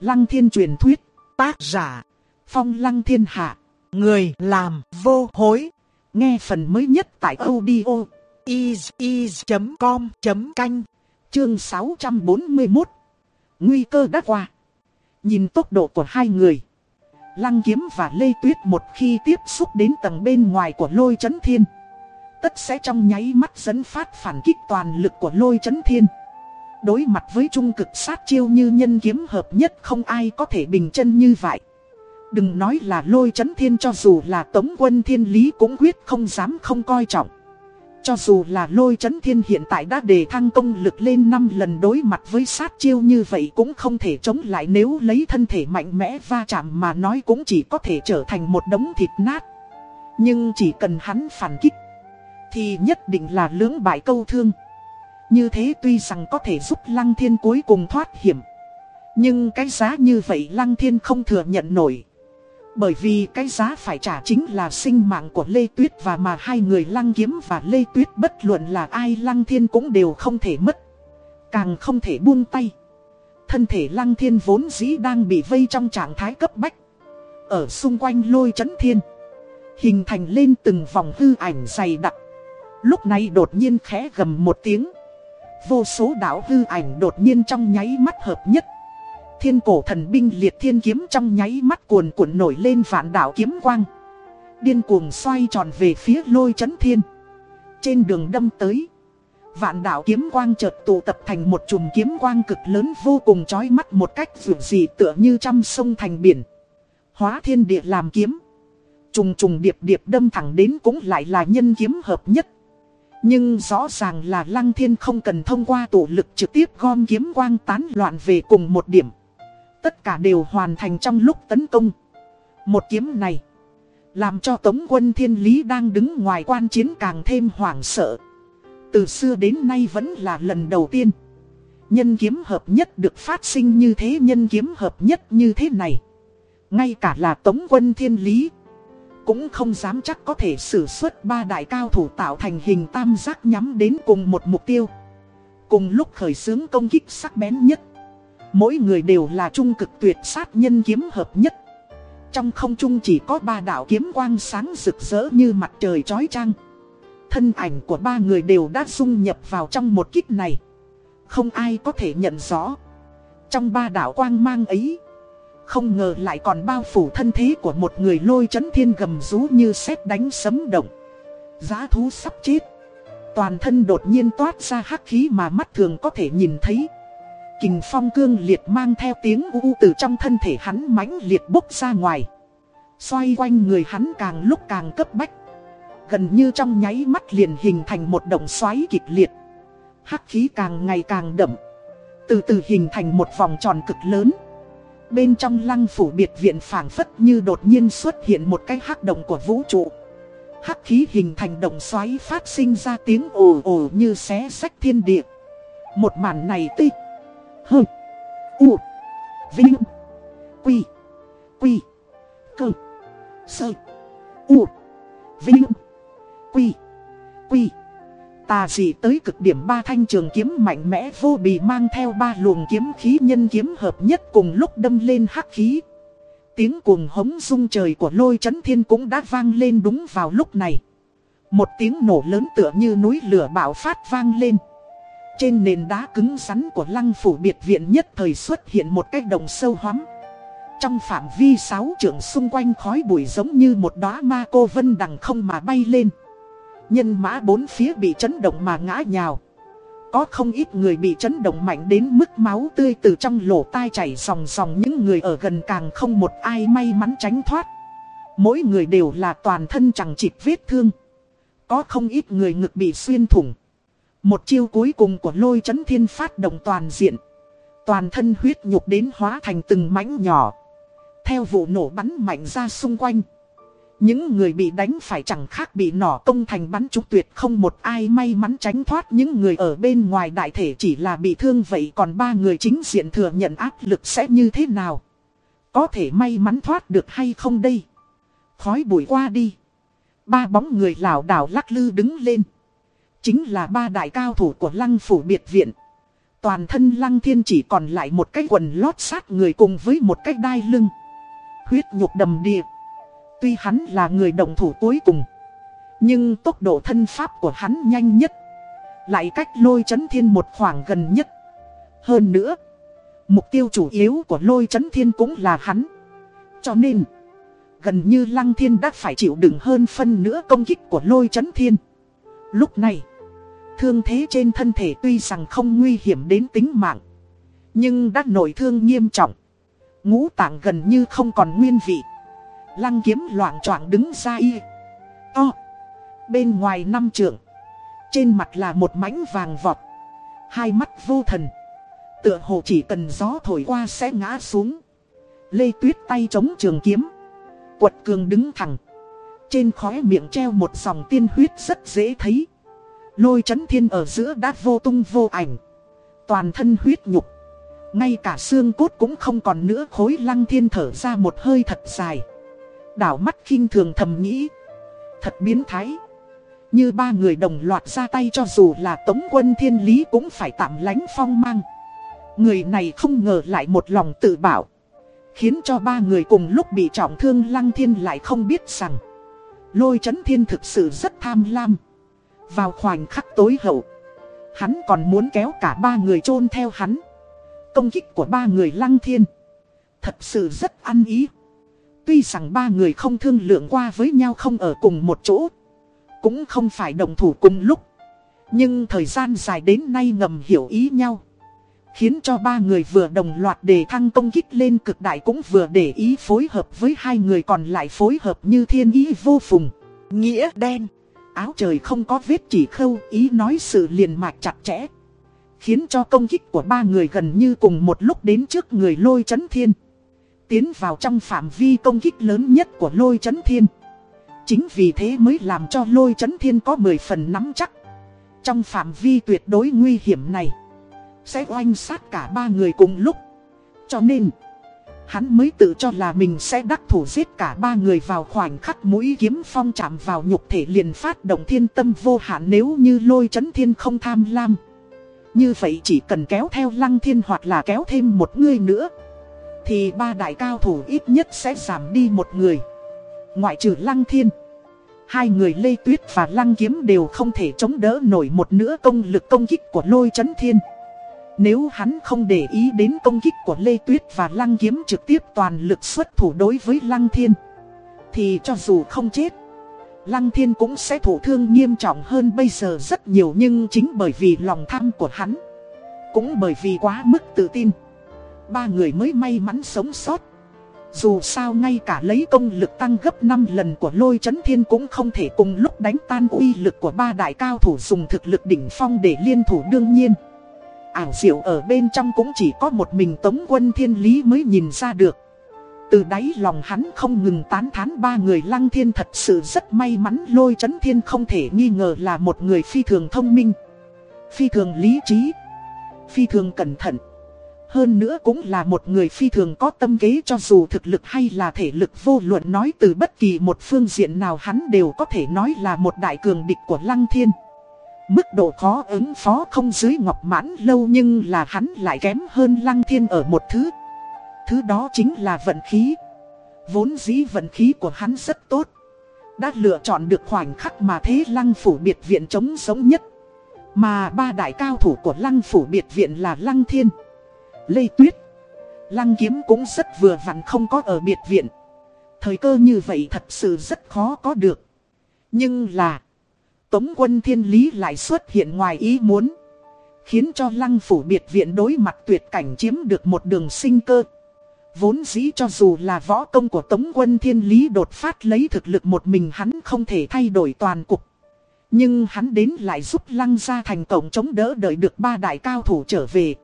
Lăng thiên truyền thuyết, tác giả, phong lăng thiên hạ, người làm vô hối. Nghe phần mới nhất tại audio is.com.canh, chương 641. Nguy cơ đã qua. Nhìn tốc độ của hai người. Lăng kiếm và Lê Tuyết một khi tiếp xúc đến tầng bên ngoài của lôi chấn thiên. Tất sẽ trong nháy mắt dẫn phát phản kích toàn lực của lôi chấn thiên. Đối mặt với trung cực sát chiêu như nhân kiếm hợp nhất không ai có thể bình chân như vậy. Đừng nói là lôi chấn thiên cho dù là tống quân thiên lý cũng quyết không dám không coi trọng. Cho dù là lôi chấn thiên hiện tại đã đề thăng công lực lên 5 lần đối mặt với sát chiêu như vậy cũng không thể chống lại nếu lấy thân thể mạnh mẽ va chạm mà nói cũng chỉ có thể trở thành một đống thịt nát. Nhưng chỉ cần hắn phản kích thì nhất định là lưỡng bại câu thương. Như thế tuy rằng có thể giúp Lăng Thiên cuối cùng thoát hiểm. Nhưng cái giá như vậy Lăng Thiên không thừa nhận nổi. Bởi vì cái giá phải trả chính là sinh mạng của Lê Tuyết và mà hai người Lăng Kiếm và Lê Tuyết bất luận là ai Lăng Thiên cũng đều không thể mất. Càng không thể buông tay. Thân thể Lăng Thiên vốn dĩ đang bị vây trong trạng thái cấp bách. Ở xung quanh lôi chấn thiên. Hình thành lên từng vòng hư ảnh dày đặc. Lúc này đột nhiên khẽ gầm một tiếng. Vô số đạo hư ảnh đột nhiên trong nháy mắt hợp nhất. Thiên cổ thần binh liệt thiên kiếm trong nháy mắt cuồn cuộn nổi lên vạn đạo kiếm quang. Điên cuồng xoay tròn về phía lôi chấn thiên. Trên đường đâm tới. Vạn đạo kiếm quang chợt tụ tập thành một chùm kiếm quang cực lớn vô cùng chói mắt một cách dù gì tựa như trăm sông thành biển. Hóa thiên địa làm kiếm. Trùng trùng điệp điệp đâm thẳng đến cũng lại là nhân kiếm hợp nhất. Nhưng rõ ràng là Lăng Thiên không cần thông qua tổ lực trực tiếp gom kiếm quang tán loạn về cùng một điểm. Tất cả đều hoàn thành trong lúc tấn công. Một kiếm này, làm cho Tống quân Thiên Lý đang đứng ngoài quan chiến càng thêm hoảng sợ. Từ xưa đến nay vẫn là lần đầu tiên. Nhân kiếm hợp nhất được phát sinh như thế nhân kiếm hợp nhất như thế này. Ngay cả là Tống quân Thiên Lý cũng không dám chắc có thể sử xuất ba đại cao thủ tạo thành hình tam giác nhắm đến cùng một mục tiêu. Cùng lúc khởi xướng công kích sắc bén nhất. Mỗi người đều là trung cực tuyệt sát nhân kiếm hợp nhất. Trong không trung chỉ có ba đạo kiếm quang sáng rực rỡ như mặt trời trói trăng. Thân ảnh của ba người đều đã dung nhập vào trong một kích này. Không ai có thể nhận rõ. Trong ba đạo quang mang ấy không ngờ lại còn bao phủ thân thế của một người lôi chấn thiên gầm rú như sét đánh sấm động. Giá thú sắp chết. Toàn thân đột nhiên toát ra hắc khí mà mắt thường có thể nhìn thấy. Kình phong cương liệt mang theo tiếng u từ trong thân thể hắn mãnh liệt bốc ra ngoài. Xoay quanh người hắn càng lúc càng cấp bách. Gần như trong nháy mắt liền hình thành một động xoáy kịch liệt. Hắc khí càng ngày càng đậm. Từ từ hình thành một vòng tròn cực lớn. Bên trong lăng phủ biệt viện phảng phất như đột nhiên xuất hiện một cái hắc động của vũ trụ. Hắc khí hình thành động xoáy phát sinh ra tiếng ồ ồ như xé sách thiên địa. Một màn này tê. Hơ. U. Vinh. Quy. Quy. Cơ. Sơ. U. Vinh. Quy. Quy. Tà dị tới cực điểm ba thanh trường kiếm mạnh mẽ vô bì mang theo ba luồng kiếm khí nhân kiếm hợp nhất cùng lúc đâm lên hắc khí. Tiếng cuồng hống rung trời của lôi chấn thiên cũng đã vang lên đúng vào lúc này. Một tiếng nổ lớn tựa như núi lửa bạo phát vang lên. Trên nền đá cứng rắn của lăng phủ biệt viện nhất thời xuất hiện một cái đồng sâu hoắm. Trong phạm vi sáu trưởng xung quanh khói bụi giống như một đóa ma cô vân đằng không mà bay lên. Nhân mã bốn phía bị chấn động mà ngã nhào. Có không ít người bị chấn động mạnh đến mức máu tươi từ trong lỗ tai chảy sòng sòng những người ở gần càng không một ai may mắn tránh thoát. Mỗi người đều là toàn thân chẳng chịt vết thương. Có không ít người ngực bị xuyên thủng. Một chiêu cuối cùng của lôi chấn thiên phát động toàn diện. Toàn thân huyết nhục đến hóa thành từng mảnh nhỏ. Theo vụ nổ bắn mạnh ra xung quanh. Những người bị đánh phải chẳng khác bị nỏ công thành bắn trúng tuyệt không một ai may mắn tránh thoát những người ở bên ngoài đại thể chỉ là bị thương vậy còn ba người chính diện thừa nhận áp lực sẽ như thế nào. Có thể may mắn thoát được hay không đây? Khói bụi qua đi. Ba bóng người lảo đảo lắc lư đứng lên. Chính là ba đại cao thủ của lăng phủ biệt viện. Toàn thân lăng thiên chỉ còn lại một cái quần lót sát người cùng với một cái đai lưng. Huyết nhục đầm điệp Tuy hắn là người đồng thủ cuối cùng. Nhưng tốc độ thân pháp của hắn nhanh nhất. Lại cách lôi chấn thiên một khoảng gần nhất. Hơn nữa. Mục tiêu chủ yếu của lôi chấn thiên cũng là hắn. Cho nên. Gần như lăng thiên đã phải chịu đựng hơn phân nữa công kích của lôi chấn thiên. Lúc này. Thương thế trên thân thể tuy rằng không nguy hiểm đến tính mạng. Nhưng đã nổi thương nghiêm trọng. Ngũ tạng gần như không còn nguyên vị. Lăng kiếm loạn choạng đứng ra y. To. Bên ngoài năm trượng. Trên mặt là một mảnh vàng vọt. Hai mắt vô thần. Tựa hồ chỉ cần gió thổi qua sẽ ngã xuống. Lê Tuyết tay chống trường kiếm. Quật cường đứng thẳng. Trên khóe miệng treo một dòng tiên huyết rất dễ thấy. Lôi chấn thiên ở giữa đã vô tung vô ảnh. Toàn thân huyết nhục. Ngay cả xương cốt cũng không còn nữa khối lăng thiên thở ra một hơi thật dài. Đảo mắt khinh thường thầm nghĩ. Thật biến thái. Như ba người đồng loạt ra tay cho dù là tống quân thiên lý cũng phải tạm lánh phong mang. Người này không ngờ lại một lòng tự bảo. Khiến cho ba người cùng lúc bị trọng thương lăng thiên lại không biết rằng. Lôi chấn thiên thực sự rất tham lam. Vào khoảnh khắc tối hậu. Hắn còn muốn kéo cả ba người chôn theo hắn. Công kích của ba người lăng thiên. Thật sự rất ăn ý. Tuy rằng ba người không thương lượng qua với nhau không ở cùng một chỗ. Cũng không phải đồng thủ cùng lúc. Nhưng thời gian dài đến nay ngầm hiểu ý nhau. Khiến cho ba người vừa đồng loạt đề thăng công kích lên cực đại cũng vừa để ý phối hợp với hai người còn lại phối hợp như thiên ý vô phùng. Nghĩa đen. Áo trời không có vết chỉ khâu, ý nói sự liền mạch chặt chẽ. Khiến cho công kích của ba người gần như cùng một lúc đến trước người lôi chấn thiên. Tiến vào trong phạm vi công kích lớn nhất của lôi chấn thiên. Chính vì thế mới làm cho lôi chấn thiên có 10 phần nắm chắc. Trong phạm vi tuyệt đối nguy hiểm này. Sẽ oanh sát cả ba người cùng lúc. Cho nên. Hắn mới tự cho là mình sẽ đắc thủ giết cả ba người vào khoảnh khắc mũi kiếm phong chạm vào nhục thể liền phát động thiên tâm vô hạn nếu như lôi chấn thiên không tham lam. Như vậy chỉ cần kéo theo lăng thiên hoặc là kéo thêm một người nữa. Thì ba đại cao thủ ít nhất sẽ giảm đi một người. Ngoại trừ lăng thiên. Hai người Lê Tuyết và Lăng Kiếm đều không thể chống đỡ nổi một nửa công lực công kích của lôi chấn thiên. Nếu hắn không để ý đến công kích của Lê Tuyết và Lăng Kiếm trực tiếp toàn lực xuất thủ đối với Lăng Thiên, Thì cho dù không chết, Lăng Thiên cũng sẽ thổ thương nghiêm trọng hơn bây giờ rất nhiều Nhưng chính bởi vì lòng tham của hắn, Cũng bởi vì quá mức tự tin Ba người mới may mắn sống sót Dù sao ngay cả lấy công lực tăng gấp 5 lần của lôi chấn thiên cũng không thể cùng lúc đánh tan uy lực của ba đại cao thủ dùng thực lực đỉnh phong để liên thủ đương nhiên Ảo diệu ở bên trong cũng chỉ có một mình Tống quân thiên lý mới nhìn ra được. Từ đáy lòng hắn không ngừng tán thán ba người lăng thiên thật sự rất may mắn lôi chấn thiên không thể nghi ngờ là một người phi thường thông minh. Phi thường lý trí. Phi thường cẩn thận. Hơn nữa cũng là một người phi thường có tâm kế cho dù thực lực hay là thể lực vô luận nói từ bất kỳ một phương diện nào hắn đều có thể nói là một đại cường địch của Lăng Thiên. Mức độ khó ứng phó không dưới ngọc mãn lâu nhưng là hắn lại kém hơn lăng thiên ở một thứ. Thứ đó chính là vận khí. Vốn dĩ vận khí của hắn rất tốt. Đã lựa chọn được khoảnh khắc mà thế lăng phủ biệt viện chống sống nhất. Mà ba đại cao thủ của lăng phủ biệt viện là lăng thiên, lê tuyết. Lăng kiếm cũng rất vừa vặn không có ở biệt viện. Thời cơ như vậy thật sự rất khó có được. Nhưng là... Tống quân thiên lý lại xuất hiện ngoài ý muốn. Khiến cho lăng phủ biệt viện đối mặt tuyệt cảnh chiếm được một đường sinh cơ. Vốn dĩ cho dù là võ công của Tống quân thiên lý đột phát lấy thực lực một mình hắn không thể thay đổi toàn cục. Nhưng hắn đến lại giúp lăng ra thành cổng chống đỡ đợi được ba đại cao thủ trở về.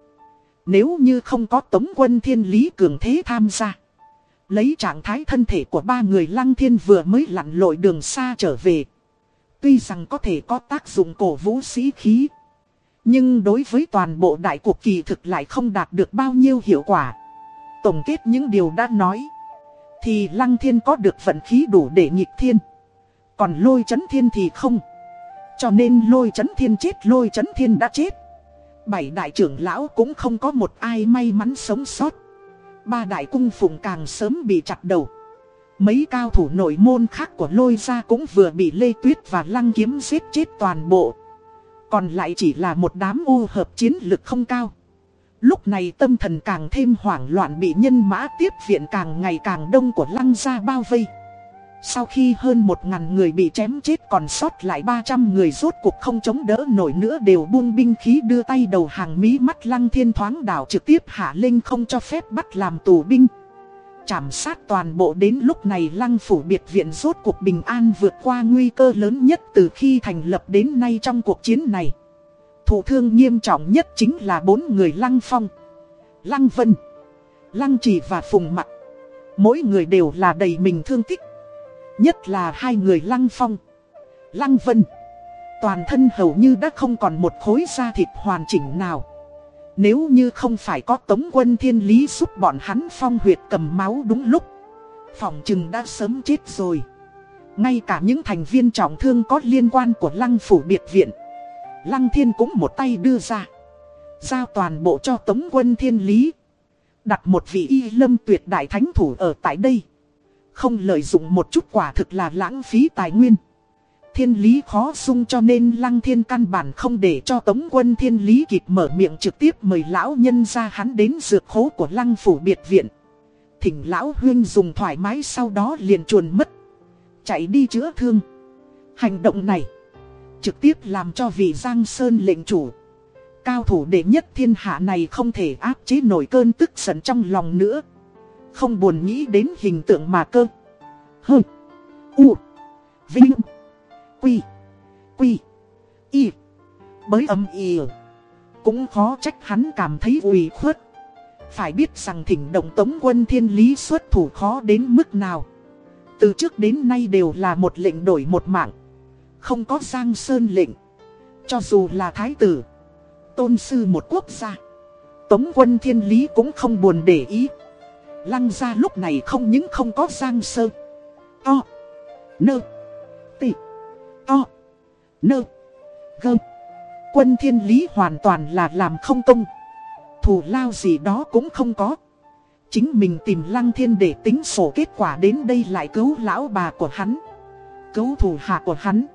Nếu như không có Tống quân thiên lý cường thế tham gia. Lấy trạng thái thân thể của ba người lăng thiên vừa mới lặn lội đường xa trở về. Tuy rằng có thể có tác dụng cổ vũ sĩ khí. Nhưng đối với toàn bộ đại cuộc kỳ thực lại không đạt được bao nhiêu hiệu quả. Tổng kết những điều đã nói. Thì lăng thiên có được vận khí đủ để nhịp thiên. Còn lôi chấn thiên thì không. Cho nên lôi chấn thiên chết, lôi chấn thiên đã chết. Bảy đại trưởng lão cũng không có một ai may mắn sống sót. Ba đại cung phụng càng sớm bị chặt đầu. Mấy cao thủ nội môn khác của lôi ra cũng vừa bị Lê Tuyết và Lăng Kiếm giết chết toàn bộ. Còn lại chỉ là một đám u hợp chiến lực không cao. Lúc này tâm thần càng thêm hoảng loạn bị nhân mã tiếp viện càng ngày càng đông của Lăng gia bao vây. Sau khi hơn một ngàn người bị chém chết còn sót lại 300 người rốt cuộc không chống đỡ nổi nữa đều buông binh khí đưa tay đầu hàng mí mắt lăng thiên thoáng đảo trực tiếp hạ linh không cho phép bắt làm tù binh. Chảm sát toàn bộ đến lúc này lăng phủ biệt viện rốt cuộc bình an vượt qua nguy cơ lớn nhất từ khi thành lập đến nay trong cuộc chiến này. Thủ thương nghiêm trọng nhất chính là bốn người lăng phong, lăng vân, lăng trì và phùng mặt. Mỗi người đều là đầy mình thương tích. Nhất là hai người Lăng Phong, Lăng Vân. Toàn thân hầu như đã không còn một khối da thịt hoàn chỉnh nào. Nếu như không phải có tống quân thiên lý giúp bọn hắn phong huyệt cầm máu đúng lúc, Phòng trừng đã sớm chết rồi. Ngay cả những thành viên trọng thương có liên quan của lăng phủ biệt viện, Lăng thiên cũng một tay đưa ra, Giao toàn bộ cho tống quân thiên lý, Đặt một vị y lâm tuyệt đại thánh thủ ở tại đây không lợi dụng một chút quả thực là lãng phí tài nguyên. Thiên lý khó sung cho nên lăng thiên căn bản không để cho tống quân thiên lý kịp mở miệng trực tiếp mời lão nhân ra hắn đến dược khố của lăng phủ biệt viện. Thỉnh lão huyên dùng thoải mái sau đó liền chuồn mất. Chạy đi chữa thương. Hành động này, trực tiếp làm cho vị Giang Sơn lệnh chủ. Cao thủ đệ nhất thiên hạ này không thể áp chế nổi cơn tức giận trong lòng nữa. Không buồn nghĩ đến hình tượng mà cơ. Hơ U, Vinh Quy Quy Y. Bới âm y, Cũng khó trách hắn cảm thấy ủy khuất. Phải biết rằng thỉnh động tống quân thiên lý xuất thủ khó đến mức nào. Từ trước đến nay đều là một lệnh đổi một mạng. Không có giang sơn lệnh. Cho dù là thái tử, Tôn sư một quốc gia, Tống quân thiên lý cũng không buồn để ý. Lăng ra lúc này không những không có giang sơ. To Nơ. Tị. To Nơ. Gơ. Quân thiên lý hoàn toàn là làm không công. Thù lao gì đó cũng không có. Chính mình tìm lăng thiên để tính sổ kết quả đến đây lại cứu lão bà của hắn. Cứu thủ hạ của hắn.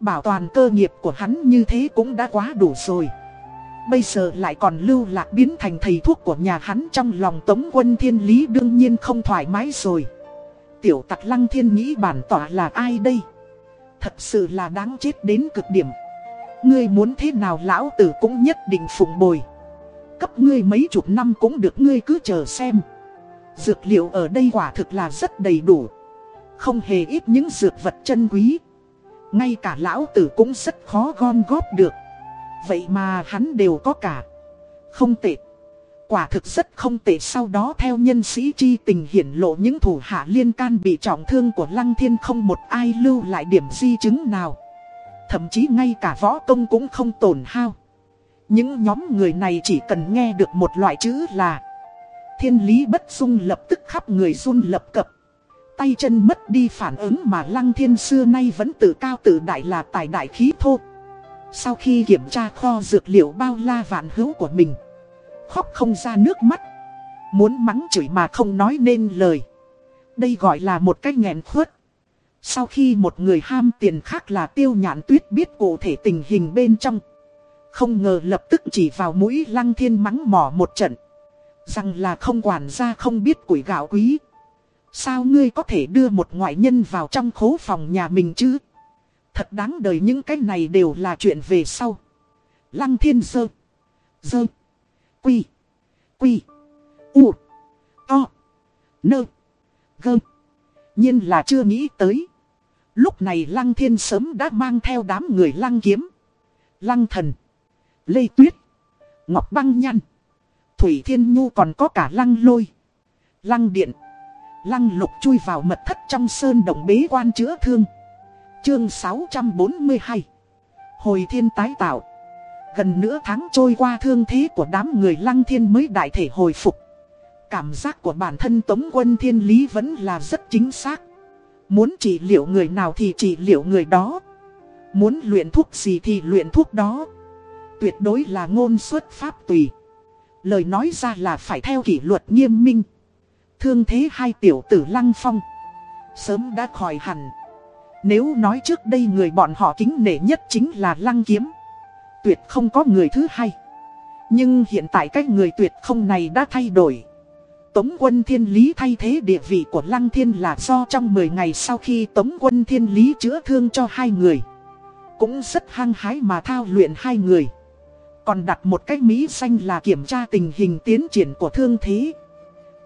Bảo toàn cơ nghiệp của hắn như thế cũng đã quá đủ rồi. Bây giờ lại còn lưu lạc biến thành thầy thuốc của nhà hắn trong lòng tống quân thiên lý đương nhiên không thoải mái rồi. Tiểu tặc lăng thiên nghĩ bản tỏa là ai đây? Thật sự là đáng chết đến cực điểm. Ngươi muốn thế nào lão tử cũng nhất định phụng bồi. Cấp ngươi mấy chục năm cũng được ngươi cứ chờ xem. Dược liệu ở đây quả thực là rất đầy đủ. Không hề ít những dược vật chân quý. Ngay cả lão tử cũng rất khó gom góp được. Vậy mà hắn đều có cả. Không tệ. Quả thực rất không tệ sau đó theo nhân sĩ chi tình hiển lộ những thủ hạ liên can bị trọng thương của Lăng Thiên không một ai lưu lại điểm di chứng nào. Thậm chí ngay cả võ công cũng không tổn hao. Những nhóm người này chỉ cần nghe được một loại chữ là Thiên lý bất dung lập tức khắp người run lập cập Tay chân mất đi phản ứng mà Lăng Thiên xưa nay vẫn tự cao tự đại là tài đại khí thô sau khi kiểm tra kho dược liệu bao la vạn hữu của mình, Khóc không ra nước mắt. Muốn mắng chửi mà không nói nên lời. Đây gọi là một cái nghẹn khuất. Sau khi một người ham tiền khác là tiêu nhãn tuyết biết cụ thể tình hình bên trong. Không ngờ lập tức chỉ vào mũi lăng thiên mắng mỏ một trận. Rằng là không quản gia không biết củi gạo quý. Sao ngươi có thể đưa một ngoại nhân vào trong khố phòng nhà mình chứ? Thật đáng đời những cái này đều là chuyện về sau. Lăng thiên sơ. Sơ. Quy. Quy. U. To. Nơ. Gơ. nhiên là chưa nghĩ tới. Lúc này lăng thiên sớm đã mang theo đám người lăng kiếm. Lăng thần. Lê Tuyết. Ngọc Băng Nhăn. Thủy Thiên Nhu còn có cả lăng lôi. Lăng điện. Lăng lục chui vào mật thất trong sơn động bế quan chữa thương. Chương 642 Hồi thiên tái tạo Gần nửa tháng trôi qua thương thế của đám người lăng thiên mới đại thể hồi phục Cảm giác của bản thân Tống quân thiên lý vẫn là rất chính xác Muốn trị liệu người nào thì trị liệu người đó Muốn luyện thuốc gì thì luyện thuốc đó Tuyệt đối là ngôn xuất pháp tùy. Lời nói ra là phải theo kỷ luật nghiêm minh. Thương thế hai tiểu tử lăng phong. Sớm đã khỏi hẳn. Nếu nói trước đây người bọn họ kính nể nhất chính là lăng kiếm. Tuyệt không có người thứ hai. Nhưng hiện tại cái người tuyệt không này đã thay đổi. Tống quân thiên lý thay thế địa vị của Lăng Thiên là do trong 10 ngày sau khi Tống quân thiên lý chữa thương cho hai người. Cũng rất hăng hái mà thao luyện hai người. Còn đặt một cách mỹ xanh là kiểm tra tình hình tiến triển của thương thế.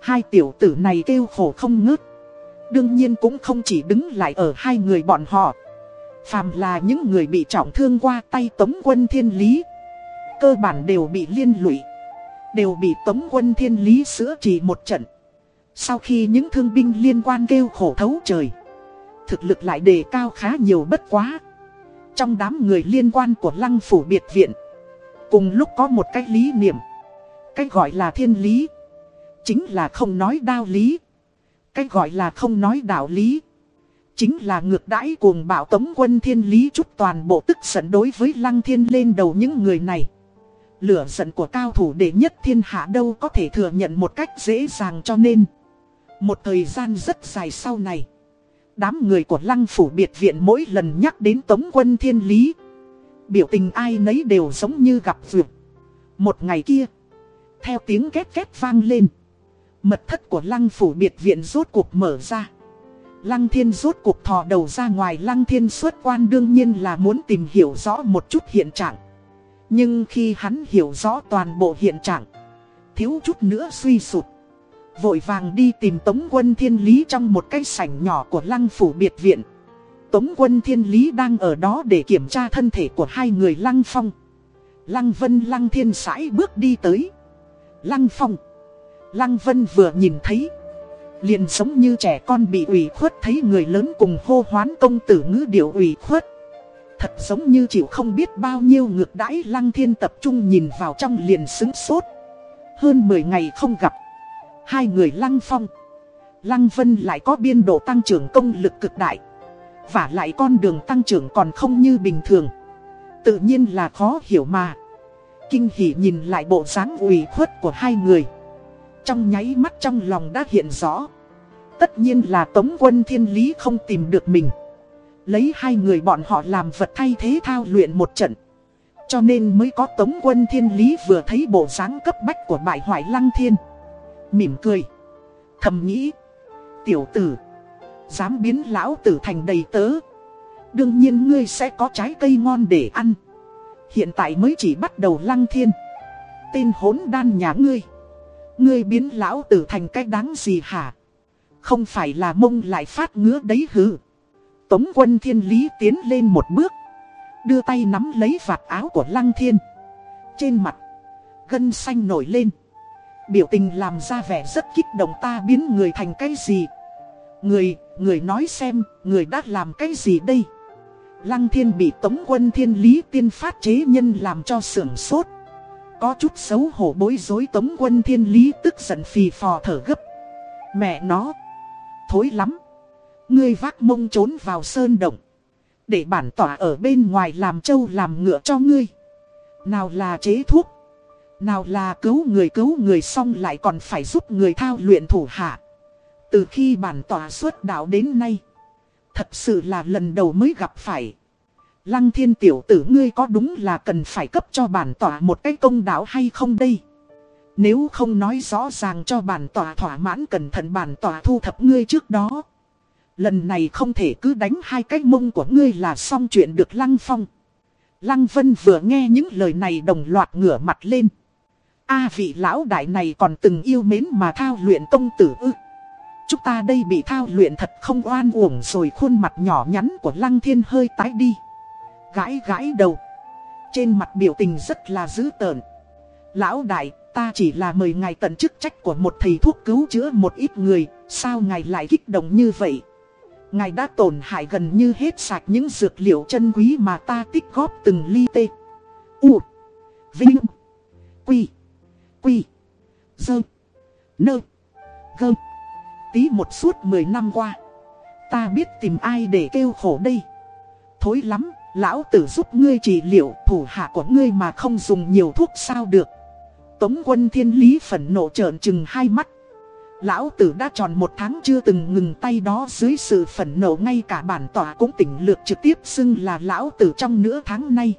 Hai tiểu tử này kêu khổ không ngớt. Đương nhiên cũng không chỉ đứng lại ở hai người bọn họ. Phàm là những người bị trọng thương qua tay Tống quân thiên lý. Cơ bản đều bị liên lụy. Đều bị Tống quân thiên lý sữa chỉ một trận Sau khi những thương binh liên quan kêu khổ thấu trời, Thực lực lại đề cao khá nhiều bất quá Trong đám người liên quan của lăng phủ biệt viện, Cùng lúc có một cái lý niệm, Cái gọi là thiên lý, Chính là không nói đao lý cái gọi là không nói đạo lý. Chính là ngược đãi cuồng bạo tống quân thiên lý chút toàn bộ tức giận đối với lăng thiên lên đầu những người này. Lửa giận của cao thủ đệ nhất thiên hạ đâu có thể thừa nhận một cách dễ dàng cho nên. Một thời gian rất dài sau này, Đám người của lăng phủ biệt viện mỗi lần nhắc đến tống quân thiên lý, Biểu tình ai nấy đều giống như gặp vượt. Một ngày kia, Theo tiếng két két vang lên. Mật thất của lăng phủ biệt viện rốt cuộc mở ra Lăng thiên rốt cuộc thò đầu ra ngoài lăng thiên xuất quan đương nhiên là muốn tìm hiểu rõ một chút hiện trạng nhưng khi hắn hiểu rõ toàn bộ hiện trạng, thiếu chút nữa suy sụt. Vội vàng đi tìm Tống quân Thiên Lý trong một cái sảnh nhỏ của lăng phủ biệt viện. Tống quân Thiên Lý đang ở đó để kiểm tra thân thể của hai người lăng phong. Lăng Vân Lăng Thiên sải bước đi tới. Lăng Phong. Lăng Vân vừa nhìn thấy. Liền giống như trẻ con bị ủy khuất thấy người lớn cùng hô hoán công tử ngữ điệu ủy khuất. Thật giống như chịu không biết bao nhiêu ngược đãi lăng thiên tập trung nhìn vào trong liền xứng sốt. Hơn 10 ngày không gặp. Hai người lăng phong. Lăng vân lại có biên độ tăng trưởng công lực cực đại. Và lại con đường tăng trưởng còn không như bình thường. Tự nhiên là khó hiểu mà. Kinh hỉ nhìn lại bộ dáng ủy khuất của hai người. Trong nháy mắt trong lòng đã hiện rõ. Tất nhiên là Tống quân Thiên Lý không tìm được mình. Lấy hai người bọn họ làm vật thay thế thao luyện một trận. Cho nên mới có tống quân thiên lý vừa thấy bộ dáng cấp bách của bại hoại lăng thiên. Mỉm cười. Thầm nghĩ. Tiểu tử. Dám biến lão tử thành đầy tớ. Đương nhiên ngươi sẽ có trái cây ngon để ăn. Hiện tại mới chỉ bắt đầu lăng thiên. Tên hốn đan nhà ngươi. Ngươi biến lão tử thành cái đáng gì hả Không phải là mông lại phát ngứa đấy hừ Tống quân thiên lý tiến lên một bước. Đưa tay nắm lấy vạt áo của lăng thiên. Trên mặt, gân xanh nổi lên. Biểu tình làm ra vẻ rất kích động ta biến người thành cái gì. Người, người nói xem, người đã làm cái gì đây? Lăng thiên bị tống quân thiên lý tiên phát chế nhân làm cho sưởng sốt. Có chút xấu hổ bối rối tống quân thiên lý tức giận phì phò thở gấp. Mẹ nó, thối lắm. Ngươi vác mông trốn vào sơn động. Để bản tỏa ở bên ngoài làm trâu làm ngựa cho ngươi. Nào là chế thuốc. Nào là cứu người cứu người xong lại còn phải giúp người thao luyện thủ hạ. Từ khi bản tỏa xuất đạo đến nay. Thật sự là lần đầu mới gặp phải. Lăng thiên tiểu tử ngươi có đúng là cần phải cấp cho bản tỏa một cái công đạo hay không đây? Nếu không nói rõ ràng cho bản tỏa thỏa mãn cẩn thận bản tỏa thu thập ngươi trước đó. Lần này không thể cứ đánh hai cái mông của ngươi là xong chuyện được Lăng Phong. Lăng Vân vừa nghe những lời này đồng loạt ngửa mặt lên. A vị lão đại này còn từng yêu mến mà thao luyện công tử ư. Chúng ta đây bị thao luyện thật không oan uổng rồi khuôn mặt nhỏ nhắn của Lăng Thiên hơi tái đi. Gãi gãi đầu. Trên mặt biểu tình rất là dữ tợn. Lão đại, ta chỉ là mời ngài tận chức trách của một thầy thuốc cứu chữa một ít người, sao ngài lại kích động như vậy? Ngài đã tổn hại gần như hết sạch những dược liệu chân quý mà ta tích góp từng ly tê. U. Vinh. Quy. Quy. Dơ. Nơ. Gơ. Tí một suốt 10 năm qua. Ta biết tìm ai để kêu khổ đây. Thối lắm, Lão tử giúp ngươi trị liệu, thủ hạ của ngươi mà không dùng nhiều thuốc sao được Tống quân thiên lý phẫn nộ trợn chừng hai mắt Lão tử đã tròn một tháng chưa từng ngừng tay đó dưới sự phẫn nộ ngay cả bản tỏa cũng tỉnh lược trực tiếp xưng là lão tử trong nửa tháng nay.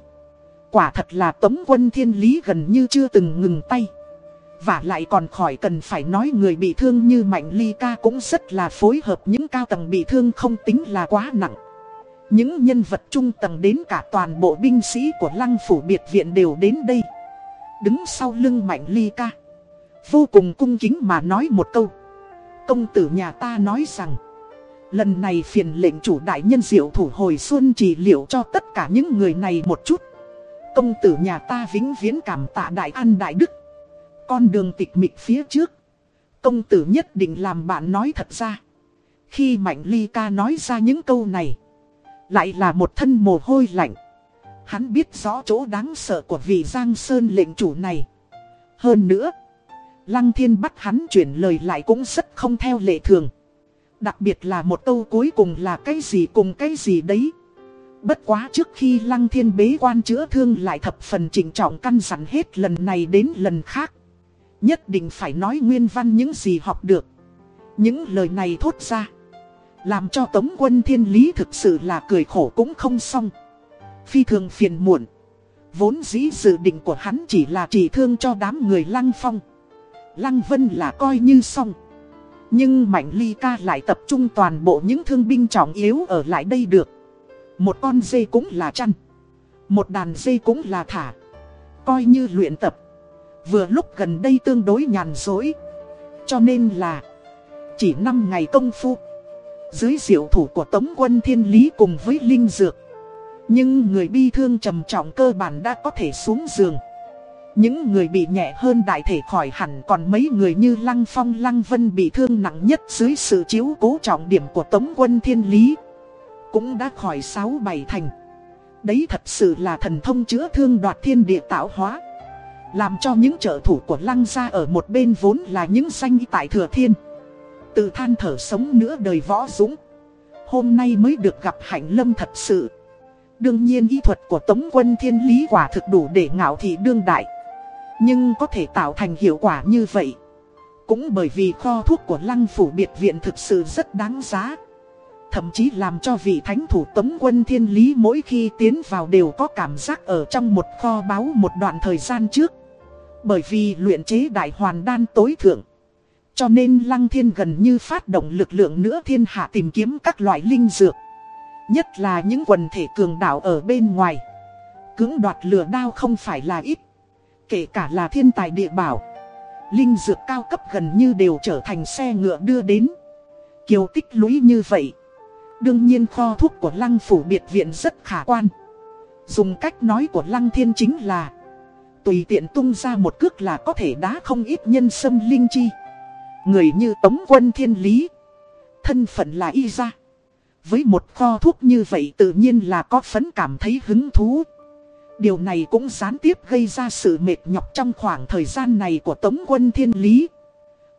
Quả thật là tống quân thiên lý gần như chưa từng ngừng tay. Và lại còn khỏi cần phải nói người bị thương như Mạnh Ly Ca cũng rất là phối hợp, những cao tầng bị thương không tính là quá nặng. Những nhân vật trung tầng đến cả toàn bộ binh sĩ của lăng phủ biệt viện đều đến đây. Đứng sau lưng Mạnh Ly Ca. Vô cùng cung kính mà nói một câu Công tử nhà ta nói rằng, Lần này phiền lệnh chủ đại nhân diệu thủ hồi xuân trị liệu cho tất cả những người này một chút Công tử nhà ta vĩnh viễn cảm tạ đại an đại đức Con đường tịch mịch phía trước, Công tử nhất định làm bạn nói thật ra Khi Mạnh Ly ca nói ra những câu này lại là một thân mồ hôi lạnh Hắn biết rõ chỗ đáng sợ của vị Giang Sơn lệnh chủ này Hơn nữa, Lăng thiên bắt hắn chuyển lời lại cũng rất không theo lệ thường. Đặc biệt là một câu cuối cùng là cái gì cùng cái gì đấy. Bất quá trước khi lăng thiên bế quan chữa thương lại thập phần chỉnh trọng căn dặn hết lần này đến lần khác. Nhất định phải nói nguyên văn những gì học được. Những lời này thốt ra. Làm cho tống quân thiên lý thực sự là cười khổ cũng không xong. Phi thường phiền muộn. Vốn dĩ dự định của hắn chỉ là chỉ thương cho đám người lăng phong. Lăng Vân là coi như xong. Nhưng Mạnh Ly Ca lại tập trung toàn bộ những thương binh trọng yếu ở lại đây được. Một con dê cũng là chăn. Một đàn dê cũng là thả. Coi như luyện tập. Vừa lúc gần đây tương đối nhàn dối. Cho nên là chỉ 5 ngày công phu. Dưới diệu thủ của Tống quân Thiên Lý cùng với Linh Dược. Nhưng người bi thương trầm trọng cơ bản đã có thể xuống giường. Những người bị nhẹ hơn đại thể khỏi hẳn còn mấy người như Lăng Phong, Lăng Vân bị thương nặng nhất dưới sự chiếu cố trọng điểm của Tống quân Thiên Lý. Cũng đã khỏi 6-7 thành. Đấy thật sự là thần thông chữa thương đoạt thiên địa tạo hóa. Làm cho những trợ thủ của Lăng gia ở một bên vốn là những danh tại thừa thiên. Tự than thở sống nữa đời võ dũng. Hôm nay mới được gặp hạnh lâm thật sự. Đương nhiên y thuật của Tống quân Thiên Lý quả thực đủ để ngạo thị đương đại. Nhưng có thể tạo thành hiệu quả như vậy Cũng bởi vì kho thuốc của lăng phủ biệt viện thực sự rất đáng giá Thậm chí làm cho vị thánh thủ tống quân thiên lý mỗi khi tiến vào đều có cảm giác ở trong một kho báu một đoạn thời gian trước Bởi vì luyện chế đại hoàn đan tối thượng cho nên lăng thiên gần như phát động lực lượng nữa thiên hạ tìm kiếm các loại linh dược. Nhất là những quần thể cường đạo ở bên ngoài. Cưỡng đoạt lửa đao không phải là ít. Kể cả là thiên tài địa bảo. Linh dược cao cấp gần như đều trở thành xe ngựa đưa đến. Kiều tích lũy như vậy. Đương nhiên kho thuốc của lăng phủ biệt viện rất khả quan. Dùng cách nói của lăng thiên chính là. Tùy tiện tung ra một cước là có thể đá không ít nhân sâm linh chi. Người như tống quân thiên lý Thân phận là y gia Với một kho thuốc như vậy tự nhiên là có phấn cảm thấy hứng thú Điều này cũng gián tiếp gây ra sự mệt nhọc trong khoảng thời gian này của Tống quân Thiên Lý.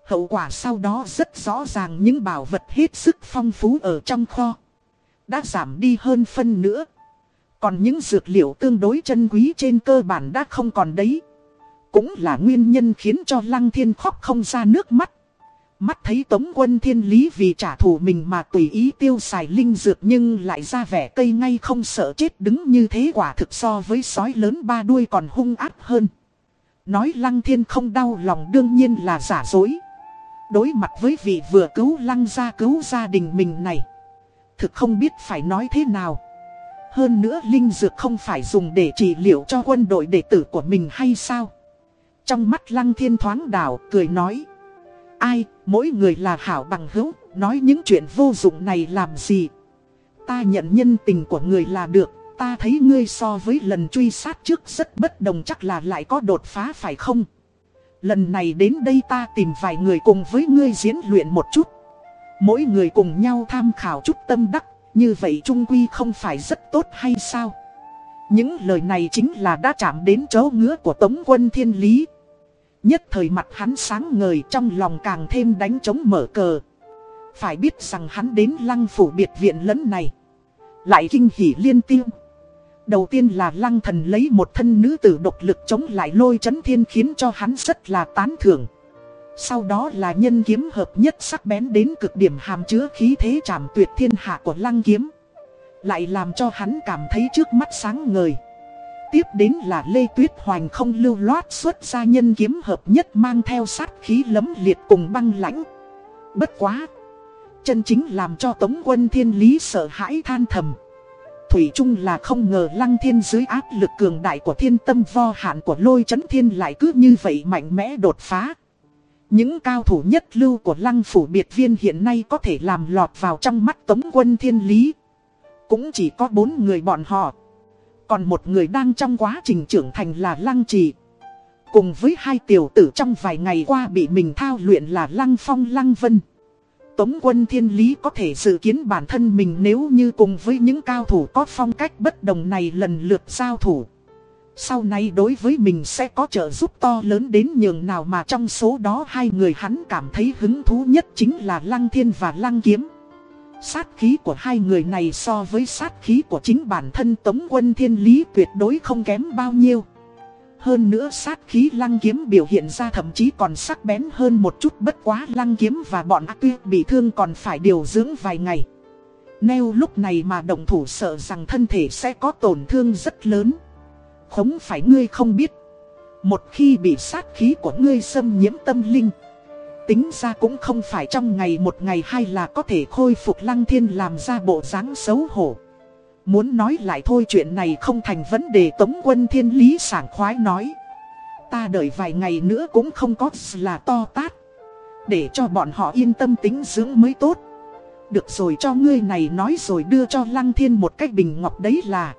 Hậu quả sau đó rất rõ ràng những bảo vật hết sức phong phú ở trong kho. Đã giảm đi hơn phân nữa. Còn những dược liệu tương đối chân quý trên cơ bản đã không còn đấy. Cũng là nguyên nhân khiến cho Lăng Thiên khóc không ra nước mắt. Mắt thấy tống quân thiên lý vì trả thù mình mà tùy ý tiêu xài linh dược nhưng lại ra vẻ cây ngay không sợ chết đứng như thế quả thực so với sói lớn ba đuôi còn hung ác hơn. Nói lăng thiên không đau lòng đương nhiên là giả dối. Đối mặt với vị vừa cứu lăng ra cứu gia đình mình này. Thực không biết phải nói thế nào. Hơn nữa linh dược không phải dùng để trị liệu cho quân đội đệ tử của mình hay sao? Trong mắt lăng thiên thoáng đảo cười nói. Ai, mỗi người là hảo bằng hữu, nói những chuyện vô dụng này làm gì. Ta nhận nhân tình của người là được, ta thấy ngươi so với lần truy sát trước rất bất đồng chắc là lại có đột phá phải không? Lần này đến đây ta tìm vài người cùng với ngươi diễn luyện một chút. Mỗi người cùng nhau tham khảo chút tâm đắc, như vậy trung quy không phải rất tốt hay sao? Những lời này chính là đã chạm đến chỗ ngứa của Tống quân Thiên Lý. Nhất thời mặt hắn sáng ngời, trong lòng càng thêm đánh chống mở cờ. Phải biết rằng hắn đến lăng phủ biệt viện lẫn này. Lại kinh hỉ liên tiêu. Đầu tiên là lăng thần lấy một thân nữ tử độc lực chống lại lôi chấn thiên khiến cho hắn rất là tán thưởng. Sau đó là nhân kiếm hợp nhất sắc bén đến cực điểm hàm chứa khí thế trảm tuyệt thiên hạ của lăng kiếm. Lại làm cho hắn cảm thấy trước mắt sáng ngời. Tiếp đến là Lê Tuyết Hoành không lưu loát xuất ra nhân kiếm hợp nhất mang theo sát khí lấm liệt cùng băng lãnh. Bất quá! Chân chính làm cho Tống quân thiên lý sợ hãi than thầm. Thủy chung là không ngờ lăng thiên dưới áp lực cường đại của thiên tâm vo hạn của lôi chấn thiên lại cứ như vậy mạnh mẽ đột phá. Những cao thủ nhất lưu của lăng phủ biệt viên hiện nay có thể làm lọt vào trong mắt tống quân thiên lý. Cũng chỉ có bốn người bọn họ. Còn một người đang trong quá trình trưởng thành là lăng trì. Cùng với hai tiểu tử trong vài ngày qua bị mình thao luyện là lăng phong, lăng vân. Tống quân thiên lý có thể dự kiến bản thân mình nếu như cùng với những cao thủ có phong cách bất đồng này lần lượt giao thủ. Sau này đối với mình sẽ có trợ giúp to lớn đến nhường nào mà trong số đó hai người hắn cảm thấy hứng thú nhất chính là Lăng Thiên và Lăng Kiếm. Sát khí của hai người này so với sát khí của chính bản thân Tống quân Thiên Lý tuyệt đối không kém bao nhiêu. Hơn nữa sát khí lăng kiếm biểu hiện ra thậm chí còn sắc bén hơn một chút, bất quá lăng kiếm và bọn ác tuyết bị thương còn phải điều dưỡng vài ngày. Nêu lúc này mà động thủ sợ rằng thân thể sẽ có tổn thương rất lớn. Không phải ngươi không biết. Một khi bị sát khí của ngươi xâm nhiễm tâm linh. Tính ra cũng không phải trong ngày một ngày hay là có thể khôi phục lăng thiên làm ra bộ dáng xấu hổ. Muốn nói lại thôi chuyện này không thành vấn đề, tống quân thiên lý sảng khoái nói. Ta đợi vài ngày nữa cũng không có là to tát. Để cho bọn họ yên tâm tính dưỡng mới tốt. Được rồi cho ngươi này nói rồi đưa cho Lăng Thiên một cái bình ngọc đấy là.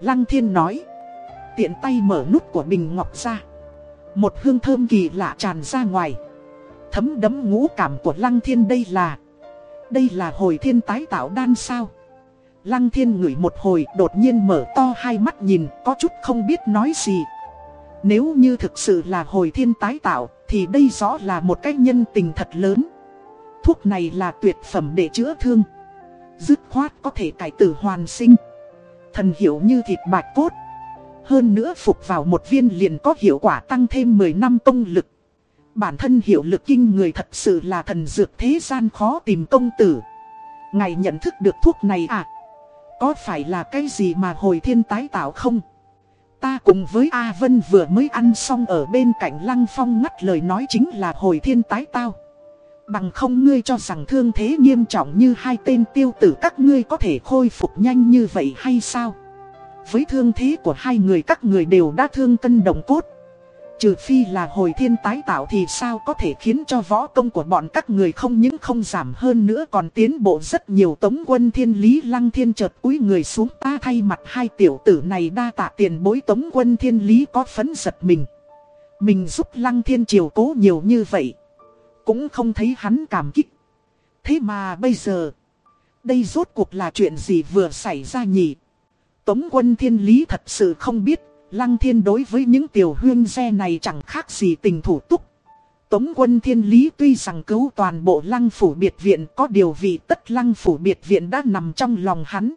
Lăng Thiên nói. Tiện tay mở nút của bình ngọc ra. Một hương thơm kỳ lạ tràn ra ngoài. Thấm đấm ngũ cảm của Lăng Thiên đây là. Đây là hồi thiên tái tạo đan sao. Lăng thiên ngửi một hồi, đột nhiên mở to hai mắt nhìn, có chút không biết nói gì. Nếu như thực sự là hồi thiên tái tạo, thì đây rõ là một cái nhân tình thật lớn. Thuốc này là tuyệt phẩm để chữa thương. Dứt khoát có thể cải tử hoàn sinh. Thần hiểu như thịt bạch cốt. Hơn nữa phục vào một viên liền có hiệu quả tăng thêm 10 năm công lực. Bản thân hiệu lực kinh người thật sự là thần dược thế gian khó tìm công tử ngài nhận thức được thuốc này à có phải là cái gì mà hồi thiên tái tạo không? Ta cùng với A Vân vừa mới ăn xong ở bên cạnh Lăng Phong ngắt lời nói chính là hồi thiên tái tao. Bằng không ngươi cho rằng thương thế nghiêm trọng như hai tên tiêu tử các ngươi có thể khôi phục nhanh như vậy hay sao? Với thương thế của hai người các người đều đã thương cân đồng cốt. Trừ phi là hồi thiên tái tạo thì sao có thể khiến cho võ công của bọn các người không những không giảm hơn nữa còn tiến bộ rất nhiều tống quân thiên lý lăng thiên chợt cúi người xuống ta thay mặt hai tiểu tử này đa tạ tiền bối tống quân thiên lý có phấn giật mình. Mình giúp lăng thiên triều cố nhiều như vậy. Cũng không thấy hắn cảm kích. Thế mà bây giờ, đây rốt cuộc là chuyện gì vừa xảy ra nhỉ? Tống quân thiên lý thật sự không biết Lăng thiên đối với những tiểu huyên xe này chẳng khác gì tình thủ túc. Tống quân thiên lý tuy rằng cứu toàn bộ lăng phủ biệt viện, có điều vì tất lăng phủ biệt viện đã nằm trong lòng hắn.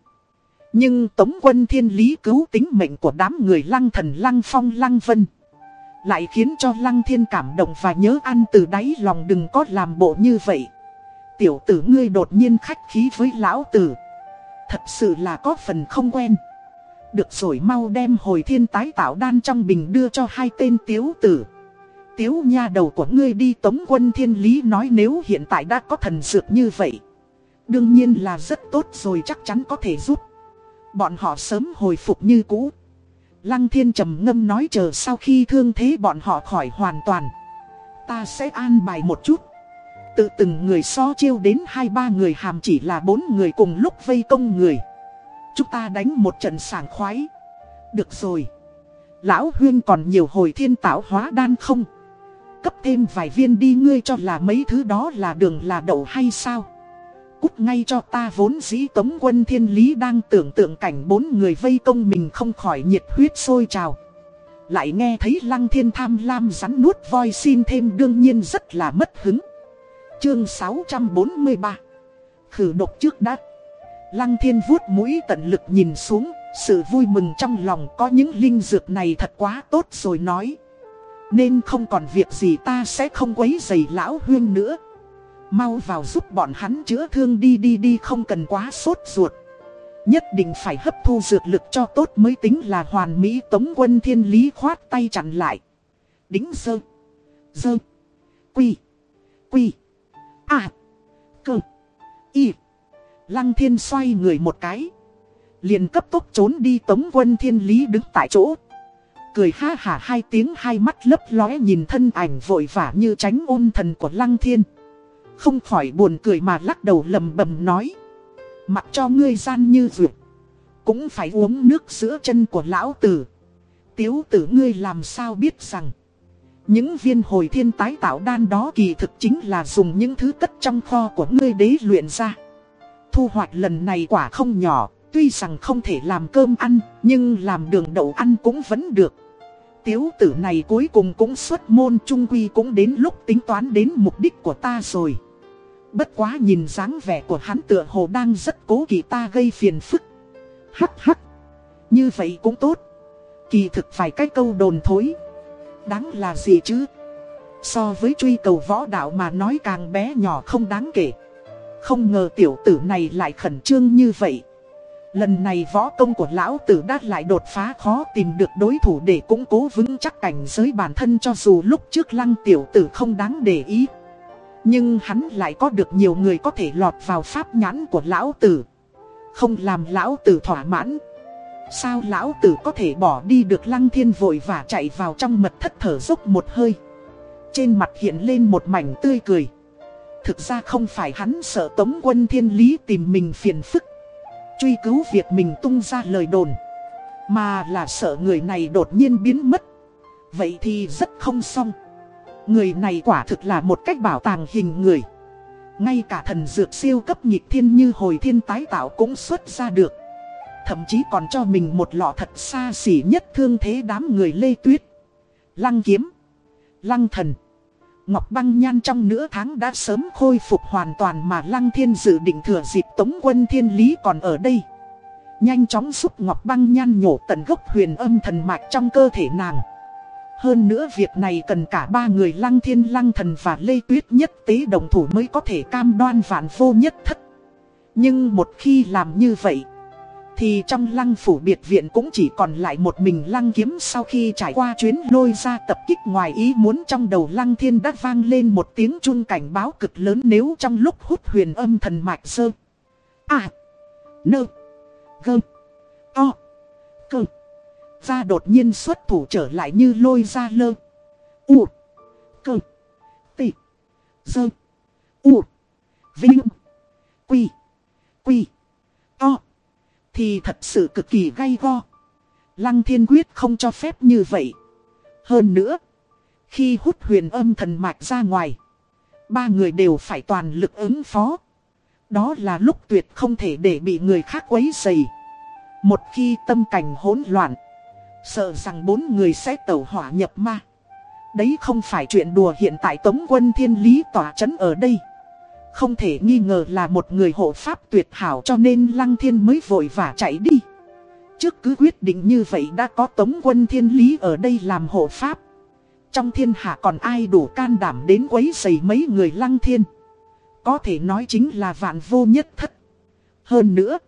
Nhưng tống quân thiên lý cứu tính mệnh của đám người lăng thần lăng phong lăng vân. Lại khiến cho lăng thiên cảm động và nhớ ăn từ đáy lòng đừng có làm bộ như vậy. Tiểu tử ngươi đột nhiên khách khí với lão tử. Thật sự là có phần không quen. Được rồi mau đem hồi thiên tái tạo đan trong bình đưa cho hai tên tiếu tử. Tiếu nha đầu của ngươi đi tống quân thiên lý nói nếu hiện tại đã có thần dược như vậy. Đương nhiên là rất tốt rồi chắc chắn có thể giúp. Bọn họ sớm hồi phục như cũ. Lăng thiên trầm ngâm nói chờ sau khi thương thế bọn họ khỏi hoàn toàn. Ta sẽ an bài một chút. Tự từng người so chiêu đến hai ba người hàm chỉ là bốn người cùng lúc vây công người. Chúng ta đánh một trận sảng khoái. Được rồi. Lão Huyên còn nhiều hồi thiên tạo hóa đan không? Cấp thêm vài viên đi ngươi cho là mấy thứ đó là đường là đậu hay sao? Cút ngay cho ta vốn dĩ tống quân thiên lý đang tưởng tượng cảnh bốn người vây công mình không khỏi nhiệt huyết sôi trào. Lại nghe thấy lăng thiên tham lam rắn nuốt voi xin thêm đương nhiên rất là mất hứng. Chương 643 Khử độc trước đắt Lăng thiên vuốt mũi tận lực nhìn xuống, Sự vui mừng trong lòng có những linh dược này thật quá tốt rồi nói. Nên không còn việc gì ta sẽ không quấy giày lão huyên nữa. Mau vào giúp bọn hắn chữa thương đi đi đi không cần quá sốt ruột. Nhất định phải hấp thu dược lực cho tốt mới tính là hoàn mỹ tống quân thiên lý khoát tay chặn lại. Đính sơ Dơ Quy Quy À Cơ Y. Lăng thiên xoay người một cái. Liền cấp tốc trốn đi tống quân thiên lý đứng tại chỗ. Cười ha hả hai tiếng hai mắt lấp lóe nhìn thân ảnh vội vã như tránh ôn thần của lăng thiên. Không khỏi buồn cười mà lắc đầu lầm bầm nói. Mặc cho ngươi gian như vượt, Cũng phải uống nước giữa chân của lão tử. Tiếu tử ngươi làm sao biết rằng, Những viên hồi thiên tái tạo đan đó kỳ thực chính là dùng những thứ cất trong kho của ngươi đế luyện ra. Thu hoạch lần này quả không nhỏ Tuy rằng không thể làm cơm ăn, nhưng làm đường đậu ăn cũng vẫn được. Tiếu tử này cuối cùng cũng xuất môn trung quy cũng đến lúc tính toán đến mục đích của ta rồi. Bất quá nhìn dáng vẻ của hắn tựa hồ đang rất cố kỳ ta gây phiền phức. Hắc hắc. Như vậy cũng tốt. Kỳ thực phải cái câu đồn thối. Đáng là gì chứ? So với truy cầu võ đạo mà nói càng bé nhỏ không đáng kể. Không ngờ tiểu tử này lại khẩn trương như vậy. Lần này võ công của lão tử đã lại đột phá khó tìm được đối thủ để củng cố vững chắc cảnh giới bản thân cho dù lúc trước lăng tiểu tử không đáng để ý. Nhưng hắn lại có được nhiều người có thể lọt vào pháp nhãn của lão tử. Không làm lão tử thỏa mãn. Sao lão tử có thể bỏ đi được lăng thiên vội và chạy vào trong mật thất thở dốc một hơi. Trên mặt hiện lên một mảnh tươi cười. Thực ra không phải hắn sợ tống quân thiên lý tìm mình phiền phức. Truy cứu việc mình tung ra lời đồn. Mà là sợ người này đột nhiên biến mất. Vậy thì rất không xong. Người này quả thực là một cách bảo tàng hình người. Ngay cả thần dược siêu cấp nhịp thiên như hồi thiên tái tạo cũng xuất ra được. Thậm chí còn cho mình một lọ thật xa xỉ nhất thương thế đám người lê tuyết. Lăng kiếm. Lăng thần. Ngọc Băng Nhan trong nửa tháng đã sớm khôi phục hoàn toàn mà Lăng Thiên dự định thừa dịp Tống quân Thiên Lý còn ở đây. Nhanh chóng giúp Ngọc Băng Nhan nhổ tận gốc huyền âm thần mạch trong cơ thể nàng. Hơn nữa việc này cần cả ba người Lăng Thiên Lăng Thần và Lê Tuyết nhất tế đồng thủ mới có thể cam đoan vạn vô nhất thất. Nhưng một khi làm như vậy, thì trong lăng phủ biệt viện cũng chỉ còn lại một mình lăng kiếm sau khi trải qua chuyến lôi ra tập kích ngoài ý muốn trong đầu lăng thiên đã vang lên một tiếng chun cảnh báo cực lớn nếu trong lúc hút huyền âm thần mạch sơ. À, nơ, gơ, o, cơ. Ra đột nhiên xuất thủ trở lại như lôi ra lơ. U, cơ, tị, dơ, u, vinh, quy, quy, thì thật sự cực kỳ gay go. Lăng thiên quyết không cho phép như vậy. Hơn nữa, khi hút huyền âm thần mạch ra ngoài, ba người đều phải toàn lực ứng phó. Đó là lúc tuyệt không thể để bị người khác quấy dày. Một khi tâm cảnh hỗn loạn, sợ rằng bốn người sẽ tẩu hỏa nhập ma. Đấy không phải chuyện đùa hiện tại Tống quân Thiên Lý tỏa chấn ở đây. Không thể nghi ngờ là một người hộ pháp tuyệt hảo cho nên Lăng Thiên mới vội vã chạy đi. Trước cứ quyết định như vậy đã có tống quân thiên lý ở đây làm hộ pháp. Trong thiên hạ còn ai đủ can đảm đến quấy rầy mấy người Lăng Thiên. Có thể nói chính là vạn vô nhất thất. Hơn nữa,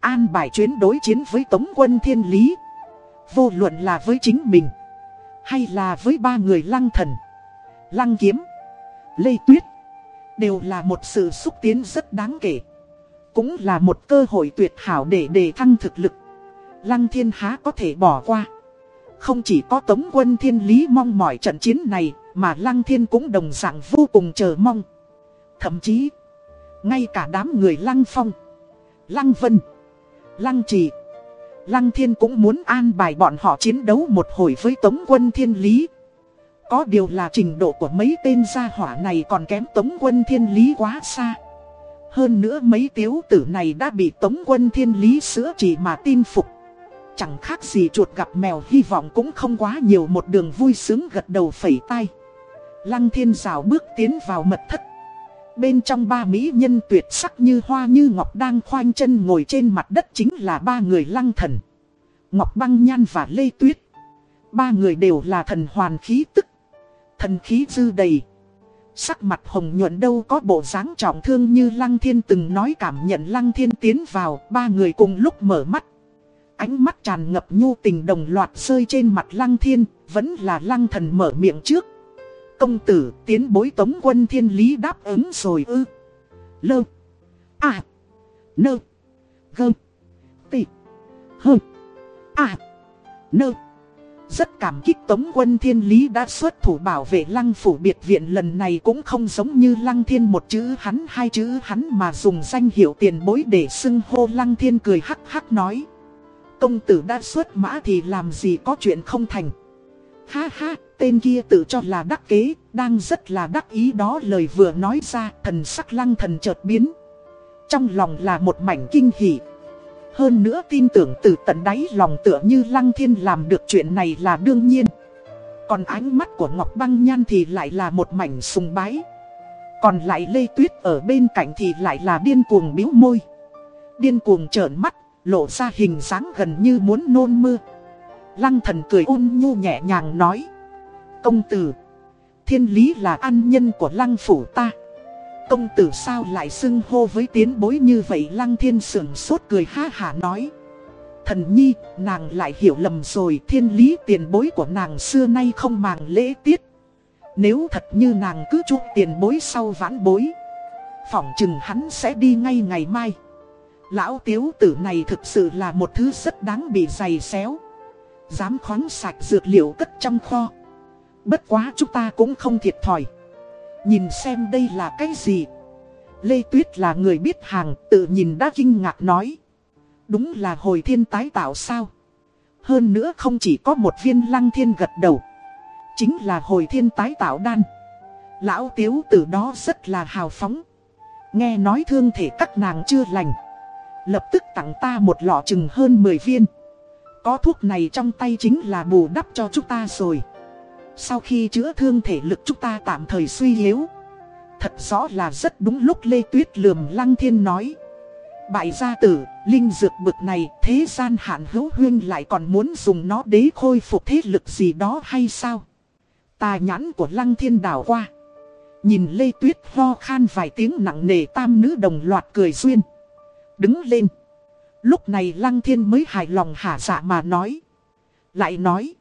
an bài chuyến đối chiến với tống quân thiên lý. Vô luận là với chính mình, hay là với ba người Lăng Thần, Lăng Kiếm, Lê Tuyết Đều là một sự xúc tiến rất đáng kể. Cũng là một cơ hội tuyệt hảo để đề thăng thực lực. Lăng thiên há có thể bỏ qua. Không chỉ có tống quân thiên lý mong mỏi trận chiến này, Mà lăng thiên cũng đồng dạng vô cùng chờ mong. Thậm chí, Ngay cả đám người lăng phong, Lăng vân, Lăng trì, Lăng thiên cũng muốn an bài bọn họ chiến đấu một hồi với tống quân thiên lý có điều là trình độ của mấy tên gia hỏa này còn kém tống quân thiên lý quá xa. Hơn nữa mấy tiếu tử này đã bị tống quân thiên lý sữa chỉ mà tin phục. Chẳng khác gì chuột gặp mèo hy vọng cũng không quá nhiều một đường vui sướng gật đầu phẩy tay. Lăng thiên rào bước tiến vào mật thất. Bên trong ba mỹ nhân tuyệt sắc như hoa như ngọc đang khoanh chân ngồi trên mặt đất chính là ba người lăng thần. Ngọc băng nhan và lê tuyết. Ba người đều là thần hoàn khí tức. Thần khí dư đầy. Sắc mặt hồng nhuận đâu có bộ dáng trọng thương như Lăng Thiên từng nói cảm nhận Lăng Thiên tiến vào, ba người cùng lúc mở mắt. Ánh mắt tràn ngập nhu tình đồng loạt rơi trên mặt Lăng Thiên, vẫn là Lăng Thần mở miệng trước. Công tử tiến bối tống quân thiên lý đáp ứng rồi ư. Lơ. À. Nơ. Gơ. Tị. Hơ. À. Nơ. Rất cảm kích Tống quân thiên lý đã xuất thủ bảo vệ lăng phủ biệt viện lần này cũng không giống như lăng thiên một chữ hắn hai chữ hắn mà dùng danh hiệu tiền bối để xưng hô lăng thiên cười hắc hắc nói. Công tử đã xuất mã thì làm gì có chuyện không thành. Ha ha, tên kia tự cho là đắc kế, đang rất là đắc ý đó lời vừa nói ra, thần sắc lăng thần chợt biến. Trong lòng là một mảnh kinh hỉ. Hơn nữa tin tưởng từ tận đáy lòng tựa như Lăng Thiên làm được chuyện này là đương nhiên. Còn ánh mắt của Ngọc Băng Nhan thì lại là một mảnh sùng bái. Còn lại Lê Tuyết ở bên cạnh thì lại là điên cuồng biếu môi. Điên cuồng trợn mắt, lộ ra hình dáng gần như muốn nôn mưa. Lăng thần cười ôn nhu nhẹ nhàng nói. Công tử, thiên lý là an nhân của lăng phủ ta. Công tử sao lại xưng hô với tiến bối như vậy? Lăng thiên sưởng sốt cười ha hả nói. Thần nhi, nàng lại hiểu lầm rồi. Thiên lý tiền bối của nàng xưa nay không màng lễ tiết. Nếu thật như nàng cứ chuốc tiền bối sau vãn bối Phỏng chừng hắn sẽ đi ngay ngày mai. Lão tiếu tử này thực sự là một thứ rất đáng bị giày xéo. Dám khoáng sạch dược liệu cất trong kho. Bất quá chúng ta cũng không thiệt thòi. Nhìn xem đây là cái gì? Lê Tuyết là người biết hàng, Tự nhìn đã kinh ngạc nói. Đúng là hồi thiên tái tạo sao? Hơn nữa không chỉ có một viên lăng thiên gật đầu, Chính là hồi thiên tái tạo đan. Lão tiếu từ đó rất là hào phóng. Nghe nói thương thể các nàng chưa lành, Lập tức tặng ta một lọ chừng hơn 10 viên. Có thuốc này trong tay chính là bù đắp cho chúng ta rồi sau khi chữa thương thể lực chúng ta tạm thời suy yếu. Thật rõ là rất đúng lúc Lê Tuyết lườm Lăng Thiên nói. Bại gia tử, linh dược bực này Thế gian hạn hữu huyên lại còn muốn dùng nó để khôi phục thế lực gì đó hay sao? Tà nhãn của Lăng Thiên đảo qua. Nhìn Lê Tuyết ho khan vài tiếng nặng nề tam nữ đồng loạt cười duyên. Đứng lên. Lúc này Lăng Thiên mới hài lòng hả dạ mà nói. Lại nói.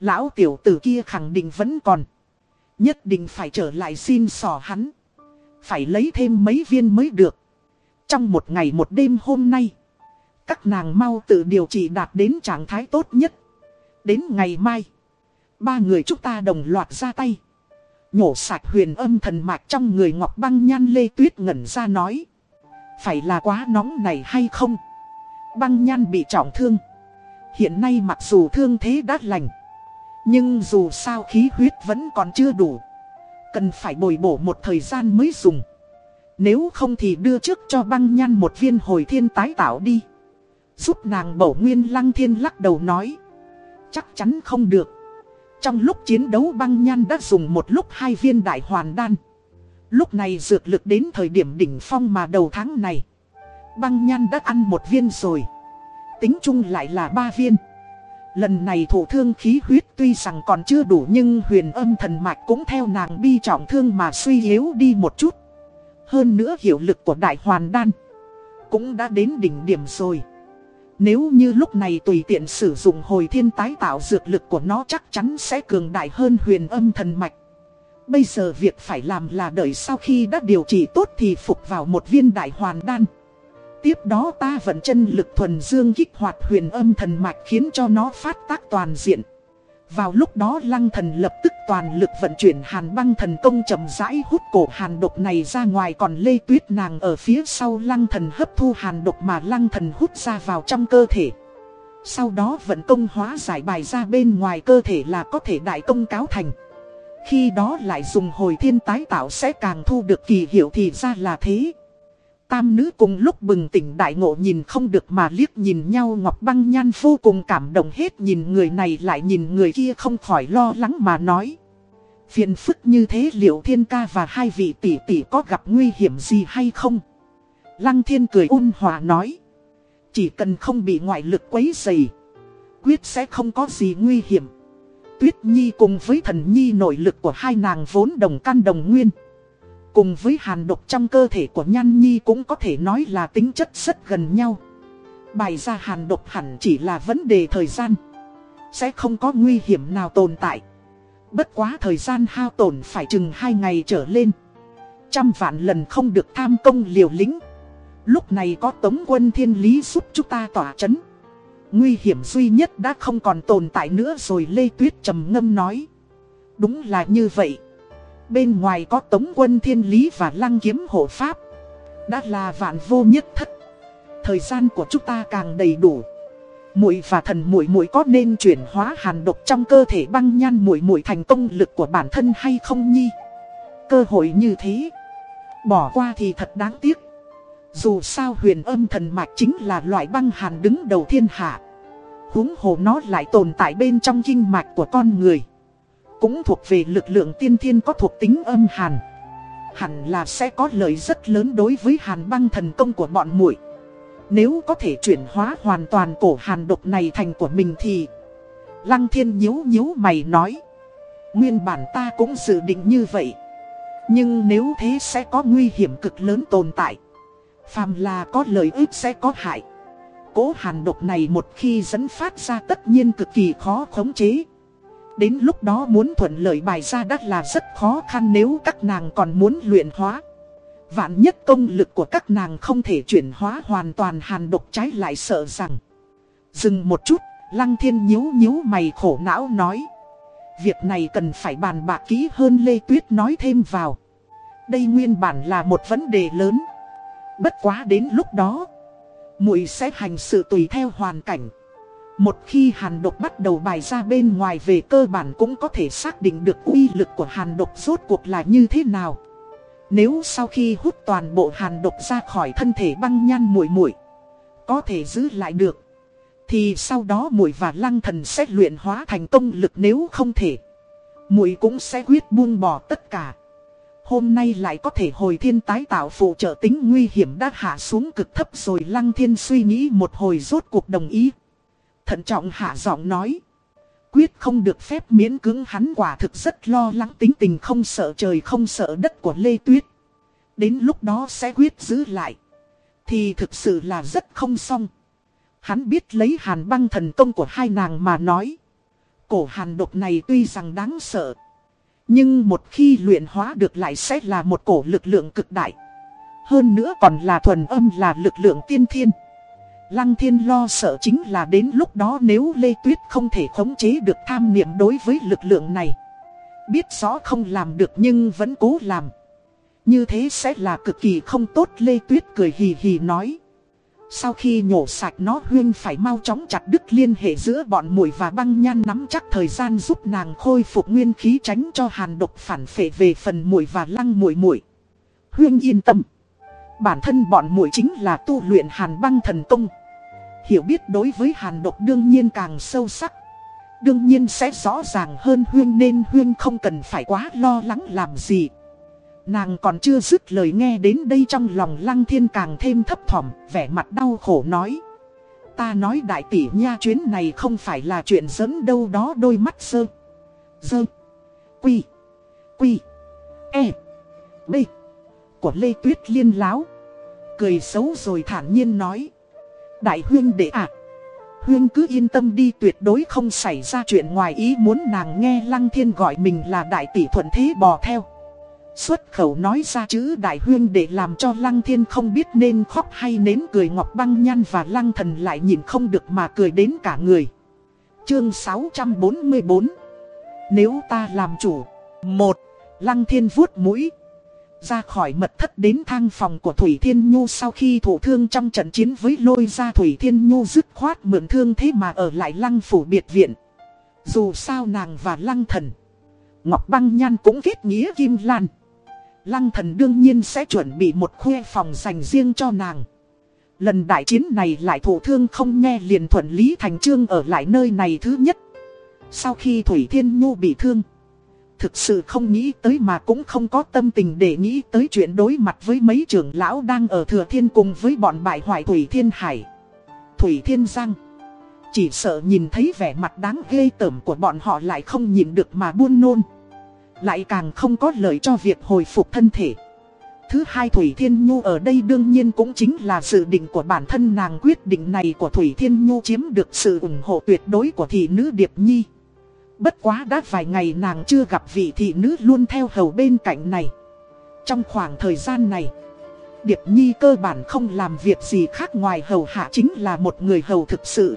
Lão tiểu tử kia khẳng định vẫn còn. Nhất định phải trở lại xin sò hắn. Phải lấy thêm mấy viên mới được. Trong một ngày một đêm hôm nay. Các nàng mau tự điều trị đạt đến trạng thái tốt nhất. Đến ngày mai. Ba người chúng ta đồng loạt ra tay. Nhổ sạch huyền âm thần mạch trong người ngọc băng nhan lê tuyết ngẩn ra nói. Phải là quá nóng này hay không? Băng nhan bị trọng thương. Hiện nay mặc dù thương thế đã lành. Nhưng dù sao khí huyết vẫn còn chưa đủ. Cần phải bồi bổ một thời gian mới dùng. Nếu không thì đưa trước cho băng nhan một viên hồi thiên tái tạo đi. Giúp nàng bổ nguyên lăng thiên lắc đầu nói. Chắc chắn không được. Trong lúc chiến đấu băng nhan đã dùng một lúc hai viên đại hoàn đan. Lúc này dược lực đến thời điểm đỉnh phong mà đầu tháng này. Băng nhan đã ăn một viên rồi. Tính chung lại là ba viên. Lần này thủ thương khí huyết tuy rằng còn chưa đủ nhưng huyền âm thần mạch cũng theo nàng bi trọng thương mà suy yếu đi một chút. Hơn nữa hiệu lực của đại hoàn đan cũng đã đến đỉnh điểm rồi. Nếu như lúc này tùy tiện sử dụng hồi thiên tái tạo dược lực của nó chắc chắn sẽ cường đại hơn huyền âm thần mạch. Bây giờ việc phải làm là đợi sau khi đã điều trị tốt thì phục vào một viên đại hoàn đan. Tiếp đó ta vận chân lực thuần dương kích hoạt huyền âm thần mạch khiến cho nó phát tác toàn diện. Vào lúc đó lăng thần lập tức toàn lực vận chuyển hàn băng thần công chậm rãi hút cổ hàn độc này ra ngoài còn lê tuyết nàng ở phía sau lăng thần hấp thu hàn độc mà lăng thần hút ra vào trong cơ thể. Sau đó vận công hóa giải bài ra bên ngoài cơ thể là có thể đại công cáo thành. Khi đó lại dùng hồi thiên tái tạo sẽ càng thu được kỳ hiệu thì ra là thế. Tam nữ cùng lúc bừng tỉnh đại ngộ nhìn không được mà liếc nhìn nhau Ngọc Băng Nhan vô cùng cảm động hết nhìn người này lại nhìn người kia không khỏi lo lắng mà nói. Phiền phức như thế liệu thiên ca và hai vị tỷ tỷ có gặp nguy hiểm gì hay không? Lăng thiên cười ôn hòa nói. Chỉ cần không bị ngoại lực quấy dày. Quyết sẽ không có gì nguy hiểm. Tuyết Nhi cùng với thần Nhi nội lực của hai nàng vốn đồng căn đồng nguyên. Cùng với hàn độc trong cơ thể của Nhan Nhi cũng có thể nói là tính chất rất gần nhau. Bài ra hàn độc hẳn chỉ là vấn đề thời gian. Sẽ không có nguy hiểm nào tồn tại. Bất quá thời gian hao tổn phải chừng hai ngày trở lên. Trăm vạn lần không được tham công liều lĩnh. Lúc này có tống quân thiên lý giúp chúng ta tỏa chấn. Nguy hiểm duy nhất đã không còn tồn tại nữa rồi Lê Tuyết trầm ngâm nói. Đúng là như vậy. Bên ngoài có tống quân thiên lý và lăng kiếm hộ pháp. Đã là vạn vô nhất thất. Thời gian của chúng ta càng đầy đủ. Muội và thần muội muội có nên chuyển hóa hàn độc trong cơ thể băng nhan muội muội thành công lực của bản thân hay không nhi? Cơ hội như thế, bỏ qua thì thật đáng tiếc. Dù sao huyền âm thần mạch chính là loại băng hàn đứng đầu thiên hạ. huống hồ nó lại tồn tại bên trong kinh mạch của con người. Cũng thuộc về lực lượng tiên thiên có thuộc tính âm hàn. Hẳn là sẽ có lợi rất lớn đối với hàn băng thần công của bọn muội. Nếu có thể chuyển hóa hoàn toàn cổ hàn độc này thành của mình thì, Lăng thiên nhíu nhíu mày nói, Nguyên bản ta cũng dự định như vậy, Nhưng nếu thế sẽ có nguy hiểm cực lớn tồn tại Phàm là có lợi ích sẽ có hại Cố hàn độc này một khi dẫn phát ra tất nhiên cực kỳ khó khống chế Đến lúc đó muốn thuận lợi bài ra đắt là rất khó khăn nếu các nàng còn muốn luyện hóa. Vạn nhất công lực của các nàng không thể chuyển hóa hoàn toàn hàn độc trái lại sợ rằng. Dừng một chút, lăng thiên nhíu nhíu mày khổ não nói. Việc này cần phải bàn bạc kỹ hơn Lê Tuyết nói thêm vào. Đây nguyên bản là một vấn đề lớn. Bất quá đến lúc đó muội sẽ hành sự tùy theo hoàn cảnh. Một khi hàn độc bắt đầu bài ra bên ngoài về cơ bản cũng có thể xác định được uy lực của hàn độc rốt cuộc là như thế nào nếu sau khi hút toàn bộ hàn độc ra khỏi thân thể băng nhan muội muội có thể giữ lại được, thì sau đó muội và lăng thần sẽ luyện hóa thành công lực nếu không thể. muội cũng sẽ quyết buông bỏ tất cả. Hôm nay lại có thể hồi thiên tái tạo phụ trợ tính nguy hiểm đã hạ xuống cực thấp rồi lăng thiên suy nghĩ một hồi rốt cuộc đồng ý. Thận trọng hạ giọng nói. Quyết không được phép miễn cưỡng hắn quả thực rất lo lắng tính tình không sợ trời không sợ đất của Lê Tuyết. Đến lúc đó sẽ quyết giữ lại. Thì thực sự là rất không xong. Hắn biết lấy hàn băng thần công của hai nàng mà nói. Cổ hàn độc này tuy rằng đáng sợ. Nhưng một khi luyện hóa được lại sẽ là một cổ lực lượng cực đại. Hơn nữa còn là thuần âm là lực lượng tiên thiên. Lăng thiên lo sợ chính là đến lúc đó nếu Lê Tuyết không thể khống chế được tham niệm đối với lực lượng này. Biết rõ không làm được nhưng vẫn cố làm. Như thế sẽ là cực kỳ không tốt, Lê Tuyết cười hì hì nói. Sau khi nhổ sạch nó, Huyên phải mau chóng chặt đứt liên hệ giữa bọn mùi và băng nhan nắm chắc thời gian giúp nàng khôi phục nguyên khí tránh cho hàn độc phản phệ về phần mùi và lăng mùi mùi. Huyên yên tâm. Bản thân bọn mùi chính là tu luyện hàn băng thần công. Hiểu biết đối với hàn độc đương nhiên càng sâu sắc. Đương nhiên sẽ rõ ràng hơn Huyên nên Huyên không cần phải quá lo lắng làm gì. Nàng còn chưa dứt lời nghe đến đây trong lòng lăng thiên càng thêm thấp thỏm, vẻ mặt đau khổ nói. Ta nói đại tỷ nha chuyến này không phải là chuyện dẫn đâu đó đôi mắt sơ. Dơ. Quy. Quy. E. B. Của Lê Tuyết liên láo. Cười xấu rồi thản nhiên nói. Đại huyên đệ ạ. À. Huyên cứ yên tâm đi, tuyệt đối không xảy ra chuyện ngoài ý muốn nàng nghe Lăng Thiên gọi mình là đại tỷ thuận thế bò theo. Xuất khẩu nói ra chữ đại huyên để làm cho Lăng Thiên không biết nên khóc hay nến cười ngọc băng nhan và Lăng Thần lại nhìn không được mà cười đến cả người. Chương 644 Nếu ta làm chủ một, Lăng Thiên vuốt mũi ra khỏi mật thất đến thang phòng của Thủy Thiên Nhu sau khi thủ thương trong trận chiến với lôi ra Thủy Thiên Nhu dứt khoát mượn thương thế mà ở lại lăng phủ biệt viện. Dù sao nàng và lăng thần, Ngọc Băng Nhan cũng kết nghĩa Kim Lan. Lăng thần đương nhiên sẽ chuẩn bị một khuê phòng dành riêng cho nàng. Lần đại chiến này lại thủ thương không nghe liền thuận lý thành trương ở lại nơi này thứ nhất. Sau khi Thủy Thiên Nhu bị thương, Thực sự không nghĩ tới mà cũng không có tâm tình để nghĩ tới chuyện đối mặt với mấy trưởng lão đang ở Thừa Thiên cùng với bọn bại hoại Thủy Thiên Hải. Thủy Thiên Giang. Chỉ sợ nhìn thấy vẻ mặt đáng ghê tởm của bọn họ lại không nhìn được mà buôn nôn. Lại càng không có lợi cho việc hồi phục thân thể. Thứ hai Thủy Thiên Nhu ở đây đương nhiên cũng chính là dự định của bản thân nàng quyết định này của Thủy Thiên Nhu chiếm được sự ủng hộ tuyệt đối của thị nữ Điệp Nhi. Bất quá đã vài ngày nàng chưa gặp vị thị nữ luôn theo hầu bên cạnh này. Trong khoảng thời gian này, Điệp Nhi cơ bản không làm việc gì khác ngoài hầu hạ chính là một người hầu thực sự.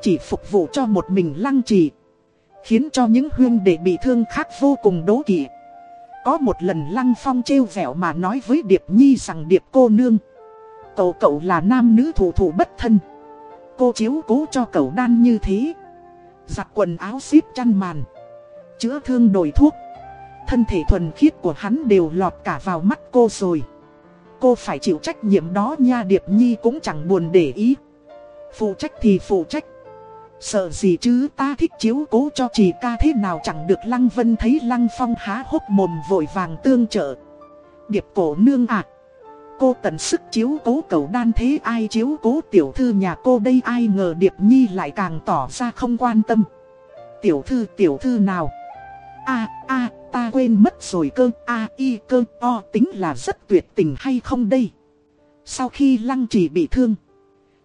Chỉ phục vụ cho một mình lăng trì. Khiến cho những huyên đệ bị thương khác vô cùng đố kỵ. Có một lần Lăng Phong trêu vẻo mà nói với Điệp Nhi rằng Điệp cô nương. Cậu cậu là nam nữ thủ thủ bất thân. Cô chiếu cố cho cậu đan như thế. Giặt quần áo xếp chăn màn. Chữa thương đổi thuốc. Thân thể thuần khiết của hắn đều lọt cả vào mắt cô rồi. Cô phải chịu trách nhiệm đó nha, Điệp Nhi cũng chẳng buồn để ý. Phụ trách thì phụ trách. Sợ gì chứ, ta thích chiếu cố cho chị ca thế nào chẳng được Lăng Vân thấy Lăng Phong há hốc mồm vội vàng tương trợ. Điệp cổ nương à. Cô tận sức chiếu cố cầu đan thế ai chiếu cố tiểu thư nhà cô đây ai ngờ Điệp Nhi lại càng tỏ ra không quan tâm. Tiểu thư tiểu thư nào? a a ta quên mất rồi cơ a y cơ o tính là rất tuyệt tình hay không đây? Sau khi Lăng Trì bị thương,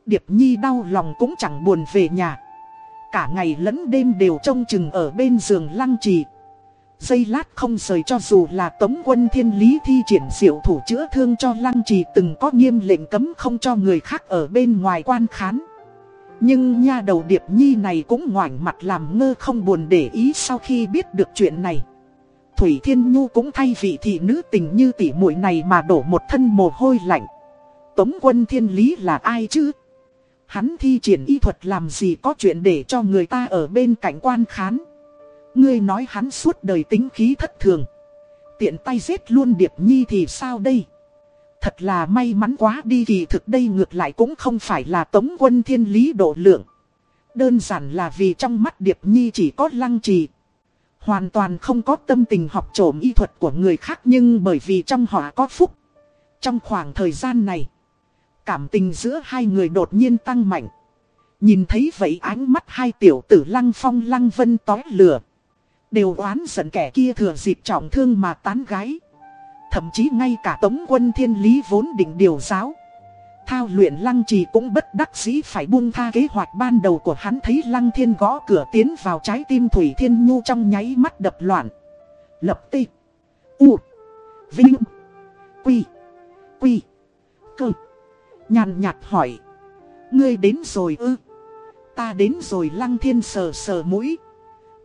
Điệp Nhi đau lòng cũng chẳng buồn về nhà. Cả ngày lẫn đêm đều trông chừng ở bên giường lăng trì Dây lát không rời cho dù là tống quân thiên lý thi triển diệu thủ chữa thương cho lăng trì từng có nghiêm lệnh cấm không cho người khác ở bên ngoài quan khán. Nhưng nha đầu điệp nhi này cũng ngoảnh mặt làm ngơ không buồn để ý sau khi biết được chuyện này. Thủy Thiên Nhu cũng thay vị thị nữ tình như tỷ muội này mà đổ một thân mồ hôi lạnh. Tống quân thiên lý là ai chứ? Hắn thi triển y thuật làm gì có chuyện để cho người ta ở bên cạnh quan khán. Ngươi nói hắn suốt đời tính khí thất thường. Tiện tay giết luôn Điệp Nhi thì sao đây? Thật là may mắn quá đi kỳ thực đây ngược lại cũng không phải là tống quân thiên lý độ lượng. Đơn giản là vì trong mắt Điệp Nhi chỉ có lăng trì. Hoàn toàn không có tâm tình học trộm y thuật của người khác nhưng bởi vì trong họ có phúc. Trong khoảng thời gian này, Cảm tình giữa hai người đột nhiên tăng mạnh. Nhìn thấy vậy ánh mắt hai tiểu tử lăng phong lăng vân tói lửa. Đều oán giận kẻ kia thừa dịp trọng thương mà tán gái. Thậm chí ngay cả tống quân thiên lý vốn định điều giáo. Thao luyện lăng trì cũng bất đắc dĩ phải buông tha kế hoạch ban đầu của hắn thấy lăng thiên gõ cửa tiến vào trái tim Thủy Thiên Nhu trong nháy mắt đập loạn. Lập tê. U. Vinh. Quy. Quy. Cơ. Nhàn nhạt hỏi. Ngươi đến rồi ư? Ta đến rồi lăng thiên sờ sờ mũi.